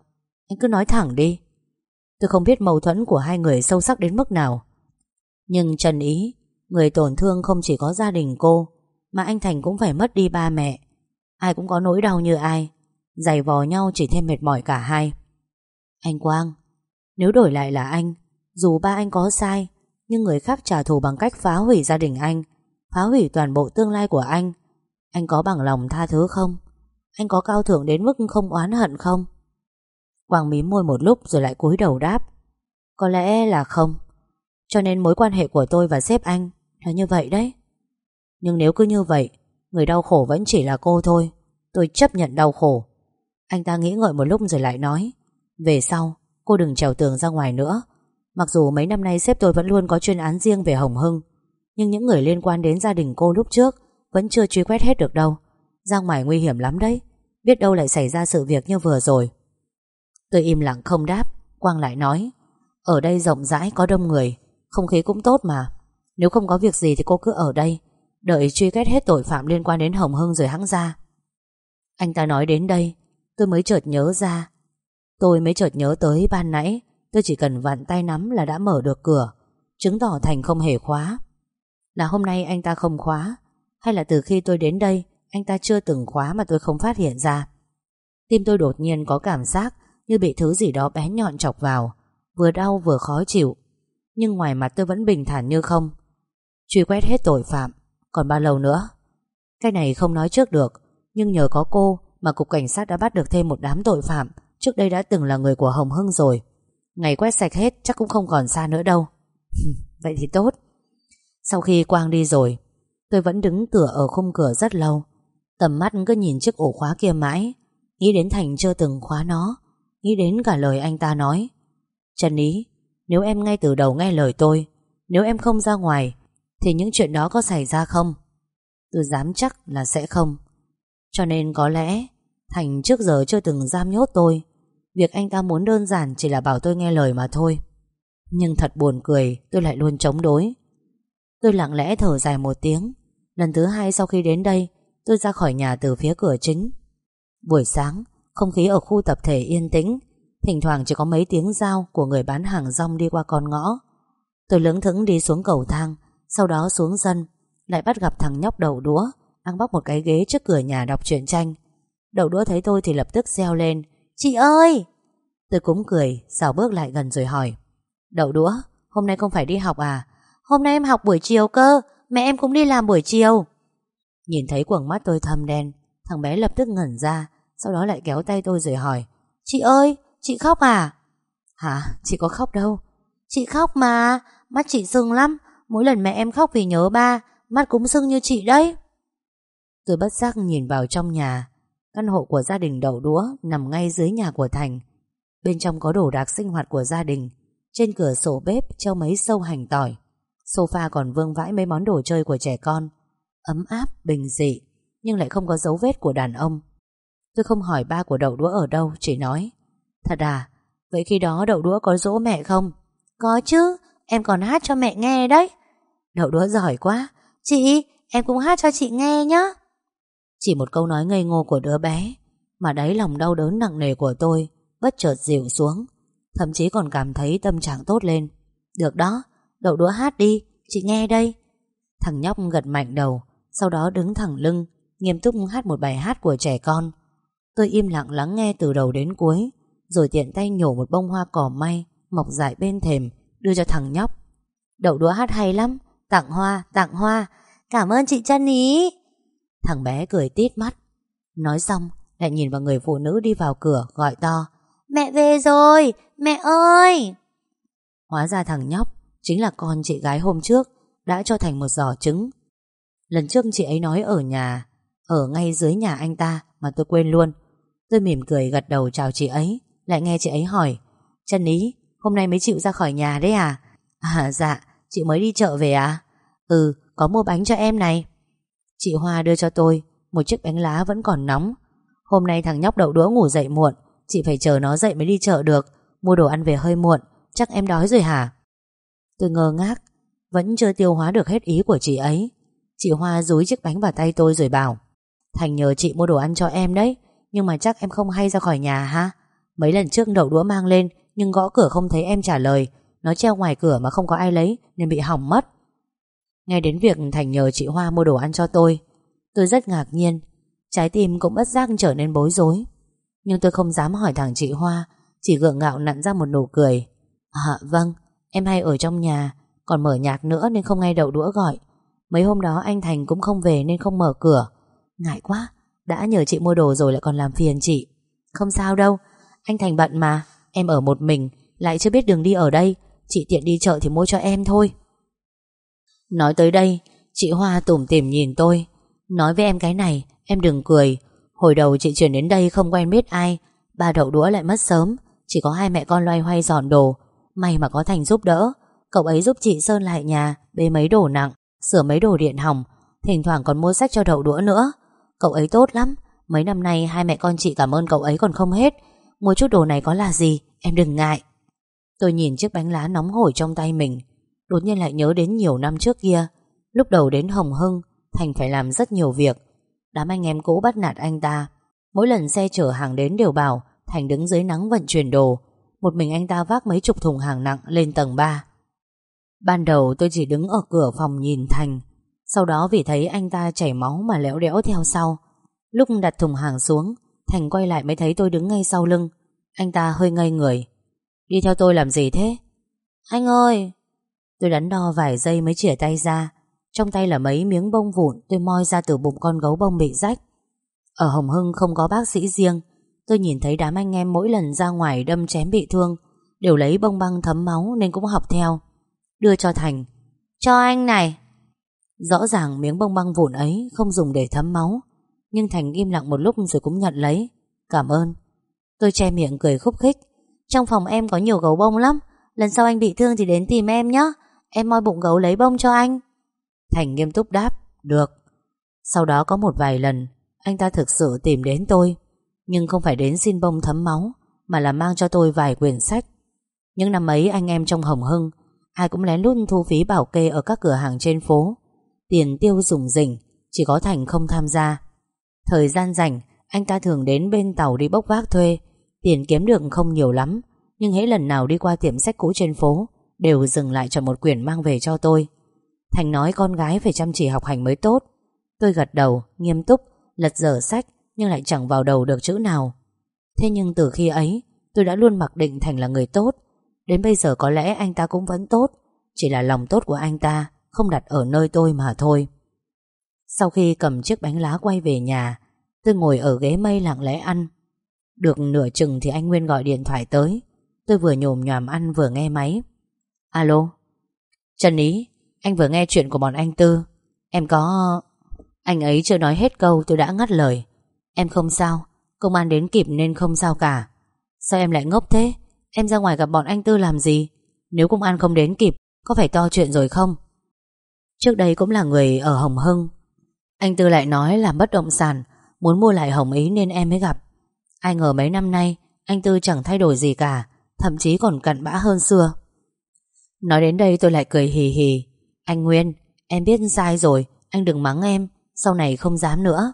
Anh cứ nói thẳng đi. Tôi không biết mâu thuẫn của hai người sâu sắc đến mức nào. Nhưng Trần Ý, Người tổn thương không chỉ có gia đình cô mà anh Thành cũng phải mất đi ba mẹ. Ai cũng có nỗi đau như ai. Giày vò nhau chỉ thêm mệt mỏi cả hai. Anh Quang, Nếu đổi lại là anh, Dù ba anh có sai, Nhưng người khác trả thù bằng cách phá hủy gia đình anh, Phá hủy toàn bộ tương lai của anh Anh có bằng lòng tha thứ không? Anh có cao thượng đến mức không oán hận không? Quang mím môi một lúc rồi lại cúi đầu đáp. Có lẽ là không. Cho nên mối quan hệ của tôi và sếp anh Là như vậy đấy. Nhưng nếu cứ như vậy, Người đau khổ vẫn chỉ là cô thôi. Tôi chấp nhận đau khổ. Anh ta nghĩ ngợi một lúc rồi lại nói, Về sau, cô đừng trèo tường ra ngoài nữa. Mặc dù mấy năm nay sếp tôi vẫn luôn có chuyên án riêng về Hồng Hưng, Nhưng những người liên quan đến gia đình cô lúc trước Vẫn chưa truy quét hết được đâu. Ra ngoài nguy hiểm lắm đấy. Biết đâu lại xảy ra sự việc như vừa rồi. Tôi im lặng không đáp. Quang lại nói, Ở đây rộng rãi, có đông người. Không khí cũng tốt mà. Nếu không có việc gì thì cô cứ ở đây. Đợi truy kết hết tội phạm liên quan đến Hồng Hưng rồi hãng ra. Anh ta nói đến đây, Tôi mới chợt nhớ ra. Tôi mới chợt nhớ tới ban nãy, Tôi chỉ cần vặn tay nắm là đã mở được cửa, Chứng tỏ Thành không hề khóa. Là hôm nay anh ta không khóa, Hay là từ khi tôi đến đây, Anh ta chưa từng khóa mà tôi không phát hiện ra. Tim tôi đột nhiên có cảm giác Như bị thứ gì đó bé nhọn chọc vào, Vừa đau vừa khó chịu. Nhưng ngoài mặt tôi vẫn bình thản như không. Truy quét hết tội phạm còn bao lâu nữa? Cái này không nói trước được, Nhưng nhờ có cô mà cục cảnh sát đã bắt được thêm một đám tội phạm. Trước đây đã từng là người của Hồng Hưng rồi. Ngày quét sạch hết chắc cũng không còn xa nữa đâu. Vậy thì tốt. Sau khi Quang đi rồi, Tôi vẫn đứng tựa ở khung cửa rất lâu. Tầm mắt cứ nhìn chiếc ổ khóa kia mãi. Nghĩ đến Thành chưa từng khóa nó. Nghĩ đến cả lời anh ta nói. Trần Ý, Nếu em ngay từ đầu nghe lời tôi, Nếu em không ra ngoài thì những chuyện đó có xảy ra không? Tôi dám chắc là sẽ không. Cho nên có lẽ Thành trước giờ chưa từng giam nhốt tôi. Việc anh ta muốn đơn giản chỉ là bảo tôi nghe lời mà thôi. Nhưng thật buồn cười, Tôi lại luôn chống đối. Tôi lặng lẽ thở dài một tiếng. Lần thứ hai sau khi đến đây, Tôi ra khỏi nhà từ phía cửa chính. Buổi sáng, Không khí ở khu tập thể yên tĩnh. Thỉnh thoảng chỉ có mấy tiếng dao Của người bán hàng rong đi qua con ngõ. Tôi lững thững đi xuống cầu thang sau đó xuống sân, Lại bắt gặp thằng nhóc đầu đũa, Đang bóc một cái ghế trước cửa nhà đọc truyện tranh. Đầu đũa thấy tôi thì lập tức reo lên, Chị ơi! Tôi cũng cười, xào bước lại gần rồi hỏi Đậu đũa, Hôm nay không phải đi học à? Hôm nay em học buổi chiều cơ, Mẹ em cũng đi làm buổi chiều. Nhìn thấy quầng mắt tôi thâm đen, Thằng bé lập tức ngẩn ra, Sau đó lại kéo tay tôi rồi hỏi, Chị ơi, chị khóc à? Hả? Chị có khóc đâu. Chị khóc mà, Mắt chị sưng lắm Mỗi lần mẹ em khóc vì nhớ ba Mắt cũng sưng như chị đấy. Tôi bất giác nhìn vào trong nhà. Căn hộ của gia đình đậu đũa nằm ngay dưới nhà của Thành. Bên trong có đồ đạc sinh hoạt của gia đình, Trên cửa sổ bếp treo mấy sâu hành tỏi. Sofa còn vương vãi mấy món đồ chơi của trẻ con. Ấm áp, bình dị Nhưng lại không có dấu vết của đàn ông. Tôi không hỏi ba của đậu đũa ở đâu Chỉ nói Thật à, vậy khi đó đậu đũa có dỗ mẹ không? Có chứ, em còn hát cho mẹ nghe đấy. Đậu đũa giỏi quá. Chị, em cũng hát cho chị nghe nhá. Chỉ một câu nói ngây ngô của đứa bé Mà đáy lòng đau đớn nặng nề của tôi Bất chợt dịu xuống Thậm chí còn cảm thấy tâm trạng tốt lên. Được đó, đậu đũa hát đi Chị nghe đây. Thằng nhóc gật mạnh đầu Sau đó đứng thẳng lưng Nghiêm túc hát một bài hát của trẻ con. Tôi im lặng lắng nghe từ đầu đến cuối Rồi tiện tay nhổ một bông hoa cỏ may Mọc dại bên thềm Đưa cho thằng nhóc. Đậu đũa hát hay lắm Tặng hoa, tặng hoa. Cảm ơn chị chân ý. Thằng bé cười tít mắt. Nói xong lại nhìn vào người phụ nữ đi vào cửa Gọi to. Mẹ về rồi, mẹ ơi! Hóa ra thằng nhóc Chính là con chị gái hôm trước Đã cho thành một giỏ trứng. Lần trước chị ấy nói ở nhà Ở ngay dưới nhà anh ta Mà tôi quên luôn. Tôi mỉm cười gật đầu chào chị ấy Lại nghe chị ấy hỏi Chân ý, hôm nay mới chịu ra khỏi nhà đấy à? À dạ, chị mới đi chợ về à? Ừ, có mua bánh cho em này. Chị Hoa đưa cho tôi Một chiếc bánh lá vẫn còn nóng. Hôm nay thằng nhóc đậu đũa ngủ dậy muộn Chị phải chờ nó dậy mới đi chợ được. Mua đồ ăn về hơi muộn Chắc em đói rồi hả? Tôi ngơ ngác Vẫn chưa tiêu hóa được hết ý của chị ấy. Chị Hoa dúi chiếc bánh vào tay tôi rồi bảo Thành nhờ chị mua đồ ăn cho em đấy Nhưng mà chắc em không hay ra khỏi nhà ha. Mấy lần trước đậu đũa mang lên nhưng gõ cửa không thấy em trả lời. Nó treo ngoài cửa mà không có ai lấy, Nên bị hỏng mất. Nghe đến việc Thành nhờ chị Hoa mua đồ ăn cho tôi Tôi rất ngạc nhiên. Trái tim cũng bất giác trở nên bối rối. Nhưng tôi không dám hỏi thằng chị Hoa, Chỉ gượng gạo nặn ra một nụ cười. À vâng Em hay ở trong nhà, Còn mở nhạc nữa nên không nghe đậu đũa gọi. Mấy hôm đó anh Thành cũng không về nên không mở cửa. Ngại quá, Đã nhờ chị mua đồ rồi lại còn làm phiền chị. Không sao đâu, Anh Thành bận mà. Em ở một mình, Lại chưa biết đường đi ở đây. Chị tiện đi chợ thì mua cho em thôi. Nói tới đây, Chị Hoa tủm tỉm nhìn tôi. Nói với em cái này, Em đừng cười. Hồi đầu chị chuyển đến đây không quen biết ai. Ba đậu đũa lại mất sớm. Chỉ có hai mẹ con loay hoay dọn đồ. May mà có Thành giúp đỡ. Cậu ấy giúp chị sơn lại nhà, Bê mấy đồ nặng, Sửa mấy đồ điện hỏng. Thỉnh thoảng còn mua sách cho đậu đũa nữa. Cậu ấy tốt lắm. Mấy năm nay hai mẹ con chị cảm ơn cậu ấy còn không hết. Mua chút đồ này có là gì? Em đừng ngại. Tôi nhìn chiếc bánh lá nóng hổi trong tay mình, Đột nhiên lại nhớ đến nhiều năm trước kia. Lúc đầu đến Hồng Hưng, Thành phải làm rất nhiều việc. Đám anh em cũ bắt nạt anh ta. Mỗi lần xe chở hàng đến đều bảo, Thành đứng dưới nắng vận chuyển đồ. Một mình anh ta vác mấy chục thùng hàng nặng lên tầng 3 Ban đầu tôi chỉ đứng ở cửa phòng nhìn Thành. Sau đó vì thấy anh ta chảy máu mà lẽo đẽo theo sau. Lúc đặt thùng hàng xuống Thành quay lại mới thấy tôi đứng ngay sau lưng. Anh ta hơi ngây người. Đi theo tôi làm gì thế? Anh ơi! Tôi đắn đo vài giây mới chỉa tay ra. Trong tay là mấy miếng bông vụn, Tôi moi ra từ bụng con gấu bông bị rách. Ở Hồng Hưng không có bác sĩ riêng. Tôi nhìn thấy đám anh em mỗi lần ra ngoài đâm chém bị thương. Đều lấy bông băng thấm máu Nên cũng học theo. Đưa cho Thành. Cho anh này! Rõ ràng miếng bông băng vụn ấy Không dùng để thấm máu. Nhưng Thành im lặng một lúc rồi cũng nhận lấy. Cảm ơn. Tôi che miệng cười khúc khích. Trong phòng em có nhiều gấu bông lắm. Lần sau anh bị thương thì đến tìm em nhé Em moi bụng gấu lấy bông cho anh. Thành nghiêm túc đáp, Được. Sau đó có một vài lần, Anh ta thực sự tìm đến tôi. Nhưng không phải đến xin bông thấm máu, Mà là mang cho tôi vài quyển sách. Những năm ấy anh em trong Hồng Hưng, Ai cũng lén lút thu phí bảo kê Ở các cửa hàng trên phố. Tiền tiêu dùng rỉnh Chỉ có Thành không tham gia. Thời gian rảnh Anh ta thường đến bên tàu đi bốc vác thuê. Tiền kiếm được không nhiều lắm Nhưng hễ lần nào đi qua tiệm sách cũ trên phố Đều dừng lại cho một quyển mang về cho tôi. Thành nói con gái phải chăm chỉ học hành mới tốt. Tôi gật đầu, nghiêm túc Lật dở sách Nhưng lại chẳng vào đầu được chữ nào. Thế nhưng từ khi ấy Tôi đã luôn mặc định Thành là người tốt. Đến bây giờ có lẽ anh ta cũng vẫn tốt Chỉ là lòng tốt của anh ta Không đặt ở nơi tôi mà thôi. Sau khi cầm chiếc bánh lá quay về nhà, Tôi ngồi ở ghế mây lặng lẽ ăn. Được nửa chừng thì anh Nguyên gọi điện thoại tới. Tôi vừa nhồm nhòm ăn vừa nghe máy. Alo? Trần Ý, Anh vừa nghe chuyện của bọn anh Tư. Em có... Anh ấy chưa nói hết câu, tôi đã ngắt lời. Em không sao, Công an đến kịp nên không sao cả. Sao em lại ngốc thế? Em ra ngoài gặp bọn anh Tư làm gì? Nếu công an không đến kịp, Có phải to chuyện rồi không? Trước đây cũng là người ở Hồng Hưng anh Tư lại nói làm bất động sản, Muốn mua lại Hồng Ý nên em mới gặp. Ai ngờ mấy năm nay, Anh Tư chẳng thay đổi gì cả, Thậm chí còn cặn bã hơn xưa. Nói đến đây tôi lại cười hì hì. Anh Nguyên, Em biết sai rồi, Anh đừng mắng em, Sau này không dám nữa.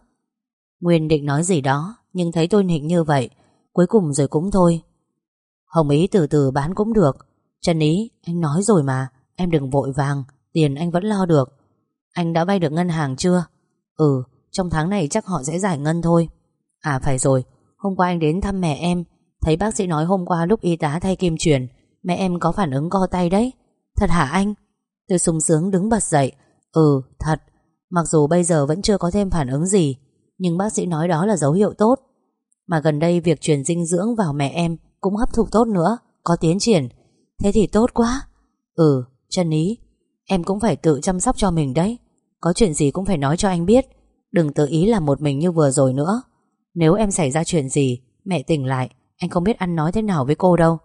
Nguyên định nói gì đó, Nhưng thấy tôi nịnh như vậy, Cuối cùng rồi cũng thôi. Hồng Ý từ từ bán cũng được. Trần Ý, anh nói rồi mà, Em đừng vội vàng, Tiền anh vẫn lo được. Anh đã vay được ngân hàng chưa? Ừ trong tháng này chắc họ sẽ giải ngân thôi. À phải rồi. Hôm qua anh đến thăm mẹ em. Thấy bác sĩ nói hôm qua lúc y tá thay kim truyền, Mẹ em có phản ứng co tay đấy. Thật hả anh? Tôi sung sướng đứng bật dậy. Ừ thật. Mặc dù bây giờ vẫn chưa có thêm phản ứng gì, Nhưng bác sĩ nói đó là dấu hiệu tốt. Mà gần đây việc truyền dinh dưỡng vào mẹ em Cũng hấp thụ tốt nữa, Có tiến triển. Thế thì tốt quá. Ừ chân ý. Em cũng phải tự chăm sóc cho mình đấy. Có chuyện gì cũng phải nói cho anh biết. Đừng tự ý làm một mình như vừa rồi nữa. Nếu em xảy ra chuyện gì, Mẹ tỉnh lại, Anh không biết ăn nói thế nào với cô đâu.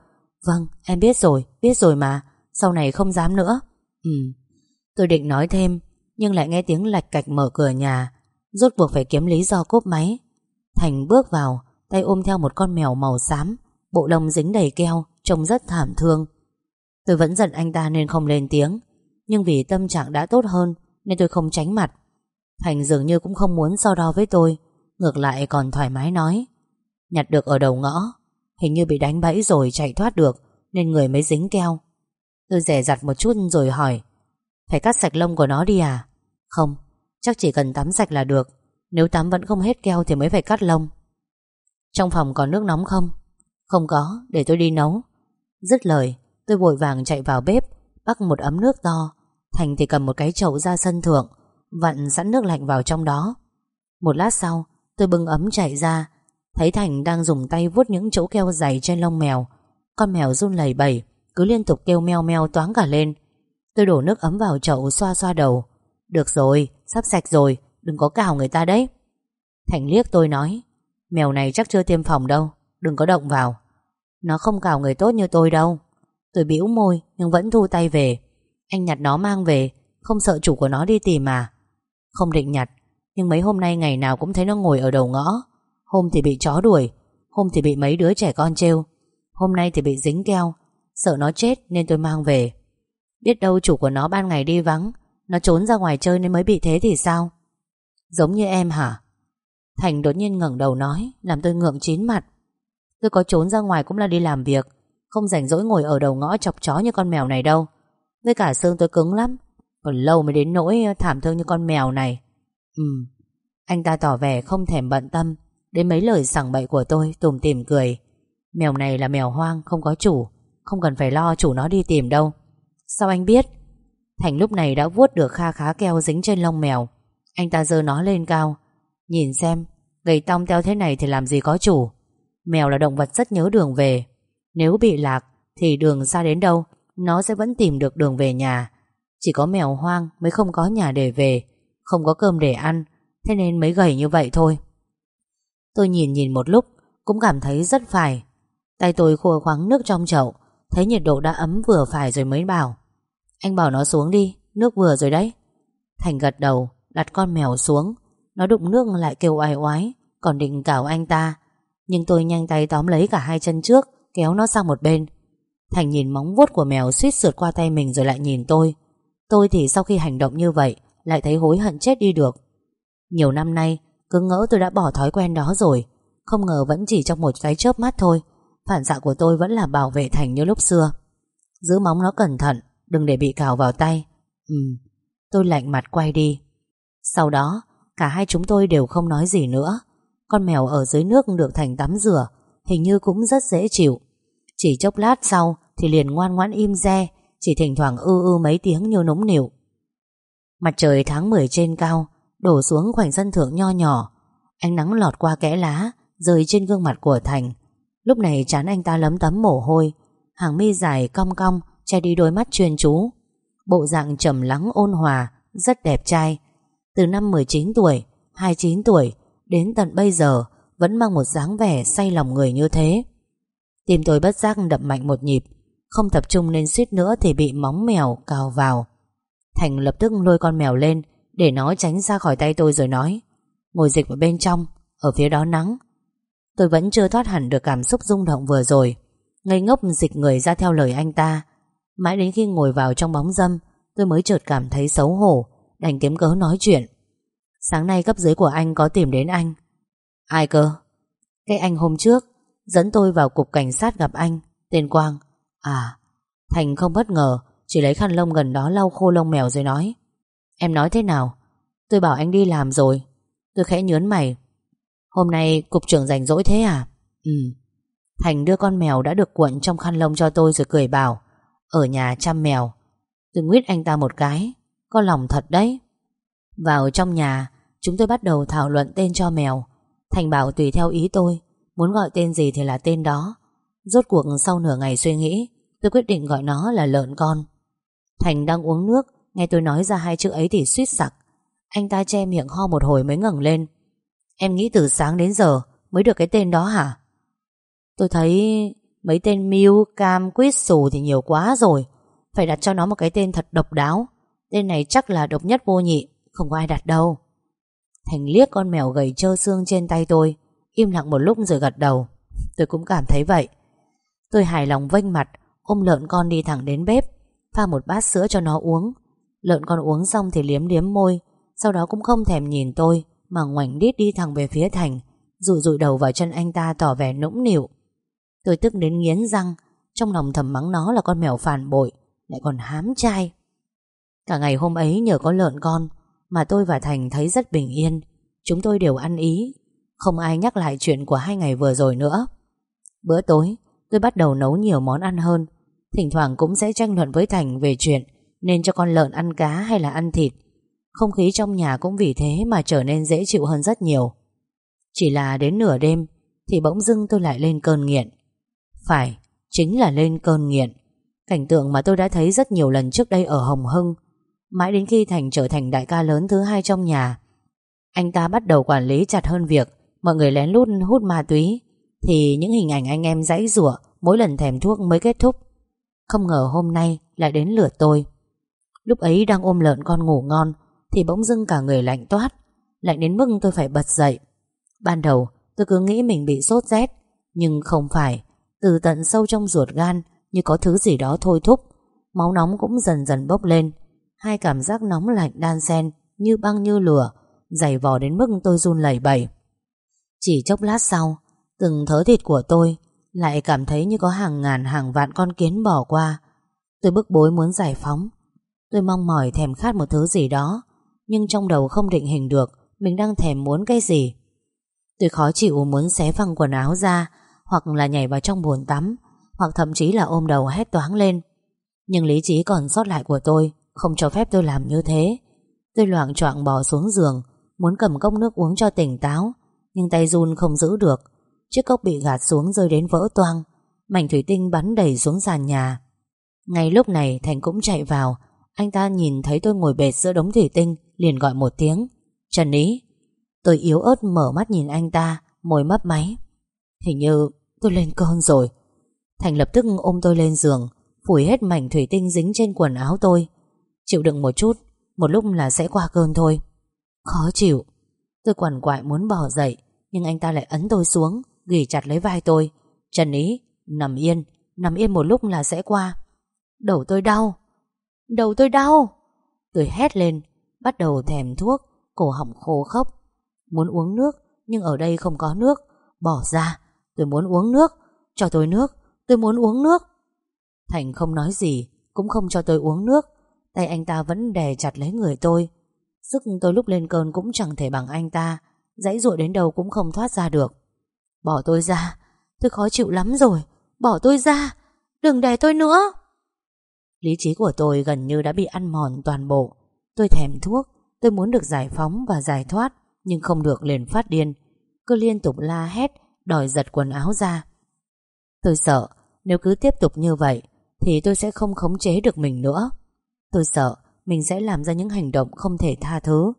Vâng em biết rồi Biết rồi mà. Sau này không dám nữa. Ừ. Tôi định nói thêm, Nhưng lại nghe tiếng lạch cạch mở cửa nhà. Rốt buộc phải kiếm lý do cốp máy. Thành bước vào, Tay ôm theo một con mèo màu xám, Bộ lông dính đầy keo, Trông rất thảm thương. Tôi vẫn giận anh ta nên không lên tiếng, Nhưng vì tâm trạng đã tốt hơn nên tôi không tránh mặt. Thành dường như cũng không muốn so đo với tôi Ngược lại còn thoải mái nói. Nhặt được ở đầu ngõ Hình như bị đánh bẫy rồi chạy thoát được Nên người mới dính keo. Tôi rẻ rặt một chút rồi hỏi Phải cắt sạch lông của nó đi à? Không, chắc chỉ cần tắm sạch là được Nếu tắm vẫn không hết keo thì mới phải cắt lông. Trong phòng còn nước nóng không? Không có, để tôi đi nấu. Dứt lời Tôi vội vàng chạy vào bếp Bắt một ấm nước to. Thành thì cầm một cái chậu ra sân thượng Vặn sẵn nước lạnh vào trong đó. Một lát sau tôi bưng ấm chạy ra Thấy Thành đang dùng tay vuốt những chỗ keo dày trên lông mèo. Con mèo run lẩy bẩy Cứ liên tục kêu meo meo toáng cả lên. Tôi đổ nước ấm vào chậu xoa xoa đầu. Được rồi, sắp sạch rồi Đừng có cào người ta đấy. Thành liếc tôi nói Mèo này chắc chưa tiêm phòng đâu Đừng có động vào. Nó không cào người tốt như tôi đâu. Tôi bĩu môi nhưng vẫn thu tay về. Anh nhặt nó mang về, Không sợ chủ của nó đi tìm mà Không định nhặt Nhưng mấy hôm nay ngày nào cũng thấy nó ngồi ở đầu ngõ. Hôm thì bị chó đuổi, Hôm thì bị mấy đứa trẻ con trêu. Hôm nay thì bị dính keo, Sợ nó chết nên tôi mang về. Biết đâu chủ của nó ban ngày đi vắng, Nó trốn ra ngoài chơi nên mới bị thế thì sao? Giống như em hả? Thành đột nhiên ngẩng đầu nói, Làm tôi ngượng chín mặt. Tôi có trốn ra ngoài cũng là đi làm việc, Không rảnh rỗi ngồi ở đầu ngõ chọc chó như con mèo này đâu. Với cả xương tôi cứng lắm. Còn lâu mới đến nỗi ờ, thảm thương như con mèo này. Ừ Anh ta tỏ vẻ không thèm bận tâm. Đến mấy lời sảng bậy của tôi, Tùm tìm cười. Mèo này là mèo hoang, không có chủ. Không cần phải lo chủ nó đi tìm đâu. Sao anh biết? Thành lúc này đã vuốt được kha khá keo dính trên lông mèo. Anh ta giơ nó lên cao. Nhìn xem, Gầy tong teo thế này thì làm gì có chủ? Mèo là động vật rất nhớ đường về. Nếu bị lạc Thì đường xa đến đâu? Nó sẽ vẫn tìm được đường về nhà. Chỉ có mèo hoang mới không có nhà để về, Không có cơm để ăn, Thế nên mới gầy như vậy thôi. Tôi nhìn nhìn một lúc, Cũng cảm thấy rất phải. Tay tôi khô khoáng nước trong chậu, Thấy nhiệt độ đã ấm vừa phải rồi mới bảo, Anh bảo nó xuống đi, Nước vừa rồi đấy. Thành gật đầu, đặt con mèo xuống. Nó đụng nước lại kêu oai oái, Còn định cào anh ta. Nhưng tôi nhanh tay tóm lấy cả hai chân trước, Kéo nó sang một bên. Thành nhìn móng vuốt của mèo suýt sượt qua tay mình Rồi lại nhìn tôi. Tôi thì sau khi hành động như vậy, Lại thấy hối hận chết đi được. Nhiều năm nay, cứ ngỡ tôi đã bỏ thói quen đó rồi. Không ngờ vẫn chỉ trong một cái chớp mắt thôi. Phản xạ của tôi vẫn là bảo vệ Thành như lúc xưa. Giữ móng nó cẩn thận, Đừng để bị cào vào tay. Ừ Tôi lạnh mặt quay đi. Sau đó, Cả hai chúng tôi đều không nói gì nữa. Con mèo ở dưới nước được Thành tắm rửa, Hình như cũng rất dễ chịu. Chỉ chốc lát sau Thì liền ngoan ngoãn im re, Chỉ thỉnh thoảng ư ư mấy tiếng như núng nịu. Mặt trời tháng 10 trên cao, Đổ xuống khoảnh sân thượng nho nhỏ. Ánh nắng lọt qua kẽ lá, Rơi trên gương mặt của Thành. Lúc này chán anh ta lấm tấm mồ hôi, Hàng mi dài cong cong, Che đi đôi mắt chuyên chú. Bộ dạng trầm lắng, ôn hòa, Rất đẹp trai. Từ năm 19 tuổi 29 tuổi, Đến tận bây giờ, Vẫn mang một dáng vẻ say lòng người như thế. Tim tôi bất giác đập mạnh một nhịp. Không tập trung nên suýt nữa thì bị móng mèo cào vào. Thành lập tức lôi con mèo lên, Để nó tránh ra khỏi tay tôi rồi nói, Ngồi dịch vào bên trong, Ở phía đó nắng. Tôi vẫn chưa thoát hẳn được cảm xúc rung động vừa rồi. Ngây ngốc dịch người ra theo lời anh ta. Mãi đến khi ngồi vào trong bóng dâm, Tôi mới chợt cảm thấy xấu hổ, Đành kiếm cớ nói chuyện. Sáng nay cấp dưới của anh có tìm đến anh. Ai cơ? Cái anh hôm trước. Dẫn tôi vào cục cảnh sát gặp anh, Tên Quang. À Thành không bất ngờ, Chỉ lấy khăn lông gần đó lau khô lông mèo rồi nói, Em nói thế nào? Tôi bảo anh đi làm rồi. Tôi khẽ nhớn mày. Hôm nay cục trưởng rảnh rỗi thế à? Ừ. Thành đưa con mèo đã được cuộn trong khăn lông cho tôi rồi cười bảo, Ở nhà chăm mèo. Tôi nguyết anh ta một cái, Có lòng thật đấy. Vào trong nhà, Chúng tôi bắt đầu thảo luận tên cho mèo. Thành bảo tùy theo ý tôi Muốn gọi tên gì thì là tên đó. Rốt cuộc sau nửa ngày suy nghĩ Tôi quyết định gọi nó là lợn con. Thành đang uống nước Nghe tôi nói ra hai chữ ấy thì suýt sặc. Anh ta che miệng ho một hồi mới ngẩng lên. Em nghĩ từ sáng đến giờ Mới được cái tên đó hả? Tôi thấy mấy tên Mew, Cam, Quýt, Sù thì nhiều quá rồi. Phải đặt cho nó một cái tên thật độc đáo. Tên này chắc là độc nhất vô nhị Không có ai đặt đâu. Thành liếc con mèo gầy trơ xương trên tay tôi. Im lặng một lúc rồi gật đầu. Tôi cũng cảm thấy vậy. Tôi hài lòng vênh mặt, Ôm lợn con đi thẳng đến bếp, Pha một bát sữa cho nó uống. Lợn con uống xong thì liếm liếm môi, Sau đó cũng không thèm nhìn tôi, Mà ngoảnh đít đi thẳng về phía Thành, Rụi rụi đầu vào chân anh ta tỏ vẻ nũng nịu. Tôi tức đến nghiến răng, Trong lòng thầm mắng nó là con mèo phản bội, Lại còn hám trai. Cả ngày hôm ấy nhờ có lợn con, Mà tôi và Thành thấy rất bình yên. Chúng tôi đều ăn ý không ai nhắc lại chuyện của hai ngày vừa rồi nữa. Bữa tối Tôi bắt đầu nấu nhiều món ăn hơn. Thỉnh thoảng cũng sẽ tranh luận với Thành về chuyện Nên cho con lợn ăn cá hay là ăn thịt. Không khí trong nhà cũng vì thế Mà trở nên dễ chịu hơn rất nhiều. Chỉ là đến nửa đêm Thì bỗng dưng tôi lại lên cơn nghiện. Phải, chính là lên cơn nghiện. Cảnh tượng mà tôi đã thấy rất nhiều lần trước đây ở Hồng Hưng. Mãi đến khi Thành trở thành đại ca lớn thứ hai trong nhà Anh ta bắt đầu quản lý chặt hơn việc. Mọi người lén lút hút ma túy, Thì những hình ảnh anh em dãy rủa Mỗi lần thèm thuốc mới kết thúc. Không ngờ hôm nay lại đến lượt tôi. Lúc ấy đang ôm lợn con ngủ ngon, Thì bỗng dưng cả người lạnh toát. Lạnh đến mức tôi phải bật dậy. Ban đầu, tôi cứ nghĩ mình bị sốt rét, Nhưng không phải. Từ tận sâu trong ruột gan, Như có thứ gì đó thôi thúc, Máu nóng cũng dần dần bốc lên. Hai cảm giác nóng lạnh đan xen Như băng như lửa, Dày vò đến mức tôi run lẩy bẩy. Chỉ chốc lát sau, Từng thớ thịt của tôi Lại cảm thấy như có hàng ngàn, hàng vạn con kiến bỏ qua. Tôi bức bối muốn giải phóng. Tôi mong mỏi thèm khát một thứ gì đó, Nhưng trong đầu không định hình được Mình đang thèm muốn cái gì. Tôi khó chịu muốn xé phăng quần áo ra, Hoặc là nhảy vào trong bồn tắm, Hoặc thậm chí là ôm đầu hét toáng lên. Nhưng lý trí còn sót lại của tôi Không cho phép tôi làm như thế. Tôi loạng choạng bò xuống giường, Muốn cầm cốc nước uống cho tỉnh táo nhưng tay run không giữ được. Chiếc cốc bị gạt xuống rơi đến vỡ toang. Mảnh thủy tinh bắn đầy xuống sàn nhà. Ngay lúc này, Thành cũng chạy vào. Anh ta nhìn thấy tôi ngồi bệt giữa đống thủy tinh, Liền gọi một tiếng. Trần Ý, Tôi yếu ớt mở mắt nhìn anh ta, Môi mấp máy. Hình như tôi lên cơn rồi. Thành lập tức ôm tôi lên giường, Phủi hết mảnh thủy tinh dính trên quần áo tôi. Chịu đựng một chút, Một lúc là sẽ qua cơn thôi. Khó chịu. Tôi quằn quại muốn bỏ dậy. Nhưng anh ta lại ấn tôi xuống, Ghi chặt lấy vai tôi. Trần ý, Nằm yên Nằm yên một lúc là sẽ qua. Đầu tôi đau. Đầu tôi đau. Tôi hét lên, Bắt đầu thèm thuốc, Cổ họng khô khốc. Muốn uống nước, Nhưng ở đây không có nước. Bỏ ra, Tôi muốn uống nước. Cho tôi nước, Tôi muốn uống nước. Thành không nói gì, Cũng không cho tôi uống nước. Tay anh ta vẫn đè chặt lấy người tôi. Sức tôi lúc lên cơn cũng chẳng thể bằng anh ta. Dãy ruột đến đầu cũng không thoát ra được. Bỏ tôi ra. Tôi khó chịu lắm rồi. Bỏ tôi ra. Đừng đè tôi nữa. Lý trí của tôi gần như đã bị ăn mòn toàn bộ. Tôi thèm thuốc. Tôi muốn được giải phóng và giải thoát, Nhưng không được liền phát điên. Cứ liên tục la hét, Đòi giật quần áo ra. Tôi sợ, nếu cứ tiếp tục như vậy, Thì tôi sẽ không khống chế được mình nữa. Tôi sợ, mình sẽ làm ra những hành động không thể tha thứ.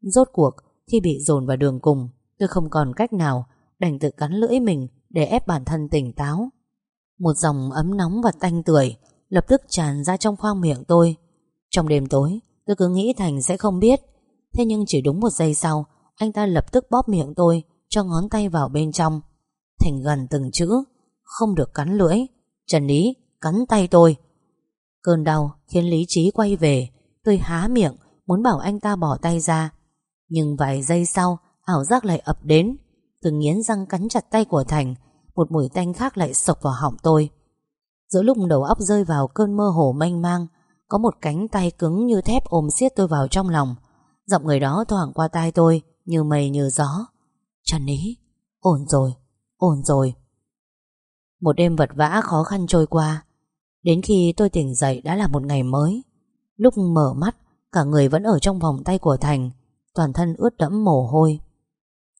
Rốt cuộc khi bị dồn vào đường cùng Tôi không còn cách nào Đành tự cắn lưỡi mình để ép bản thân tỉnh táo Một dòng ấm nóng và tanh tưởi lập tức tràn ra trong khoang miệng tôi. Trong đêm tối, tôi cứ nghĩ Thành sẽ không biết. Thế nhưng chỉ đúng một giây sau, anh ta lập tức bóp miệng tôi, cho ngón tay vào bên trong. Thành gần từng chữ, không được cắn lưỡi. Trần Lý cắn tay tôi. Cơn đau khiến lý trí quay về, tôi há miệng, muốn bảo anh ta bỏ tay ra. Nhưng vài giây sau, ảo giác lại ập đến. Từng nghiến răng cắn chặt tay của Thành, một mùi tanh khác lại sộc vào họng tôi. Giữa lúc đầu óc rơi vào cơn mơ hồ mênh mang, có một cánh tay cứng như thép ôm siết tôi vào trong lòng. Giọng người đó thoảng qua tai tôi, như mây như gió. Trần ý, ổn rồi, ổn rồi. Một đêm vật vã khó khăn trôi qua. Đến khi tôi tỉnh dậy đã là một ngày mới. Lúc mở mắt, cả người vẫn ở trong vòng tay của Thành, toàn thân ướt đẫm mồ hôi.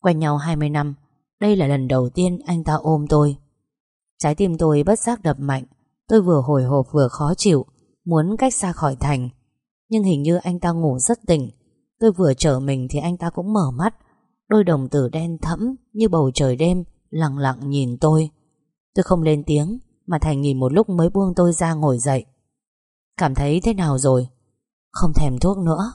Quen nhau 20 năm, đây là lần đầu tiên anh ta ôm tôi. Trái tim tôi bất giác đập mạnh, tôi vừa hồi hộp vừa khó chịu, muốn cách xa khỏi Thành. Nhưng hình như anh ta ngủ rất tỉnh. Tôi vừa trở mình thì anh ta cũng mở mắt, đôi đồng tử đen thẫm như bầu trời đêm, lặng lặng nhìn tôi. Tôi không lên tiếng, mà Thành nhìn một lúc mới buông tôi ra ngồi dậy. Cảm thấy thế nào rồi? Không thèm thuốc nữa.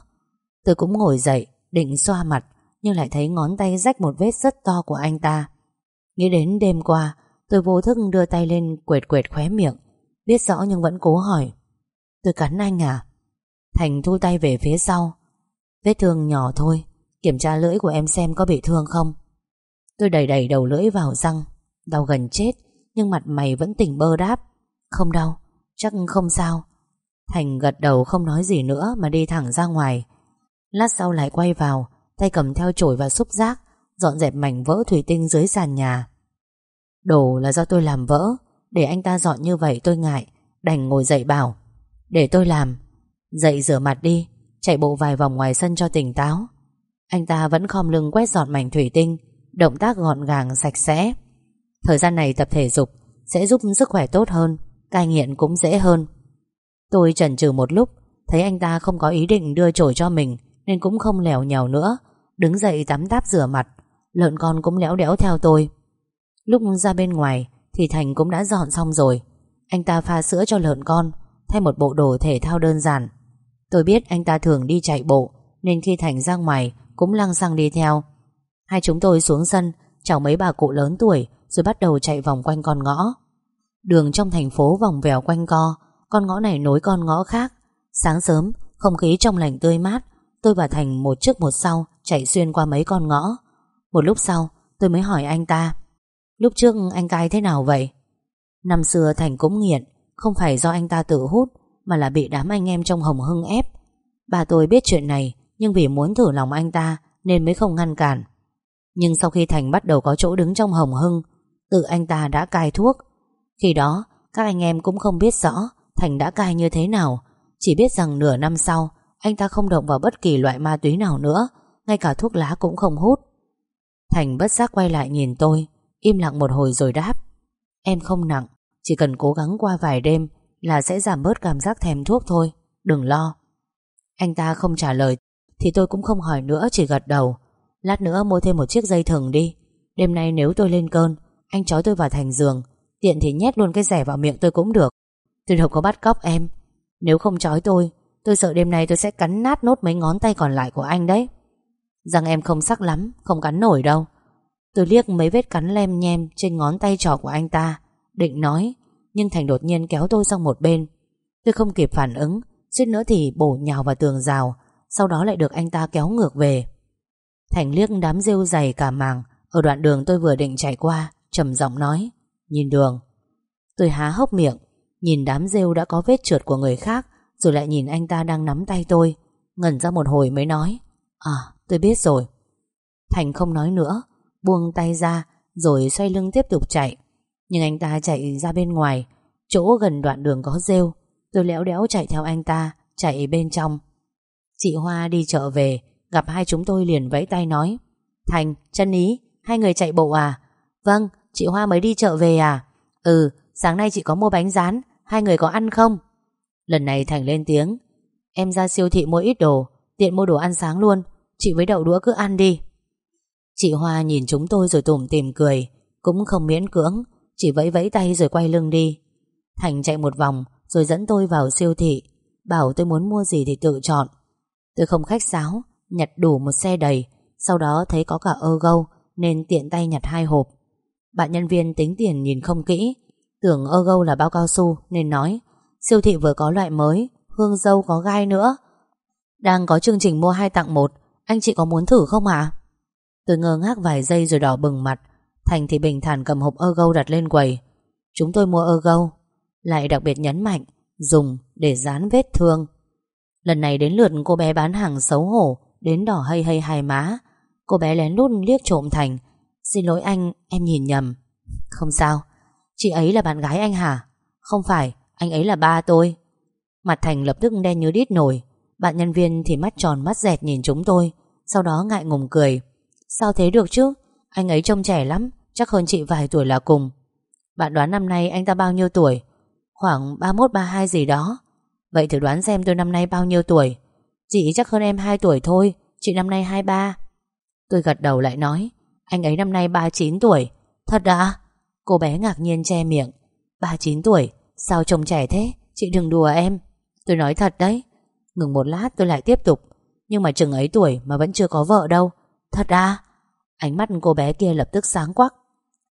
Tôi cũng ngồi dậy, định xoa mặt, nhưng lại thấy ngón tay rách một vết rất to của anh ta. Nghĩ đến đêm qua, tôi vô thức đưa tay lên quệt quệt khóe miệng, biết rõ nhưng vẫn cố hỏi. Tôi cắn anh à? Thành thu tay về phía sau. Vết thương nhỏ thôi, kiểm tra lưỡi của em xem có bị thương không. Tôi đẩy đẩy đầu lưỡi vào răng, đau gần chết, nhưng mặt mày vẫn tỉnh bơ đáp. Không đau, chắc không sao. Thành gật đầu không nói gì nữa mà đi thẳng ra ngoài. Lát sau lại quay vào, tay cầm theo chổi và xúc giác, dọn dẹp mảnh vỡ thủy tinh dưới sàn nhà. Đồ là do tôi làm vỡ, để anh ta dọn như vậy tôi ngại, đành ngồi dậy bảo. Để tôi làm. Dậy rửa mặt đi, chạy bộ vài vòng ngoài sân cho tỉnh táo. Anh ta vẫn khom lưng quét dọn mảnh thủy tinh, động tác gọn gàng sạch sẽ. Thời gian này tập thể dục sẽ giúp sức khỏe tốt hơn, cai nghiện cũng dễ hơn. Tôi chần chừ một lúc, thấy anh ta không có ý định đưa chổi cho mình nên cũng không lèo nhèo nữa, đứng dậy tắm táp rửa mặt, lợn con cũng léo đẽo theo tôi. Lúc ra bên ngoài thì Thành cũng đã dọn xong rồi. Anh ta pha sữa cho lợn con, thay một bộ đồ thể thao đơn giản. Tôi biết anh ta thường đi chạy bộ, nên khi Thành ra ngoài cũng lăng xăng đi theo. Hai chúng tôi xuống sân, chào mấy bà cụ lớn tuổi, rồi bắt đầu chạy vòng quanh con ngõ. Đường trong thành phố vòng vèo quanh co, con ngõ này nối con ngõ khác. Sáng sớm, không khí trong lành tươi mát, tôi và Thành một trước một sau chạy xuyên qua mấy con ngõ. Một lúc sau, tôi mới hỏi anh ta, lúc trước anh cai thế nào vậy? Năm xưa Thành cũng nghiện, không phải do anh ta tự hút, mà là bị đám anh em trong Hồng Hưng ép. Bà tôi biết chuyện này, nhưng vì muốn thử lòng anh ta nên mới không ngăn cản. Nhưng sau khi Thành bắt đầu có chỗ đứng trong Hồng Hưng, tự anh ta đã cai thuốc. Khi đó, các anh em cũng không biết rõ Thành đã cai như thế nào, chỉ biết rằng nửa năm sau, anh ta không động vào bất kỳ loại ma túy nào nữa, ngay cả thuốc lá cũng không hút. Thành bất giác quay lại nhìn tôi, im lặng một hồi rồi đáp. Em không nặng, chỉ cần cố gắng qua vài đêm là sẽ giảm bớt cảm giác thèm thuốc thôi, đừng lo. Anh ta không trả lời, thì tôi cũng không hỏi nữa, chỉ gật đầu. Lát nữa mua thêm một chiếc dây thừng đi. Đêm nay nếu tôi lên cơn, anh trói tôi vào thành giường, tiện thì nhét luôn cái rẻ vào miệng tôi cũng được. Tôi đâu có bắt cóc em. Nếu không trói tôi, tôi sợ đêm nay tôi sẽ cắn nát nốt mấy ngón tay còn lại của anh đấy. Rằng em không sắc lắm, không cắn nổi đâu. Tôi liếc mấy vết cắn lem nhem trên ngón tay trỏ của anh ta, định nói, nhưng Thành đột nhiên kéo tôi sang một bên. Tôi không kịp phản ứng, suýt nữa thì bổ nhào vào tường rào, sau đó lại được anh ta kéo ngược về. Thành liếc đám rêu dày cả màng ở đoạn đường tôi vừa định chạy qua, trầm giọng nói, nhìn đường. Tôi há hốc miệng, nhìn đám rêu đã có vết trượt của người khác, rồi lại nhìn anh ta đang nắm tay tôi, ngẩn ra một hồi mới nói, à, tôi biết rồi. Thành không nói nữa, buông tay ra, rồi xoay lưng tiếp tục chạy. Nhưng anh ta chạy ra bên ngoài, chỗ gần đoạn đường có rêu, tôi léo đéo chạy theo anh ta, chạy bên trong. Chị Hoa đi chợ về, gặp hai chúng tôi liền vẫy tay nói, Thành, chân ý, hai người chạy bộ à? Vâng, chị Hoa mới đi chợ về à? Ừ, sáng nay chị có mua bánh rán, hai người có ăn không? Lần này Thành lên tiếng, em ra siêu thị mua ít đồ, tiện mua đồ ăn sáng luôn, chị với đậu đũa cứ ăn đi. Chị Hoa nhìn chúng tôi rồi tủm tìm cười, cũng không miễn cưỡng, Chỉ vẫy vẫy tay rồi quay lưng đi. Thành chạy một vòng Rồi dẫn tôi vào siêu thị. Bảo tôi muốn mua gì thì tự chọn. Tôi không khách sáo Nhặt đủ một xe đầy. Sau đó thấy có cả ơ gâu Nên tiện tay nhặt hai hộp. Bạn nhân viên tính tiền nhìn không kỹ. Tưởng ơ gâu là bao cao su Nên nói Siêu thị vừa có loại mới Hương dâu có gai nữa. Đang có chương trình mua hai tặng một Anh chị có muốn thử không ạ? Tôi ngơ ngác vài giây rồi đỏ bừng mặt Thành thì bình thản cầm hộp ơ gâu đặt lên quầy. Chúng tôi mua ơ gâu Lại đặc biệt nhấn mạnh Dùng để dán vết thương. Lần này đến lượt cô bé bán hàng xấu hổ Đến đỏ hay hay hai má. Cô bé lén lút liếc trộm Thành Xin lỗi anh, em nhìn nhầm. Không sao, chị ấy là bạn gái anh hả? Không phải, anh ấy là ba tôi. Mặt Thành lập tức đen như đít nổi. Bạn nhân viên thì mắt tròn mắt dẹt nhìn chúng tôi, Sau đó ngại ngùng cười. Sao thế được chứ? Anh ấy trông trẻ lắm, Chắc hơn chị vài tuổi là cùng. Bạn đoán năm nay anh ta bao nhiêu tuổi? Khoảng 31-32 gì đó. Vậy thử đoán xem tôi năm nay bao nhiêu tuổi. Chị chắc hơn em 2 tuổi thôi, Chị năm nay 23 Tôi gật đầu lại nói, Anh ấy năm nay 39 tuổi. Thật đã Cô bé ngạc nhiên che miệng. 39 tuổi Sao trông trẻ thế? Chị đừng đùa em. Tôi nói thật đấy. Ngừng một lát tôi lại tiếp tục. Nhưng mà chừng ấy tuổi mà vẫn chưa có vợ đâu. Thật à? Ánh mắt cô bé kia lập tức sáng quắc.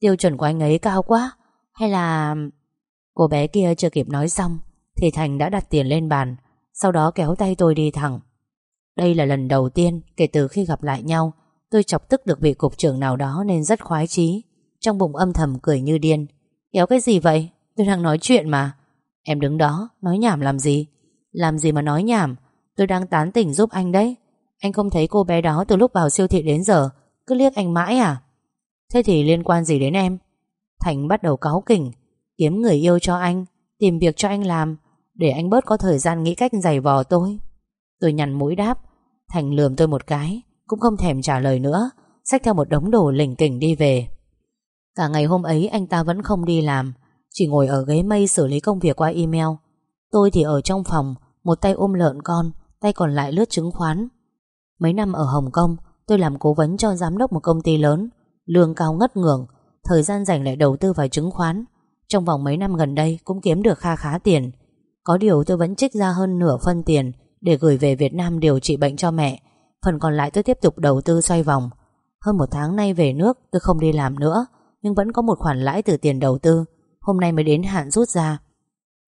Tiêu chuẩn của anh ấy cao quá. Hay là... Cô bé kia chưa kịp nói xong, Thì Thành đã đặt tiền lên bàn, Sau đó kéo tay tôi đi thẳng. Đây là lần đầu tiên kể từ khi gặp lại nhau, Tôi chọc tức được vị cục trưởng nào đó Nên rất khoái chí, Trong bụng âm thầm cười như điên. Kéo cái gì vậy? Tôi đang nói chuyện mà. Em đứng đó, nói nhảm làm gì? Làm gì mà nói nhảm? Tôi đang tán tỉnh giúp anh đấy. Anh không thấy cô bé đó từ lúc vào siêu thị đến giờ, Cứ liếc anh mãi à? Thế thì liên quan gì đến em? Thành bắt đầu cáu kỉnh, Kiếm người yêu cho anh, Tìm việc cho anh làm, Để anh bớt có thời gian nghĩ cách giày vò tôi. Tôi nhằn mũi đáp. Thành lườm tôi một cái, Cũng không thèm trả lời nữa, Xách theo một đống đồ lỉnh kỉnh đi về. Cả ngày hôm ấy anh ta vẫn không đi làm chỉ ngồi ở ghế mây xử lý công việc qua email. Tôi thì ở trong phòng, Một tay ôm lợn con, Tay còn lại lướt chứng khoán. Mấy năm ở Hồng Kông, Tôi làm cố vấn cho giám đốc một công ty lớn, Lương cao ngất ngưỡng Thời gian dành lại đầu tư vào chứng khoán. Trong vòng mấy năm gần đây cũng kiếm được kha khá tiền. Có điều tôi vẫn trích ra hơn nửa phân tiền Để gửi về Việt Nam điều trị bệnh cho mẹ. Phần còn lại tôi tiếp tục đầu tư xoay vòng. Hơn một tháng nay về nước, tôi không đi làm nữa, Nhưng vẫn có một khoản lãi từ tiền đầu tư. Hôm nay mới đến hạn rút ra.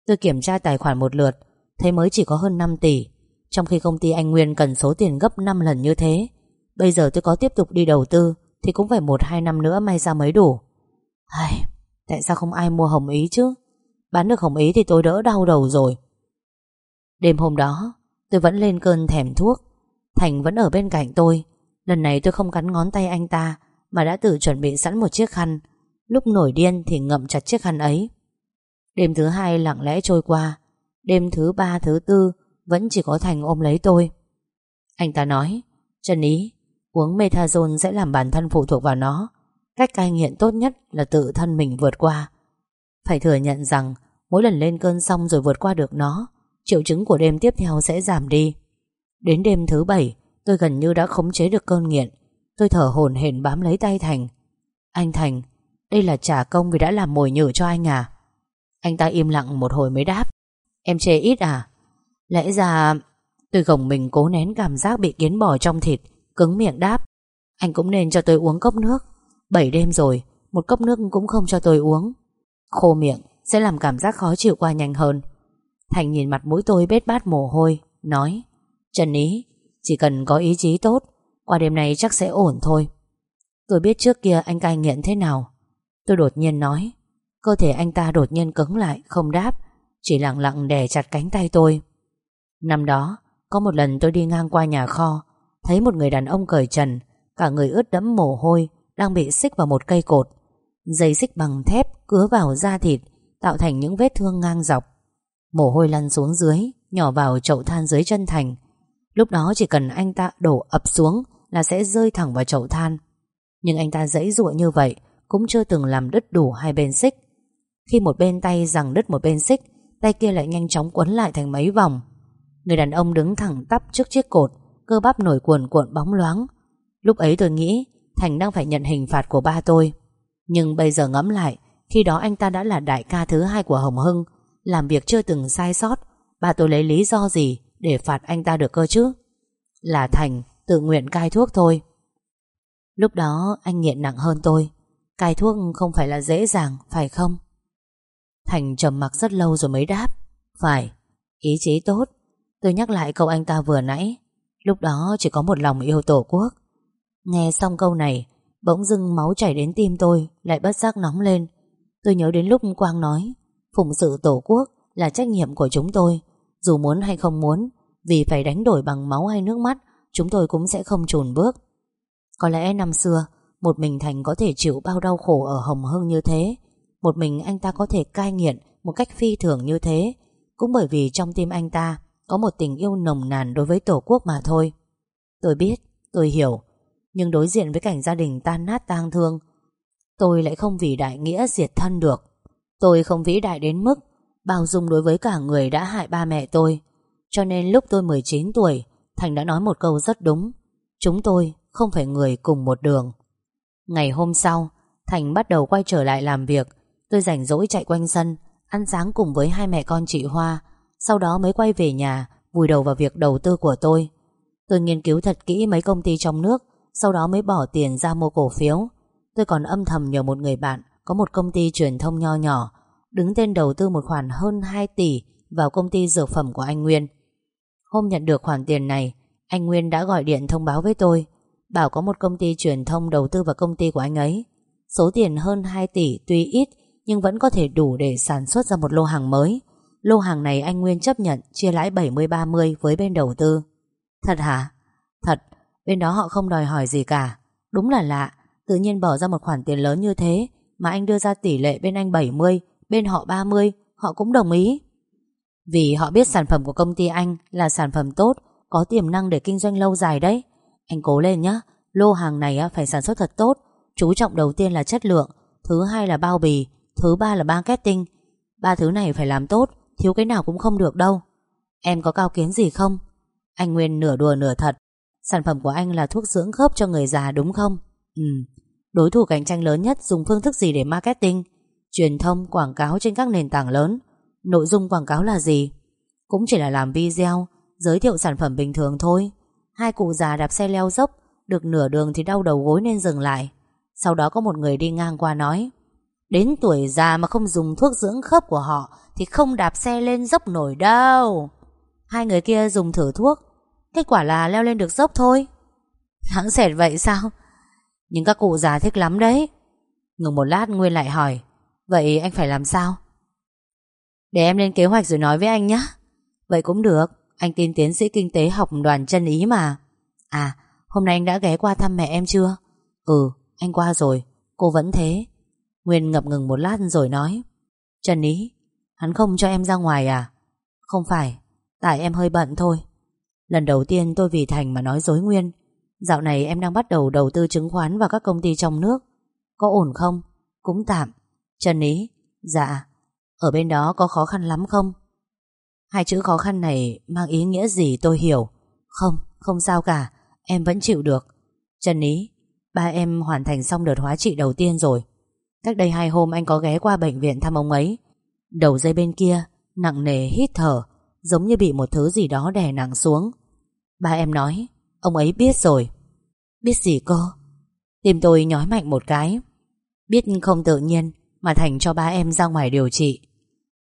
Tôi kiểm tra tài khoản một lượt Thấy mới chỉ có hơn 5 tỷ Trong khi công ty anh Nguyên cần số tiền gấp 5 lần như thế. Bây giờ tôi có tiếp tục đi đầu tư Thì cũng phải 1-2 năm nữa may ra mới đủ. Ai, Tại sao không ai mua hồng ý chứ? Bán được hồng ý thì tôi đỡ đau đầu rồi. Đêm hôm đó Tôi vẫn lên cơn thèm thuốc. Thành vẫn ở bên cạnh tôi. Lần này tôi không cắn ngón tay anh ta Mà đã tự chuẩn bị sẵn một chiếc khăn Lúc nổi điên thì ngậm chặt chiếc khăn ấy. Đêm thứ hai lặng lẽ trôi qua. Đêm thứ ba, thứ tư Vẫn chỉ có Thành ôm lấy tôi. Anh ta nói, Trần Ý, Uống methadone sẽ làm bản thân phụ thuộc vào nó. Cách cai nghiện tốt nhất là tự thân mình vượt qua. Phải thừa nhận rằng Mỗi lần lên cơn xong rồi vượt qua được nó, Triệu chứng của đêm tiếp theo sẽ giảm đi. Đến đêm thứ bảy, Tôi gần như đã khống chế được cơn nghiện. Tôi thở hổn hển bám lấy tay Thành. Anh Thành đây là trả công vì đã làm mồi nhử cho anh à? Anh ta im lặng một hồi mới đáp. Em chê ít à? Lẽ ra Tôi gồng mình cố nén cảm giác bị kiến bò trong thịt, Cứng miệng đáp. Anh cũng nên cho tôi uống cốc nước. Bảy đêm rồi, Một cốc nước cũng không cho tôi uống. Khô miệng, sẽ làm cảm giác khó chịu qua nhanh hơn. Thành nhìn mặt mũi tôi bết bát mồ hôi, Nói, Trần Ý, Chỉ cần có ý chí tốt, Qua đêm này chắc sẽ ổn thôi. Tôi biết trước kia anh cai nghiện thế nào Tôi đột nhiên nói, Cơ thể anh ta đột nhiên cứng lại, Không đáp, Chỉ lặng lặng đè chặt cánh tay tôi. Năm đó, Có một lần tôi đi ngang qua nhà kho, Thấy một người đàn ông cởi trần, Cả người ướt đẫm mồ hôi, Đang bị xích vào một cây cột. Dây xích bằng thép cứa vào da thịt, Tạo thành những vết thương ngang dọc. Mồ hôi lăn xuống dưới, Nhỏ vào chậu than dưới chân Thành. Lúc đó chỉ cần anh ta đổ ập xuống Là sẽ rơi thẳng vào chậu than. Nhưng anh ta dãy ruộng như vậy cũng chưa từng làm đứt đủ hai bên xích. Khi một bên tay giằng đứt một bên xích, Tay kia lại nhanh chóng quấn lại thành mấy vòng. Người đàn ông đứng thẳng tắp trước chiếc cột, Cơ bắp nổi cuồn cuộn bóng loáng. Lúc ấy tôi nghĩ Thành đang phải nhận hình phạt của ba tôi. Nhưng bây giờ ngẫm lại, Khi đó anh ta đã là đại ca thứ hai của Hồng Hưng, Làm việc chưa từng sai sót, ba tôi lấy lý do gì Để phạt anh ta được cơ chứ? Là Thành tự nguyện cai thuốc thôi. Lúc đó anh nghiện nặng hơn tôi cài thuốc không phải là dễ dàng Phải không? Thành trầm mặc rất lâu rồi mới đáp. Phải, ý chí tốt. Tôi nhắc lại câu anh ta vừa nãy. Lúc đó chỉ có một lòng yêu tổ quốc. Nghe xong câu này Bỗng dưng máu chảy đến tim tôi Lại bất giác nóng lên. Tôi nhớ đến lúc Quang nói Phụng sự tổ quốc là trách nhiệm của chúng tôi. Dù muốn hay không muốn Vì phải đánh đổi bằng máu hay nước mắt Chúng tôi cũng sẽ không chùn bước. Có lẽ năm xưa một mình Thành có thể chịu bao đau khổ ở Hồng Hưng như thế. Một mình anh ta có thể cai nghiện Một cách phi thường như thế. Cũng bởi vì trong tim anh ta Có một tình yêu nồng nàn đối với tổ quốc mà thôi. Tôi biết, tôi hiểu. Nhưng đối diện với cảnh gia đình tan nát tang thương Tôi lại không vì đại nghĩa diệt thân được. Tôi không vĩ đại đến mức Bao dung đối với cả người đã hại ba mẹ tôi. Cho nên lúc tôi 19 tuổi Thành đã nói một câu rất đúng. Chúng tôi không phải người cùng một đường. Ngày hôm sau, Thành bắt đầu quay trở lại làm việc. Tôi rảnh rỗi chạy quanh sân, Ăn sáng cùng với hai mẹ con chị Hoa. Sau đó mới quay về nhà, Vùi đầu vào việc đầu tư của tôi. Tôi nghiên cứu thật kỹ mấy công ty trong nước, Sau đó mới bỏ tiền ra mua cổ phiếu. Tôi còn âm thầm nhờ một người bạn Có một công ty truyền thông nho nhỏ, Đứng tên đầu tư một khoản hơn 2 tỷ Vào công ty dược phẩm của anh Nguyên. Hôm nhận được khoản tiền này, Anh Nguyên đã gọi điện thông báo với tôi. Bảo có một công ty truyền thông đầu tư vào công ty của anh ấy. Số tiền hơn 2 tỷ tuy ít, Nhưng vẫn có thể đủ để sản xuất ra một lô hàng mới. Lô hàng này anh Nguyên chấp nhận Chia lãi 70-30 với bên đầu tư. Thật hả? Thật, Bên đó họ không đòi hỏi gì cả. Đúng là lạ, Tự nhiên bỏ ra một khoản tiền lớn như thế Mà anh đưa ra tỷ lệ bên anh 70 Bên họ 30 Họ cũng đồng ý. Vì họ biết sản phẩm của công ty anh Là sản phẩm tốt, Có tiềm năng để kinh doanh lâu dài đấy. Anh cố lên nhé Lô hàng này phải sản xuất thật tốt. Chú trọng đầu tiên là chất lượng Thứ hai là bao bì Thứ ba là marketing. Ba thứ này phải làm tốt Thiếu cái nào cũng không được đâu. Em có cao kiến gì không? Anh Nguyên nửa đùa nửa thật. Sản phẩm của anh là thuốc dưỡng khớp cho người già đúng không? Ừ. Đối thủ cạnh tranh lớn nhất dùng phương thức gì để marketing? Truyền thông, quảng cáo trên các nền tảng lớn. Nội dung quảng cáo là gì? Cũng chỉ là làm video Giới thiệu sản phẩm bình thường thôi. Hai cụ già đạp xe leo dốc, Được nửa đường thì đau đầu gối nên dừng lại. Sau đó có một người đi ngang qua nói, Đến tuổi già mà không dùng thuốc dưỡng khớp của họ Thì không đạp xe lên dốc nổi đâu. Hai người kia dùng thử thuốc, Kết quả là leo lên được dốc thôi. Hãng xẹt vậy sao? Nhưng các cụ già thích lắm đấy. Ngừng một lát, Nguyên lại hỏi, Vậy anh phải làm sao? Để em lên kế hoạch rồi nói với anh nhé Vậy cũng được. Anh tin tiến sĩ kinh tế học đoàn chân ý mà. À hôm nay anh đã ghé qua thăm mẹ em chưa? Ừ anh qua rồi, Cô vẫn thế. Nguyên ngập ngừng một lát rồi nói. Trần ý, Hắn không cho em ra ngoài à? Không phải, Tại em hơi bận thôi. Lần đầu tiên tôi vì Thành mà nói dối Nguyên. Dạo này em đang bắt đầu đầu tư chứng khoán vào các công ty trong nước. Có ổn không? Cũng tạm. Trần ý Dạ. Ở bên đó có khó khăn lắm không? Hai chữ khó khăn này mang ý nghĩa gì tôi hiểu. Không, không sao cả. Em vẫn chịu được. Trần ý Ba em hoàn thành xong đợt hóa trị đầu tiên rồi. Cách đây hai hôm anh có ghé qua bệnh viện thăm ông ấy. Đầu dây bên kia Nặng nề hít thở Giống như bị một thứ gì đó đè nặng xuống. Ba em nói Ông ấy biết rồi. Biết gì cô Tim tôi nhói mạnh một cái. Biết không tự nhiên Mà Thành cho ba em ra ngoài điều trị.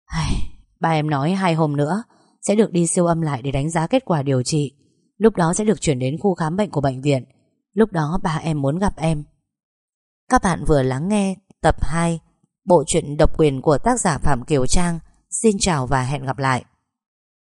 Ai, Ba em nói hai hôm nữa, Sẽ được đi siêu âm lại để đánh giá kết quả điều trị. Lúc đó sẽ được chuyển đến khu khám bệnh của bệnh viện. Lúc đó ba em muốn gặp em. Các bạn vừa lắng nghe tập 2 Bộ truyện độc quyền của tác giả Phạm Kiều Trang. Xin chào và hẹn gặp lại.